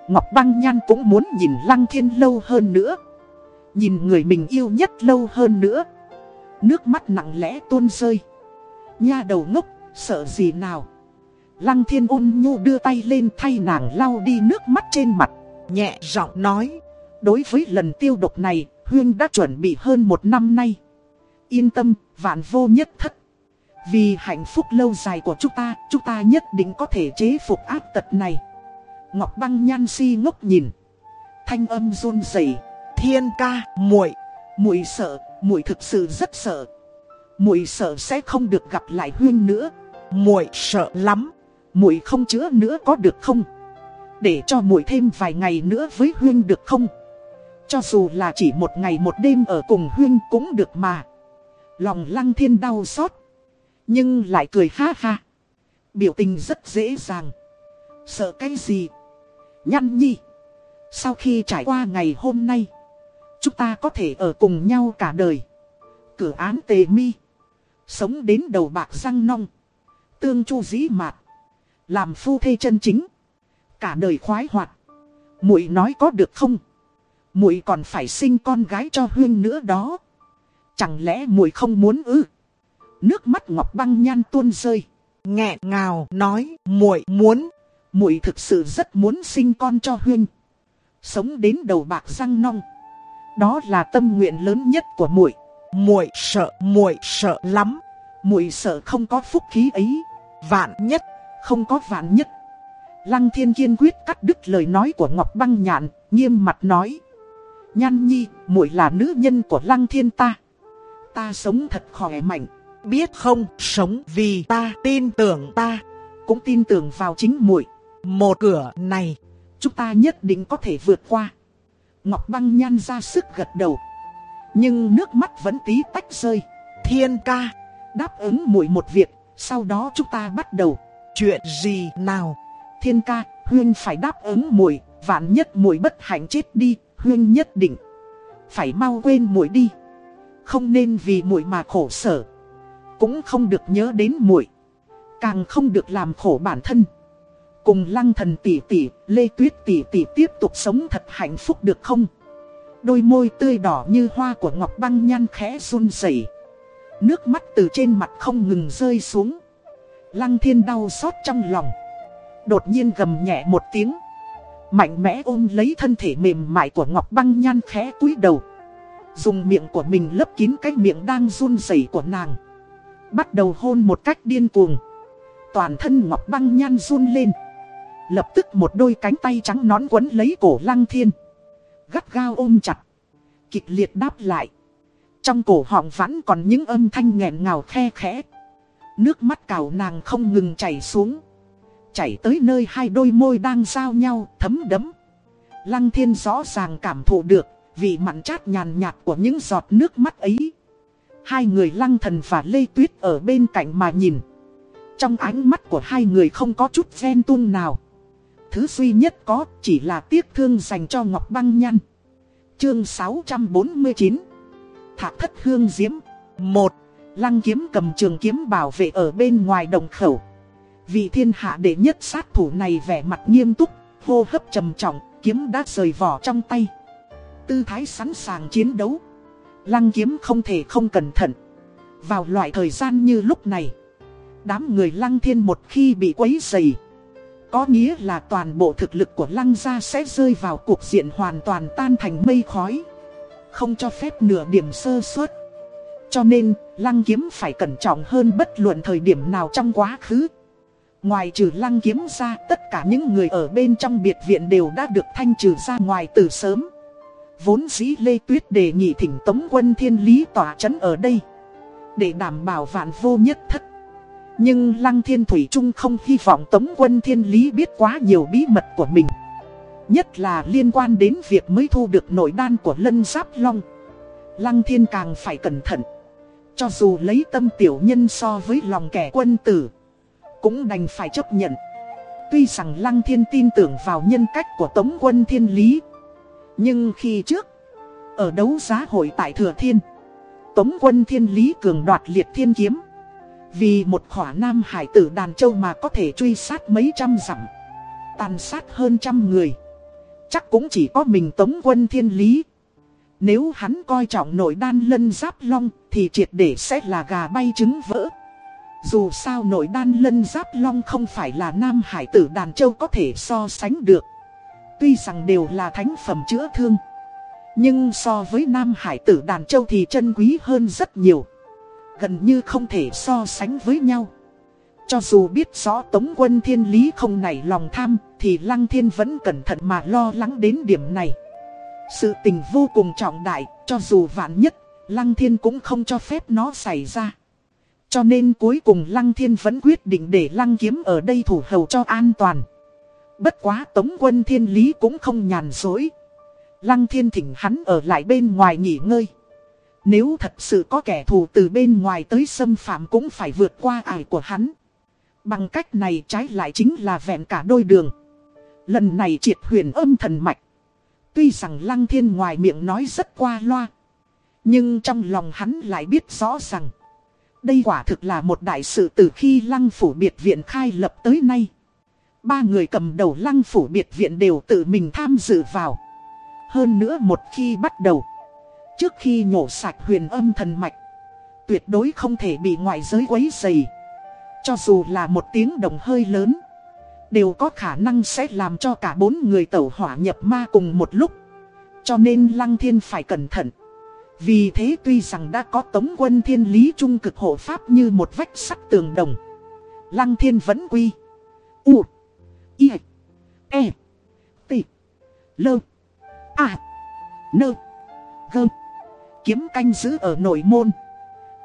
Ngọc Băng Nhan cũng muốn nhìn Lăng Thiên lâu hơn nữa. Nhìn người mình yêu nhất lâu hơn nữa. Nước mắt nặng lẽ tuôn rơi. Nha đầu ngốc, sợ gì nào? Lăng thiên ôn nhu đưa tay lên thay nàng lau đi nước mắt trên mặt Nhẹ giọng nói Đối với lần tiêu độc này Huyên đã chuẩn bị hơn một năm nay. Yên tâm, vạn vô nhất thất Vì hạnh phúc lâu dài của chúng ta Chúng ta nhất định có thể chế phục áp tật này Ngọc băng nhan si ngốc nhìn Thanh âm run rẩy Thiên ca, muội, muội sợ, muội thực sự rất sợ. Muội sợ sẽ không được gặp lại Huyên nữa. Muội sợ lắm. Muội không chữa nữa có được không? Để cho muội thêm vài ngày nữa với Huyên được không? Cho dù là chỉ một ngày một đêm ở cùng Huyên cũng được mà. Lòng lăng thiên đau xót. Nhưng lại cười ha ha. Biểu tình rất dễ dàng. Sợ cái gì? Nhăn nhi. Sau khi trải qua ngày hôm nay. Chúng ta có thể ở cùng nhau cả đời. Cửa án tề mi. Sống đến đầu bạc răng nong. Tương chu dĩ mạt. Làm phu thê chân chính. Cả đời khoái hoạt. muội nói có được không? muội còn phải sinh con gái cho huyên nữa đó. Chẳng lẽ muội không muốn ư? Nước mắt ngọc băng nhan tuôn rơi. Nghẹn ngào nói muội muốn. muội thực sự rất muốn sinh con cho huynh Sống đến đầu bạc răng nong. Đó là tâm nguyện lớn nhất của muội. Muội sợ, muội sợ lắm. Muội sợ không có phúc khí ấy. Vạn nhất, không có vạn nhất. Lăng Thiên kiên quyết cắt đứt lời nói của Ngọc Băng Nhạn, nghiêm mặt nói. Nhan nhi, muội là nữ nhân của lăng thiên ta. Ta sống thật khỏe mạnh. Biết không, sống vì ta tin tưởng ta. Cũng tin tưởng vào chính muội. Một cửa này, chúng ta nhất định có thể vượt qua. Ngọc băng nhan ra sức gật đầu. Nhưng nước mắt vẫn tí tách rơi. thiên ca, Đáp ứng muội một việc, sau đó chúng ta bắt đầu. chuyện gì nào? Thiên ca, Huyên phải đáp ứng muội, vạn nhất muội bất hạnh chết đi, Huyên nhất định phải mau quên muội đi. Không nên vì muội mà khổ sở, cũng không được nhớ đến muội, càng không được làm khổ bản thân. Cùng Lăng Thần tỷ tỷ, Lê Tuyết tỷ tỷ tiếp tục sống thật hạnh phúc được không? Đôi môi tươi đỏ như hoa của Ngọc Băng Nhan khẽ run rẩy. Nước mắt từ trên mặt không ngừng rơi xuống. Lăng Thiên đau xót trong lòng. Đột nhiên gầm nhẹ một tiếng Mạnh mẽ ôm lấy thân thể mềm mại của Ngọc Băng Nhan khẽ cúi đầu Dùng miệng của mình lấp kín cái miệng đang run rẩy của nàng. Bắt đầu hôn một cách điên cuồng. Toàn thân Ngọc Băng Nhan run lên. Lập tức một đôi cánh tay trắng nón quấn lấy cổ Lăng Thiên. Gắt gao ôm chặt. Kịch liệt đáp lại. Trong cổ họng vẫn còn những âm thanh nghẹn ngào khe khẽ. Nước mắt cào nàng không ngừng chảy xuống. Chảy tới nơi hai đôi môi đang giao nhau thấm đấm Lăng thiên rõ ràng cảm thụ được. Vị mặn chát nhàn nhạt của những giọt nước mắt ấy. Hai người lăng thần và Lê Tuyết ở bên cạnh mà nhìn. Trong ánh mắt của hai người không có chút ghen tuông nào. Thứ duy nhất có chỉ là tiếc thương dành cho Ngọc Băng Nhăn Chương 649 Thạc thất hương diễm. Một Lăng kiếm cầm trường kiếm bảo vệ ở bên ngoài đồng khẩu. Vị thiên hạ đệ nhất sát thủ này vẻ mặt nghiêm túc, hô hấp trầm trọng, kiếm đã rời vỏ trong tay. Tư thái sẵn sàng chiến đấu. Lăng kiếm không thể không cẩn thận. Vào loại thời gian như lúc này, đám người lăng thiên một khi bị quấy dày. Có nghĩa là toàn bộ thực lực của lăng gia sẽ rơi vào cuộc diện hoàn toàn tan thành mây khói. Không cho phép nửa điểm sơ suất. Cho nên, lăng kiếm phải cẩn trọng hơn bất luận thời điểm nào trong quá khứ. Ngoài trừ lăng kiếm ra tất cả những người ở bên trong biệt viện đều đã được thanh trừ ra ngoài từ sớm Vốn dĩ Lê Tuyết đề nghị thỉnh tống quân thiên lý tỏa chấn ở đây, Để đảm bảo vạn vô nhất thất Nhưng lăng thiên thủy trung không hy vọng tống quân thiên lý biết quá nhiều bí mật của mình, Nhất là liên quan đến việc mới thu được nội đan của lân giáp long Lăng thiên càng phải cẩn thận, Cho dù lấy tâm tiểu nhân so với lòng kẻ quân tử, cũng đành phải chấp nhận. Tuy rằng Lăng Thiên tin tưởng vào nhân cách của Tống quân Thiên Lý. Nhưng khi trước, ở đấu giá hội tại Thừa Thiên, Tống quân Thiên Lý cường đoạt liệt thiên kiếm. Vì một khỏa nam hải tử đàn châu mà có thể truy sát mấy trăm dặm Tàn sát hơn trăm người Chắc cũng chỉ có mình Tống quân Thiên Lý Nếu hắn coi trọng nội đan lân giáp long Thì triệt để sẽ là gà bay trứng vỡ dù sao nội đan lân giáp long không phải là nam hải tử đàn châu có thể so sánh được. Tuy rằng đều là thánh phẩm chữa thương. Nhưng so với nam hải tử đàn châu thì chân quý hơn rất nhiều. Gần như không thể so sánh với nhau. Cho dù biết rõ tống quân thiên lý không nảy lòng tham thì lăng thiên vẫn cẩn thận mà lo lắng đến điểm này. Sự tình vô cùng trọng đại, cho dù vạn nhất, lăng thiên cũng không cho phép nó xảy ra. Cho nên cuối cùng Lăng Thiên vẫn quyết định để Lăng Kiếm ở đây thủ hầu cho an toàn. Bất quá Tống quân Thiên Lý cũng không nhàn dối. Lăng Thiên thỉnh hắn ở lại bên ngoài nghỉ ngơi. Nếu thật sự có kẻ thù từ bên ngoài tới xâm phạm cũng phải vượt qua ải của hắn. Bằng cách này trái lại chính là vẹn cả đôi đường. Lần này triệt huyền âm thần mạch. Tuy rằng Lăng Thiên ngoài miệng nói rất qua loa. Nhưng trong lòng hắn lại biết rõ rằng. Đây quả thực là một đại sự từ khi lăng phủ biệt viện khai lập tới nay. Ba người cầm đầu lăng phủ biệt viện đều tự mình tham dự vào. Hơn nữa một khi bắt đầu. Trước khi nhổ sạch huyền âm thần mạch. Tuyệt đối không thể bị ngoại giới quấy dày. Cho dù là một tiếng đồng hơi lớn. Đều có khả năng sẽ làm cho cả bốn người tẩu hỏa nhập ma cùng một lúc. Cho nên lăng thiên phải cẩn thận. Vì thế tuy rằng đã có tống quân thiên lý trung cực hộ pháp như một vách sắt tường đồng, Lăng thiên vẫn quy, U Y E T Lơ A, Nơ Gơ Kiếm canh giữ ở nội môn.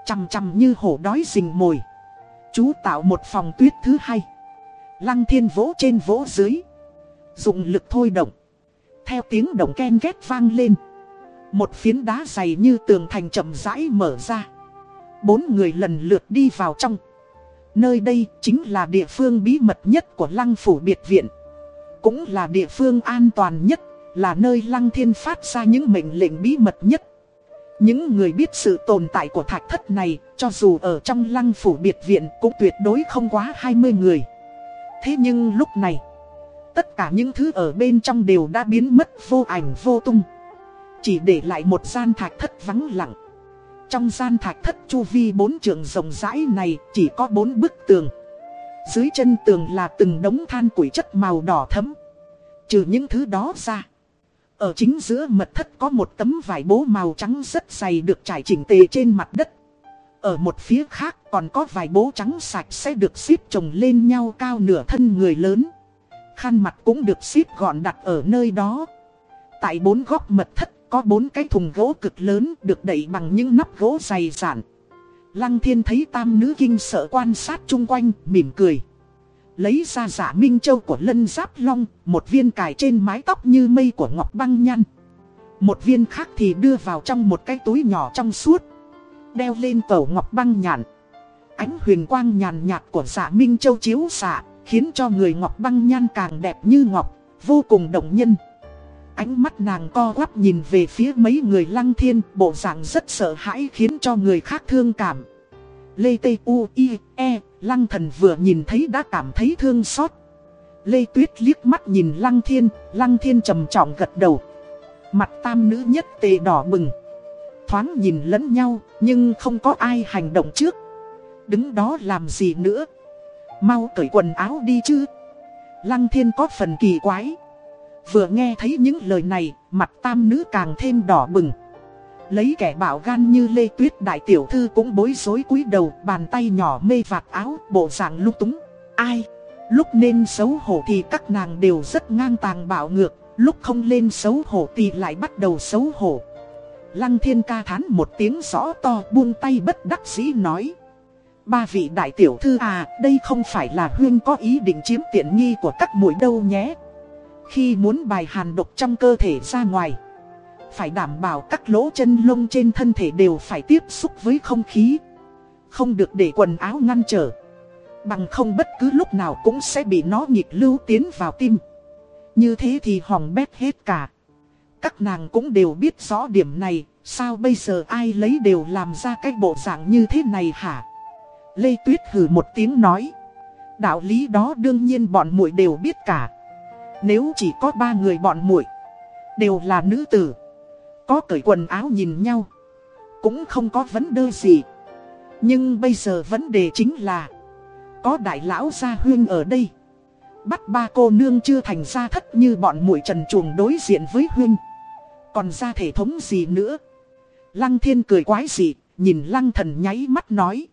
Chằm chằm như hổ đói rình mồi. Chú tạo một phòng tuyết thứ hai. Lăng thiên vỗ trên vỗ dưới. Dùng lực thôi động. Theo tiếng động ken ghét vang lên. Một phiến đá dày như tường thành chậm rãi mở ra. Bốn người lần lượt đi vào trong. Nơi đây chính là địa phương bí mật nhất của lăng phủ biệt viện. Cũng là địa phương an toàn nhất, Là nơi lăng thiên phát ra những mệnh lệnh bí mật nhất. Những người biết sự tồn tại của thạch thất này, Cho dù ở trong lăng phủ biệt viện cũng tuyệt đối không quá 20 người. Thế nhưng lúc này, Tất cả những thứ ở bên trong đều đã biến mất vô ảnh vô tung. Chỉ để lại một gian thạch thất vắng lặng trong gian thạch thất chu vi bốn trường rộng rãi này chỉ có bốn bức tường. Dưới chân tường là từng đống than củi chất màu đỏ thấm. Trừ những thứ đó ra. Ở chính giữa mật thất có một tấm vải bố màu trắng rất dày được trải chỉnh tề trên mặt đất. Ở một phía khác còn có vài bố trắng sạch sẽ được xếp chồng lên nhau cao nửa thân người lớn. Khăn mặt cũng được xếp gọn đặt ở nơi đó. Tại bốn góc mật thất có bốn cái thùng gỗ cực lớn được đẩy bằng những nắp gỗ dày dạn. Lăng thiên thấy tam nữ kinh sợ quan sát chung quanh, mỉm cười. Lấy ra giả minh châu của lân giáp long, một viên cài trên mái tóc như mây của ngọc băng nhăn. Một viên khác thì đưa vào trong một cái túi nhỏ trong suốt. Đeo lên cầu ngọc băng nhạn. Ánh huyền quang nhàn nhạt của giả minh châu chiếu xạ, khiến cho người ngọc băng nhan càng đẹp như ngọc, vô cùng động nhân. Ánh mắt nàng co quắp nhìn về phía mấy người lăng thiên, Bộ dạng rất sợ hãi khiến cho người khác thương cảm. Lê Tê U, I E Lăng thần vừa nhìn thấy đã cảm thấy thương xót. Lê Tuyết liếc mắt nhìn lăng thiên Lăng thiên trầm trọng gật đầu. Mặt tam nữ nhất tề đỏ bừng. Thoáng nhìn lẫn nhau, Nhưng không có ai hành động trước. Đứng đó làm gì nữa? Mau cởi quần áo đi chứ. Lăng thiên có phần kỳ quái. Vừa nghe thấy những lời này, mặt tam nữ càng thêm đỏ bừng. Lấy kẻ bảo gan như Lê Tuyết đại tiểu thư cũng bối rối cúi đầu, bàn tay nhỏ mê vạt áo, bộ dạng lúc túng. Ai? Lúc nên xấu hổ thì các nàng đều rất ngang tàng bạo ngược, lúc không lên xấu hổ thì lại bắt đầu xấu hổ. Lăng thiên ca thán một tiếng rõ to buông tay bất đắc dĩ nói. Ba vị đại tiểu thư à, đây không phải là Huyên có ý định chiếm tiện nghi của các mũi đâu nhé. Khi muốn bài hàn độc trong cơ thể ra ngoài, Phải đảm bảo các lỗ chân lông trên thân thể đều phải tiếp xúc với không khí, Không được để quần áo ngăn trở. Bằng không bất cứ lúc nào cũng sẽ bị nó nhịp lưu tiến vào tim. Như thế thì hỏng bét hết cả. Các nàng cũng đều biết rõ điểm này, Sao bây giờ ai lấy đều làm ra cái bộ dạng như thế này hả? Lê Tuyết hử một tiếng nói. Đạo lý đó đương nhiên bọn muội đều biết cả nếu chỉ có ba người bọn muội, Đều là nữ tử, Có cởi quần áo nhìn nhau, Cũng không có vấn đề gì. Nhưng bây giờ vấn đề chính là, Có đại lão gia huyên ở đây. Bắt ba cô nương chưa thành gia thất như bọn muội trần chuồng đối diện với huyên. Còn ra thể thống gì nữa? Lăng thiên cười quái dị, Nhìn lăng thần nháy mắt nói.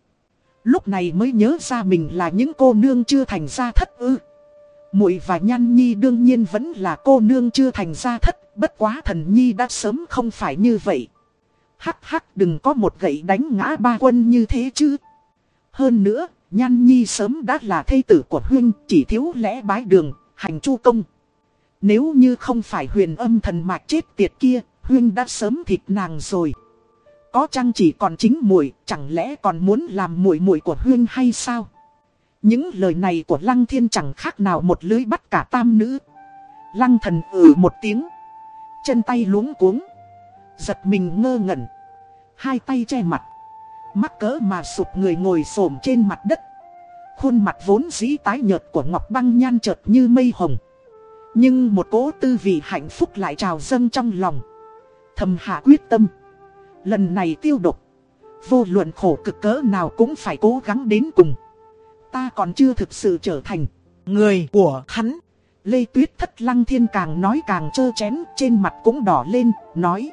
Lúc này mới nhớ ra mình là những cô nương chưa thành gia thất ư muội và Nhan Nhi đương nhiên vẫn là cô nương chưa thành gia thất, bất quá thần Nhi đã sớm không phải như vậy. Hắc hắc đừng có một gậy đánh ngã ba quân như thế chứ. Hơn nữa, Nhan Nhi sớm đã là thê tử của Huyên, chỉ thiếu lẽ bái đường, hành chu công. Nếu như không phải huyền âm thần mạch chết tiệt kia, Huyên đã sớm thịt nàng rồi. Có chăng chỉ còn chính muội, chẳng lẽ còn muốn làm muội muội của Huyên hay sao? Những lời này của Lăng Thiên chẳng khác nào một lưới bắt cả tam nữ. Lăng thần ử một tiếng. Chân tay luống cuống. Giật mình ngơ ngẩn. Hai tay che mặt. Mắc cỡ mà sụp người ngồi xổm trên mặt đất. Khuôn mặt vốn dĩ tái nhợt của Ngọc Băng nhan chợt như mây hồng. Nhưng một cố tư vị hạnh phúc lại trào dâng trong lòng. Thầm hạ quyết tâm. Lần này tiêu độc. Vô luận khổ cực cỡ nào cũng phải cố gắng đến cùng. Ta còn chưa thực sự trở thành người của hắn. Lê Tuyết thất lăng thiên càng nói càng trơ chén, trên mặt cũng đỏ lên, nói.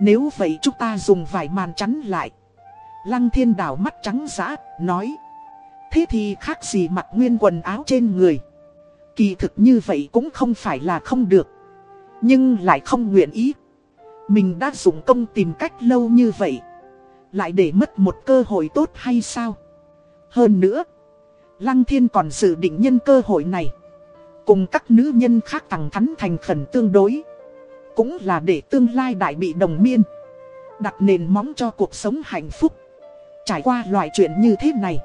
Nếu vậy chúng ta dùng vải màn chắn lại. Lăng thiên đảo mắt trắng giã, nói. Thế thì khác gì mặc nguyên quần áo trên người. Kỳ thực như vậy cũng không phải là không được. Nhưng lại không nguyện ý. Mình đã dùng công tìm cách lâu như vậy Lại để mất một cơ hội tốt hay sao Hơn nữa Lăng thiên còn dự định nhân cơ hội này. Cùng các nữ nhân khác thẳng thắn thành khẩn tương đối. Cũng là để tương lai đại bị đồng miên. Đặt nền móng cho cuộc sống hạnh phúc. Trải qua loại chuyện như thế này,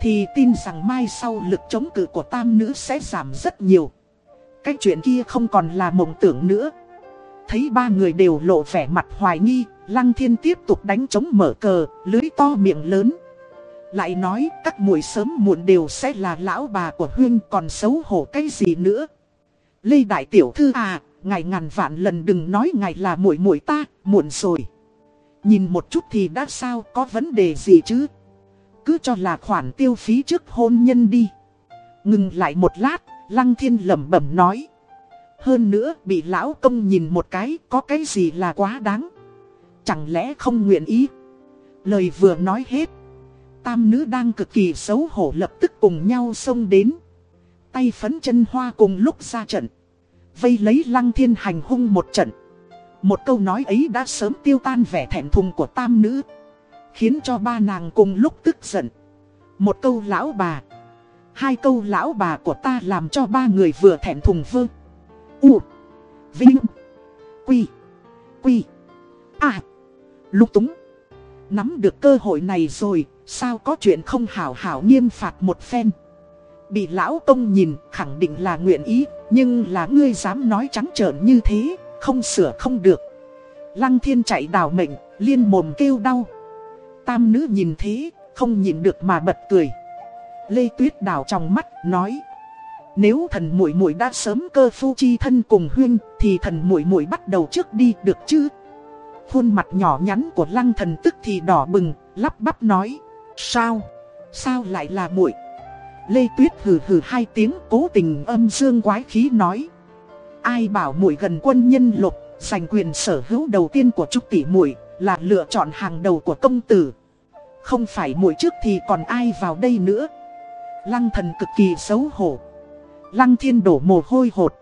Thì tin rằng mai sau lực chống cự của tam nữ sẽ giảm rất nhiều. Cái chuyện kia không còn là mộng tưởng nữa. Thấy ba người đều lộ vẻ mặt hoài nghi, Lăng thiên tiếp tục đánh chống mở cờ, Lưới to miệng lớn. Lại nói, các muội sớm muộn đều sẽ là lão bà của Huyên, Còn xấu hổ cái gì nữa? Lê Đại Tiểu Thư à Ngài ngàn vạn lần đừng nói ngài là muội muội ta, Muộn rồi. Nhìn một chút thì đã sao, có vấn đề gì chứ? Cứ cho là khoản tiêu phí trước hôn nhân đi. Ngừng lại một lát, Lăng thiên lẩm bẩm nói. Hơn nữa, bị lão công nhìn một cái, Có cái gì là quá đáng? Chẳng lẽ không nguyện ý? Lời vừa nói hết Tam nữ đang cực kỳ xấu hổ lập tức cùng nhau xông đến. Tay phấn chân hoa cùng lúc ra trận. Vây lấy lăng thiên hành hung một trận. Một câu nói ấy đã sớm tiêu tan vẻ thẹn thùng của tam nữ, Khiến cho ba nàng cùng lúc tức giận. Một câu lão bà, Hai câu lão bà của ta làm cho ba người vừa thẹn thùng vơ. U, Vinh, Quy Quy À Lục túng, Nắm được cơ hội này rồi. Sao có chuyện không hảo hảo nghiêm phạt một phen? Bị lão công nhìn, khẳng định là nguyện ý, Nhưng là ngươi dám nói trắng trợn như thế, không sửa không được. Lăng thiên chạy đào mệnh, Liên mồm kêu đau. Tam nữ nhìn thế, Không nhìn được mà bật cười. Lê Tuyết đào trong mắt, nói, Nếu thần muội muội đã sớm cơ phu chi thân cùng huyên, Thì thần muội muội bắt đầu trước đi, được chứ? Khuôn mặt nhỏ nhắn của lăng thần tức thì đỏ bừng, Lắp bắp nói Sao? Sao lại là muội? Lê Tuyết hừ hừ hai tiếng cố tình âm dương quái khí nói Ai bảo muội gần quân nhân lục, giành quyền sở hữu đầu tiên của Trúc tỷ muội là lựa chọn hàng đầu của công tử. Không phải muội trước thì còn ai vào đây nữa. Lăng thần cực kỳ xấu hổ. Lăng thiên đổ mồ hôi hột.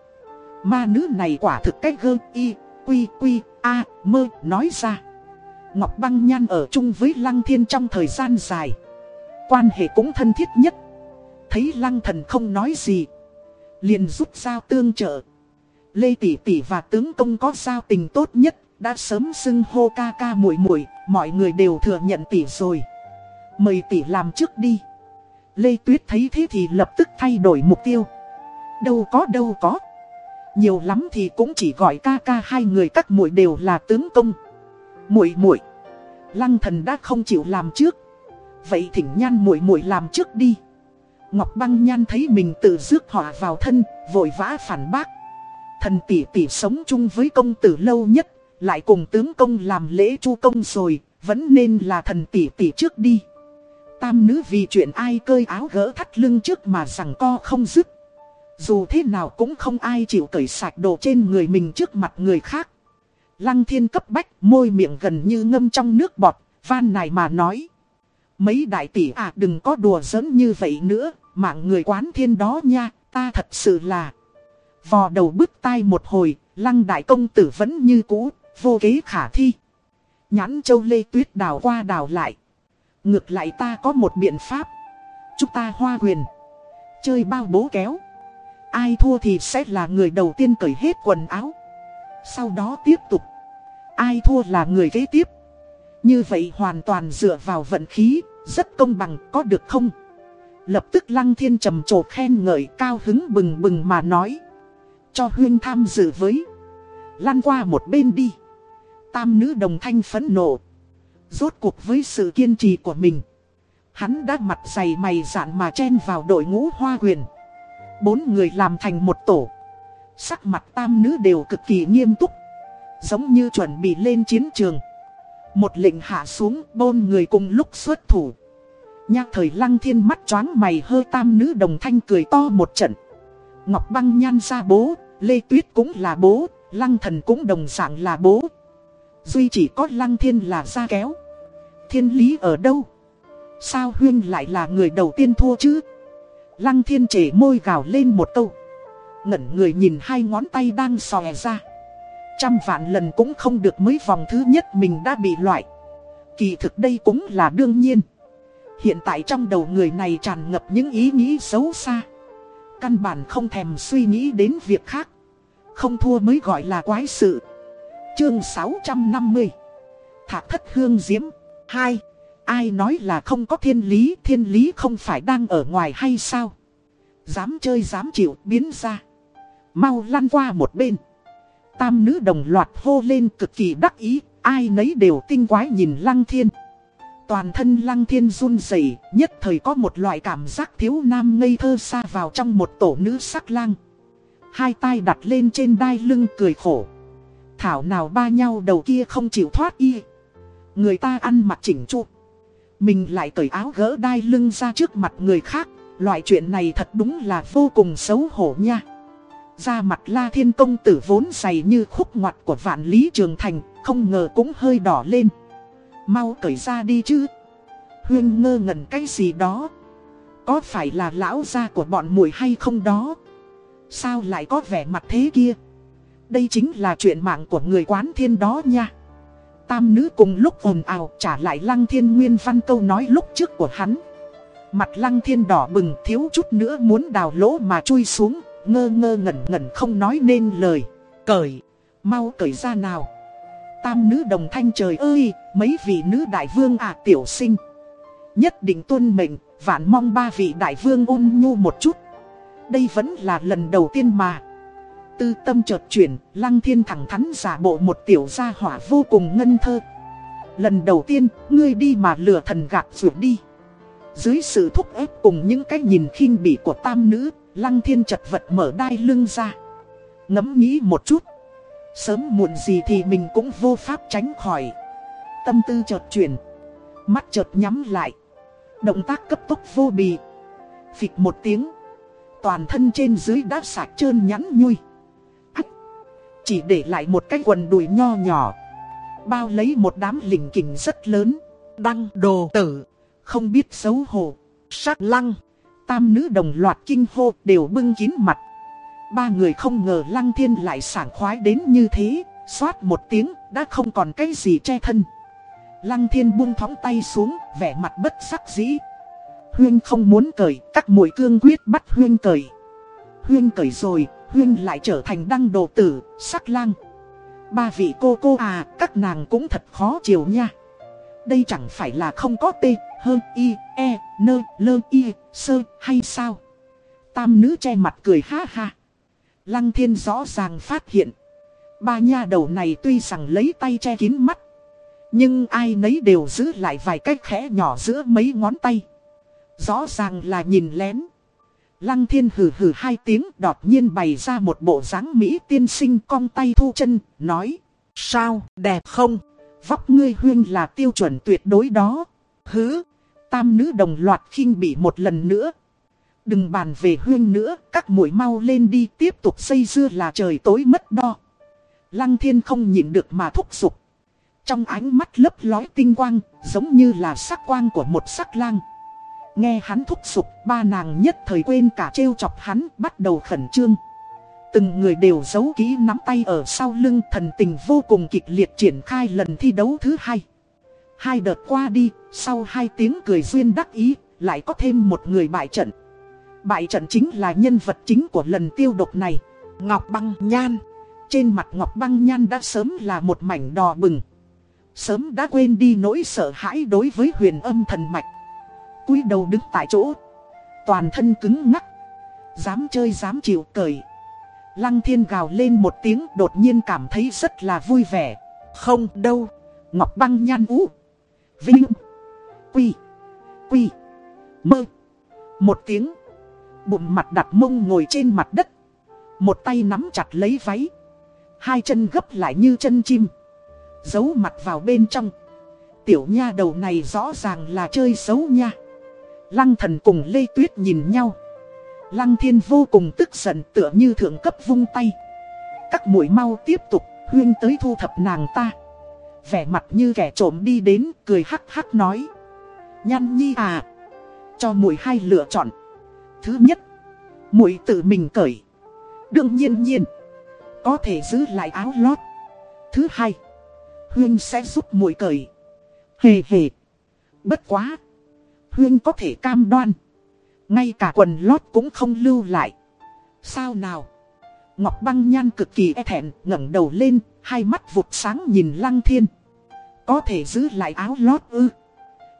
Ma nữ này quả thực cách gơ y, quy quy, a, mơ, nói ra. Ngọc băng nhan ở chung với lăng thiên trong thời gian dài. Quan hệ cũng thân thiết nhất. Thấy lăng thần không nói gì. Liền rút dao tương trợ. Lê Tỷ Tỷ và tướng công có giao tình tốt nhất, đã sớm xưng hô ca ca muội muội, mọi người đều thừa nhận Tỷ rồi. Mời Tỷ làm trước đi. Lê Tuyết thấy thế thì lập tức thay đổi mục tiêu. Đâu có đâu có. Nhiều lắm thì cũng chỉ gọi ca ca hai người các muội đều là tướng công. Muội muội, Lăng Thần đã không chịu làm trước. Vậy thỉnh Nhan muội muội làm trước đi. Ngọc Băng Nhan thấy mình tự rước họa vào thân, vội vã phản bác. Thần tỷ tỷ sống chung với công tử lâu nhất, lại cùng tướng công làm lễ chu công rồi, vẫn nên là thần tỷ tỷ trước đi. Tam nữ vì chuyện ai cơi áo gỡ thắt lưng trước mà rằng co không dứt. Dù thế nào cũng không ai chịu cởi sạch đồ trên người mình trước mặt người khác. Lăng thiên cấp bách, môi miệng gần như ngâm trong nước bọt, van này mà nói. Mấy đại tỷ à đừng có đùa giỡn như vậy nữa, mạng người quán thiên đó nha, ta thật sự là... Vò đầu bứt tai một hồi, lăng đại công tử vẫn như cũ, vô kế khả thi. Nhãn châu lê tuyết đào qua đào lại. Ngược lại ta có một biện pháp. Chúng ta hoa quyền. Chơi bao bố kéo. Ai thua thì sẽ là người đầu tiên cởi hết quần áo. Sau đó tiếp tục. Ai thua là người kế tiếp. Như vậy hoàn toàn dựa vào vận khí, rất công bằng có được không? Lập tức lăng thiên trầm trồ khen ngợi cao hứng bừng bừng mà nói cho Huyên tham dự với. Lăn qua một bên đi. Tam nữ đồng thanh phẫn nộ. Rốt cuộc với sự kiên trì của mình. Hắn đã mặt dày mày dạn mà chen vào đội ngũ hoa quyền. Bốn người làm thành một tổ. Sắc mặt tam nữ đều cực kỳ nghiêm túc. Giống như chuẩn bị lên chiến trường. Một lệnh hạ xuống bôn người cùng lúc xuất thủ. Nhạc thời lăng thiên mắt choáng mày hơ tam nữ đồng thanh cười to một trận. Ngọc băng nhan ra bố, Lê Tuyết cũng là bố, Lăng Thần cũng đồng dạng là bố. Duy chỉ có Lăng Thiên là ra kéo. Thiên lý ở đâu? Sao Huyên lại là người đầu tiên thua chứ? Lăng Thiên trể môi gào lên một câu. Ngẩn người nhìn hai ngón tay đang xòe ra. Trăm vạn lần cũng không được mới vòng thứ nhất mình đã bị loại. Kỳ thực đây cũng là đương nhiên. Hiện tại trong đầu người này tràn ngập những ý nghĩ xấu xa. Căn bản không thèm suy nghĩ đến việc khác. Không thua mới gọi là quái sự. Chương 650 Thạc thất hương diễm. 2. Ai nói là không có thiên lý Thiên lý không phải đang ở ngoài hay sao? Dám chơi dám chịu, biến ra. Mau lăn qua một bên Tam nữ đồng loạt hô lên cực kỳ đắc ý, Ai nấy đều tinh quái nhìn lăng thiên Toàn thân lăng thiên run rẩy, nhất thời có một loại cảm giác thiếu nam ngây thơ xa vào trong một tổ nữ sắc lang. Hai tay đặt lên trên đai lưng cười khổ. Thảo nào ba nhau đầu kia không chịu thoát y. Người ta ăn mặc chỉnh chu. Mình lại cởi áo gỡ đai lưng ra trước mặt người khác. Loại chuyện này thật đúng là vô cùng xấu hổ nha. Ra mặt la thiên công tử vốn dày như khúc ngoặt của vạn lý trường thành, không ngờ cũng hơi đỏ lên. Mau cởi ra đi chứ. Huyên ngơ ngẩn cái gì đó. Có phải là lão gia của bọn mùi hay không đó? Sao lại có vẻ mặt thế kia? Đây chính là chuyện mạng của người quán thiên đó nha. Tam nữ cùng lúc ồn ào trả lại lăng thiên nguyên văn câu nói lúc trước của hắn. Mặt lăng thiên đỏ bừng thiếu chút nữa muốn đào lỗ mà chui xuống, ngơ ngơ ngẩn ngẩn không nói nên lời. Cởi, mau cởi ra nào. Tam nữ đồng thanh trời ơi, mấy vị nữ đại vương à tiểu sinh. Nhất định tuân mệnh, vạn mong ba vị đại vương ôn nhu một chút. Đây vẫn là lần đầu tiên mà. Tư tâm chợt chuyển, lăng thiên thẳng thắn giả bộ một tiểu gia hỏa vô cùng ngân thơ. Lần đầu tiên, ngươi đi mà lừa thần gạt ruột đi. Dưới sự thúc ép cùng những cái nhìn khinh bỉ của tam nữ, lăng thiên chật vật mở đai lưng ra. Ngấm nghĩ một chút. Sớm muộn gì thì mình cũng vô pháp tránh khỏi. Tâm tư chợt chuyển. Mắt chợt nhắm lại. Động tác cấp tốc vô bì. Phịch một tiếng. Toàn thân trên dưới đã sạch trơn nhắn nhui. Ách. Chỉ để lại một cái quần đùi nho nhỏ. Bao lấy một đám lỉnh kình rất lớn. Đăng đồ tử. Không biết xấu hổ. Sắc lăng. Tam nữ đồng loạt kinh hô đều bưng kín mặt. Ba người không ngờ Lăng Thiên lại sảng khoái đến như thế, xoát một tiếng, đã không còn cái gì che thân. Lăng Thiên buông thóng tay xuống, vẻ mặt bất sắc dĩ. Huyên không muốn cởi, các mũi cương quyết bắt Huyên cởi. Huyên cởi rồi, Huyên lại trở thành đăng đồ tử, sắc lang. Ba vị cô cô à, các nàng cũng thật khó chiều nha. Đây chẳng phải là không có tê, hơn y, e, nơ, lơ, y, sơ, hay sao? Tam nữ che mặt cười ha ha. Lăng thiên rõ ràng phát hiện. Ba nha đầu này tuy rằng lấy tay che kín mắt. Nhưng ai nấy đều giữ lại vài cách khẽ nhỏ giữa mấy ngón tay. Rõ ràng là nhìn lén. Lăng thiên hừ hừ hai tiếng đột nhiên bày ra một bộ dáng Mỹ tiên sinh cong tay thu chân, nói. Sao, đẹp không? Vóc ngươi huyên là tiêu chuẩn tuyệt đối đó. Hứ, tam nữ đồng loạt khinh bị một lần nữa. Đừng bàn về huyên nữa, các mũi mau lên đi tiếp tục xây dưa là trời tối mất đo. Lăng thiên không nhịn được mà thúc giục. Trong ánh mắt lấp lói tinh quang, giống như là sắc quang của một sắc lang. Nghe hắn thúc giục, ba nàng nhất thời quên cả trêu chọc hắn, bắt đầu khẩn trương. Từng người đều giấu kỹ nắm tay ở sau lưng thần tình vô cùng kịch liệt triển khai lần thi đấu thứ hai. Hai đợt qua đi, sau hai tiếng cười duyên đắc ý, lại có thêm một người bại trận. Bại trận chính là nhân vật chính của lần tiêu độc này. Ngọc Băng Nhan. Trên mặt Ngọc Băng Nhan đã sớm là một mảnh đỏ bừng. Sớm đã quên đi nỗi sợ hãi đối với huyền âm thần mạch. cúi đầu đứng tại chỗ. Toàn thân cứng ngắc. Dám chơi dám chịu cởi. Lăng thiên gào lên một tiếng đột nhiên cảm thấy rất là vui vẻ. Không đâu. Ngọc Băng Nhan ú. Vinh. Quy. Quy. Mơ. Một tiếng bụng mặt đặt mông ngồi trên mặt đất. Một tay nắm chặt lấy váy. Hai chân gấp lại như chân chim. Giấu mặt vào bên trong. Tiểu nha đầu này rõ ràng là chơi xấu nha. Lăng thần cùng Lê Tuyết nhìn nhau. Lăng thiên vô cùng tức giận tựa như thượng cấp vung tay. Các mũi mau tiếp tục, huyên tới thu thập nàng ta. Vẻ mặt như kẻ trộm đi đến cười hắc hắc nói. Nhăn nhi à. Cho mũi hai lựa chọn. Thứ nhất, muội tự mình cởi. Đương nhiên nhiên, có thể giữ lại áo lót. thứ hai, Huyên sẽ giúp muội cởi. Hề hề. Bất quá. Huyên có thể cam đoan. Ngay cả quần lót cũng không lưu lại. Sao nào? Ngọc băng nhan cực kỳ e thẹn, ngẩng đầu lên, hai mắt vụt sáng nhìn lăng thiên. Có thể giữ lại áo lót ư.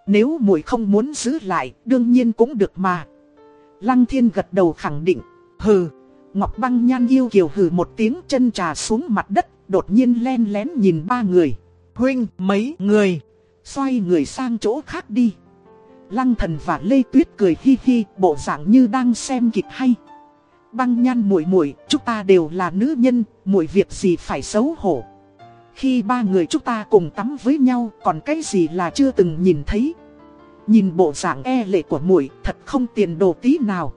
Nếu muội không muốn giữ lại, đương nhiên cũng được mà. Lăng thiên gật đầu khẳng định. Hừ. Ngọc băng nhan yêu kiều hừ một tiếng chân trà xuống mặt đất, đột nhiên len lén nhìn ba người. Huynh, mấy người. Xoay người sang chỗ khác đi. Lăng thần và Lê Tuyết cười hi hi, bộ dạng như đang xem kịch hay. Băng nhan muội muội, chúng ta đều là nữ nhân, muội việc gì phải xấu hổ. Khi ba người chúng ta cùng tắm với nhau, còn cái gì là chưa từng nhìn thấy. Nhìn bộ dạng e lệ của muội, thật không tiền đồ tí nào.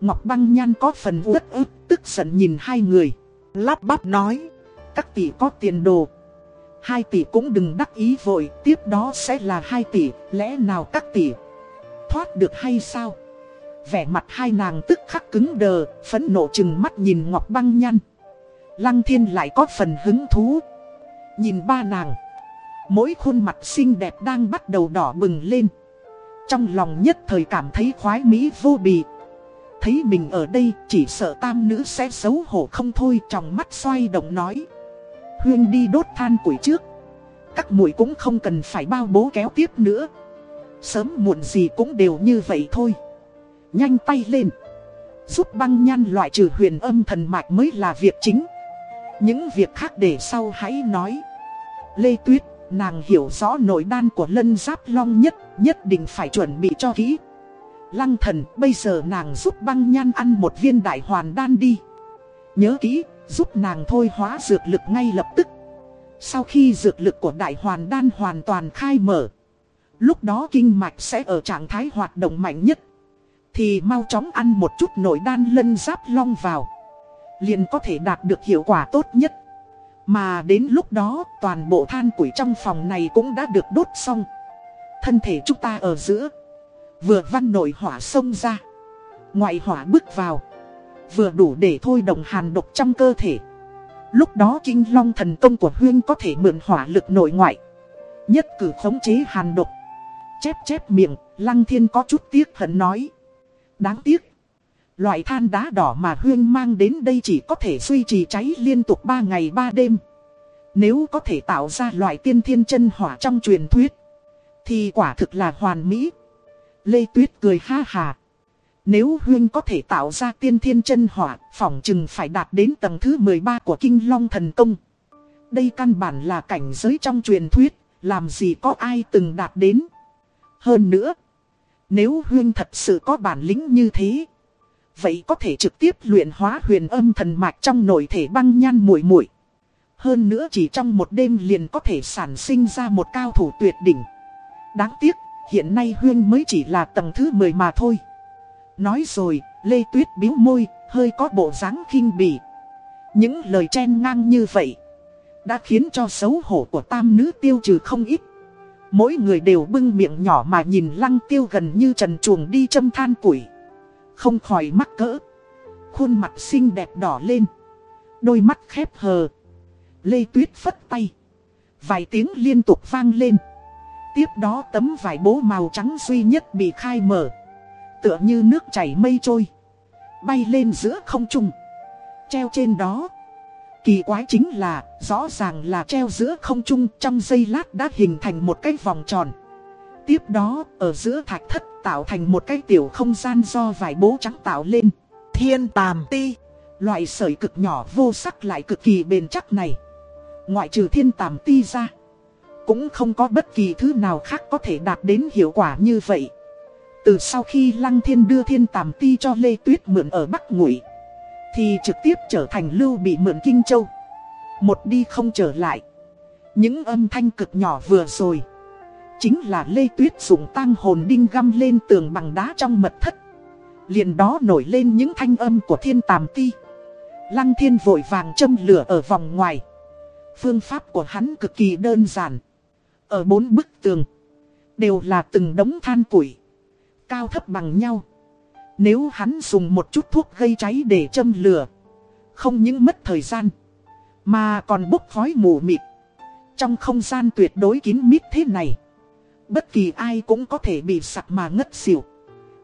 Ngọc băng nhan có phần uất ức, tức giận nhìn hai người. Lắp bắp nói, các tỷ có tiền đồ. Hai tỷ cũng đừng đắc ý vội, tiếp đó sẽ là hai tỷ, lẽ nào các tỷ thoát được hay sao? Vẻ mặt hai nàng tức khắc cứng đờ, phẫn nộ chừng mắt nhìn Ngọc Băng nhan Lăng Thiên lại có phần hứng thú. Nhìn ba nàng, mỗi khuôn mặt xinh đẹp đang bắt đầu đỏ bừng lên. Trong lòng nhất thời cảm thấy khoái mỹ vô bì. Thấy mình ở đây chỉ sợ tam nữ sẽ xấu hổ không thôi trong mắt xoay động nói. Huyên đi đốt than củi trước. Các muội cũng không cần phải bao bố kéo tiếp nữa. Sớm muộn gì cũng đều như vậy thôi. Nhanh tay lên. Giúp băng nhan loại trừ huyền âm thần mạch mới là việc chính. Những việc khác để sau hãy nói. Lê Tuyết, nàng hiểu rõ nội đan của lân giáp long nhất, nhất định phải chuẩn bị cho kỹ. Lăng thần, bây giờ nàng giúp băng nhan ăn một viên đại hoàn đan đi. Nhớ kỹ, giúp nàng thôi hóa dược lực ngay lập tức. Sau khi dược lực của đại hoàn đan hoàn toàn khai mở, lúc đó kinh mạch sẽ ở trạng thái hoạt động mạnh nhất. Thì mau chóng ăn một chút nội đan lân giáp long vào. Liền có thể đạt được hiệu quả tốt nhất. Mà đến lúc đó toàn bộ than củi trong phòng này cũng đã được đốt xong. Thân thể chúng ta ở giữa. Vừa văn nội hỏa xông ra. Ngoại hỏa bước vào. Vừa đủ để thôi đồng hàn độc trong cơ thể Lúc đó kinh long thần công của Huyên có thể mượn hỏa lực nội ngoại Nhất cử khống chế hàn độc Chép chép miệng, lăng thiên có chút tiếc hận nói Đáng tiếc Loại than đá đỏ mà Huyên mang đến đây chỉ có thể duy trì cháy liên tục 3 ngày 3 đêm Nếu có thể tạo ra loại tiên thiên chân hỏa trong truyền thuyết Thì quả thực là hoàn mỹ Lê Tuyết cười ha hà nếu Huyên có thể tạo ra tiên thiên chân hỏa, phỏng chừng phải đạt đến tầng thứ 13 của Kinh Long Thần Công. Đây căn bản là cảnh giới trong truyền thuyết, làm gì có ai từng đạt đến. Hơn nữa, nếu Huyên thật sự có bản lĩnh như thế, vậy có thể trực tiếp luyện hóa huyền âm thần mạch trong nội thể băng nhan muội muội. Hơn nữa chỉ trong một đêm liền có thể sản sinh ra một cao thủ tuyệt đỉnh. Đáng tiếc, hiện nay Huyên mới chỉ là tầng thứ 10 mà thôi. Nói rồi, Lê Tuyết biếu môi, hơi có bộ dáng khinh bỉ. Những lời chen ngang như vậy, đã khiến cho xấu hổ của tam nữ tiêu trừ không ít. Mỗi người đều bưng miệng nhỏ mà nhìn lăng tiêu gần như trần chuồng đi châm than củi. Không khỏi mắc cỡ. Khuôn mặt xinh đẹp đỏ lên. Đôi mắt khép hờ. Lê Tuyết phất tay. Vài tiếng liên tục vang lên. Tiếp đó tấm vải bố màu trắng duy nhất bị khai mở tựa như nước chảy mây trôi. Bay lên giữa không trung. Treo trên đó. Kỳ quái chính là, rõ ràng là treo giữa không trung trong giây lát đã hình thành một cái vòng tròn. Tiếp đó, ở giữa thạch thất tạo thành một cái tiểu không gian do vải bố trắng tạo lên. Thiên tàm ti, loại sợi cực nhỏ vô sắc lại cực kỳ bền chắc này. Ngoại trừ thiên tàm ti ra, cũng không có bất kỳ thứ nào khác có thể đạt đến hiệu quả như vậy. Từ sau khi Lăng Thiên đưa thiên tàm ti cho Lê Tuyết mượn ở Bắc Ngụy Thì trực tiếp trở thành lưu bị mượn Kinh Châu Một đi không trở lại Những âm thanh cực nhỏ vừa rồi Chính là Lê Tuyết dùng tang hồn đinh găm lên tường bằng đá trong mật thất liền đó nổi lên những thanh âm của thiên tàm ti Lăng thiên vội vàng châm lửa ở vòng ngoài Phương pháp của hắn cực kỳ đơn giản Ở bốn bức tường Đều là từng đống than củi cao thấp bằng nhau. Nếu hắn dùng một chút thuốc gây cháy để châm lửa, không những mất thời gian, Mà còn bốc khói mù mịt. Trong không gian tuyệt đối kín mít thế này. Bất kỳ ai cũng có thể bị sặc mà ngất xỉu.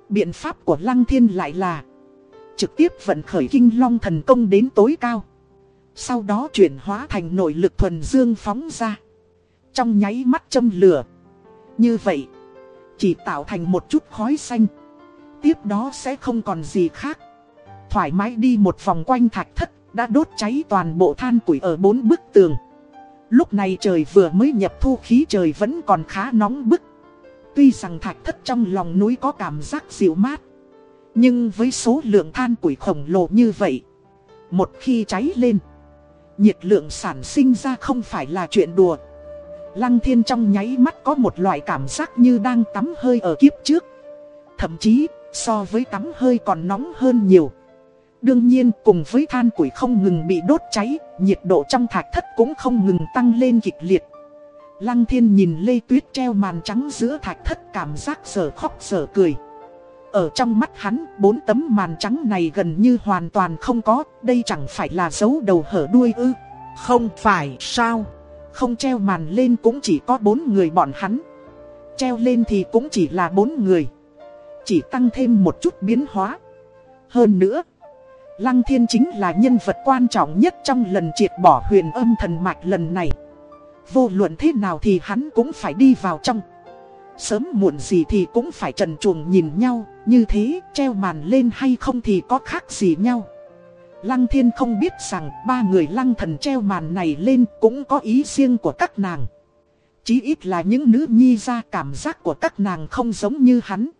Biện pháp của Lăng Thiên lại là trực tiếp vận khởi kinh long thần công đến tối cao. Sau đó chuyển hóa thành nội lực thuần dương phóng ra. Trong nháy mắt châm lửa. Như vậy, chỉ tạo thành một chút khói xanh. Tiếp đó sẽ không còn gì khác. Thoải mái đi một vòng quanh thạch thất, đã đốt cháy toàn bộ than củi ở bốn bức tường. Lúc này trời vừa mới nhập thu khí trời vẫn còn khá nóng bức. Tuy rằng thạch thất trong lòng núi có cảm giác dịu mát. Nhưng với số lượng than củi khổng lồ như vậy, một khi cháy lên, nhiệt lượng sản sinh ra không phải là chuyện đùa. Lăng thiên trong nháy mắt có một loại cảm giác như đang tắm hơi ở kiếp trước. Thậm chí, so với tắm hơi còn nóng hơn nhiều. Đương nhiên cùng với than củi không ngừng bị đốt cháy, nhiệt độ trong thạch thất cũng không ngừng tăng lên kịch liệt. Lăng thiên nhìn Lê Tuyết treo màn trắng giữa thạch thất cảm giác sở khóc sở cười. Ở trong mắt hắn, bốn tấm màn trắng này gần như hoàn toàn không có, đây chẳng phải là dấu đầu hở đuôi ư. Không phải sao? Không treo màn lên cũng chỉ có bốn người bọn hắn. Treo lên thì cũng chỉ là bốn người. Chỉ tăng thêm một chút biến hóa. Hơn nữa, Lăng Thiên chính là nhân vật quan trọng nhất trong lần triệt bỏ huyền âm thần mạch lần này. Vô luận thế nào thì hắn cũng phải đi vào trong. Sớm muộn gì thì cũng phải trần chuồng nhìn nhau, như thế treo màn lên hay không thì có khác gì nhau. Lăng thiên không biết rằng ba người lăng thần treo màn này lên cũng có ý riêng của các nàng. Chí ít là những nữ nhi ra cảm giác của các nàng không giống như hắn.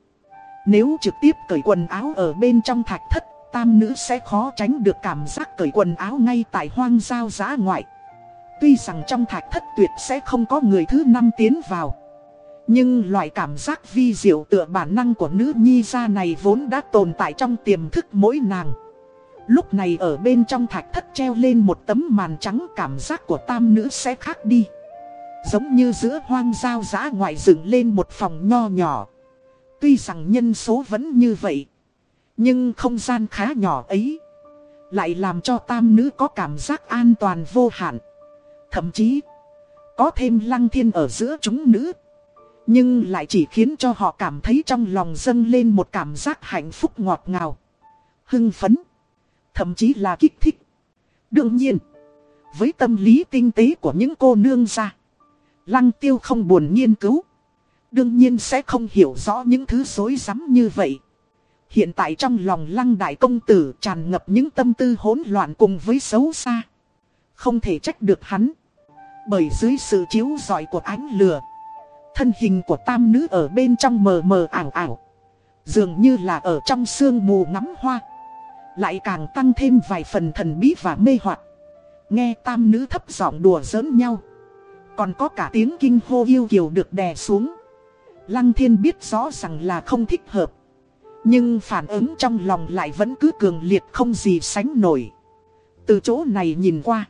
Nếu trực tiếp cởi quần áo ở bên trong thạch thất, tam nữ sẽ khó tránh được cảm giác cởi quần áo ngay tại hoang giao giá ngoại. Tuy rằng trong thạch thất tuyệt sẽ không có người thứ năm tiến vào. Nhưng loại cảm giác vi diệu tựa bản năng của nữ nhi gia này vốn đã tồn tại trong tiềm thức mỗi nàng. Lúc này ở bên trong thạch thất treo lên một tấm màn trắng, cảm giác của tam nữ sẽ khác đi. Giống như giữa hoang giao giã ngoại dựng lên một phòng nho nhỏ. Tuy rằng nhân số vẫn như vậy. Nhưng không gian khá nhỏ ấy. Lại làm cho tam nữ có cảm giác an toàn vô hạn. Thậm chí. Có thêm lăng thiên ở giữa chúng nữ. Nhưng lại chỉ khiến cho họ cảm thấy trong lòng dâng lên một cảm giác hạnh phúc ngọt ngào. Hưng phấn. Thậm chí là kích thích. Đương nhiên. Với tâm lý tinh tế của những cô nương ra. Lăng tiêu không buồn nghiên cứu. Đương nhiên sẽ không hiểu rõ những thứ dối rắm như vậy. Hiện tại trong lòng lăng đại công tử tràn ngập những tâm tư hỗn loạn cùng với xấu xa. Không thể trách được hắn. Bởi dưới sự chiếu rọi của ánh lửa. Thân hình của tam nữ ở bên trong mờ mờ ảo ảo. Dường như là ở trong sương mù ngắm hoa. Lại càng tăng thêm vài phần thần bí và mê hoặc Nghe tam nữ thấp giọng đùa giỡn nhau. Còn có cả tiếng kinh hô yêu kiều được đè xuống. Lăng thiên biết rõ rằng là không thích hợp. Nhưng phản ứng trong lòng lại vẫn cứ cường liệt không gì sánh nổi. Từ chỗ này nhìn qua.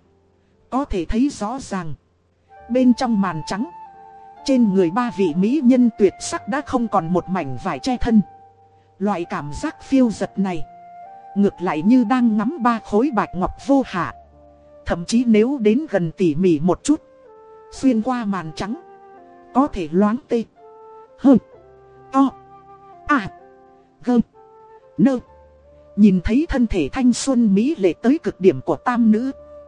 Có thể thấy rõ ràng. Bên trong màn trắng. Trên người ba vị mỹ nhân tuyệt sắc đã không còn một mảnh vải che thân. Loại cảm giác phiêu giật này. Ngược lại như đang ngắm ba khối bạch ngọc vô hạ. Thậm chí nếu đến gần tỉ mỉ một chút. Xuyên qua màn trắng. Có thể loáng tê. Hừ, To. À. Gơ. Nơ. Nhìn thấy thân thể thanh xuân mỹ lệ tới cực điểm của tam nữ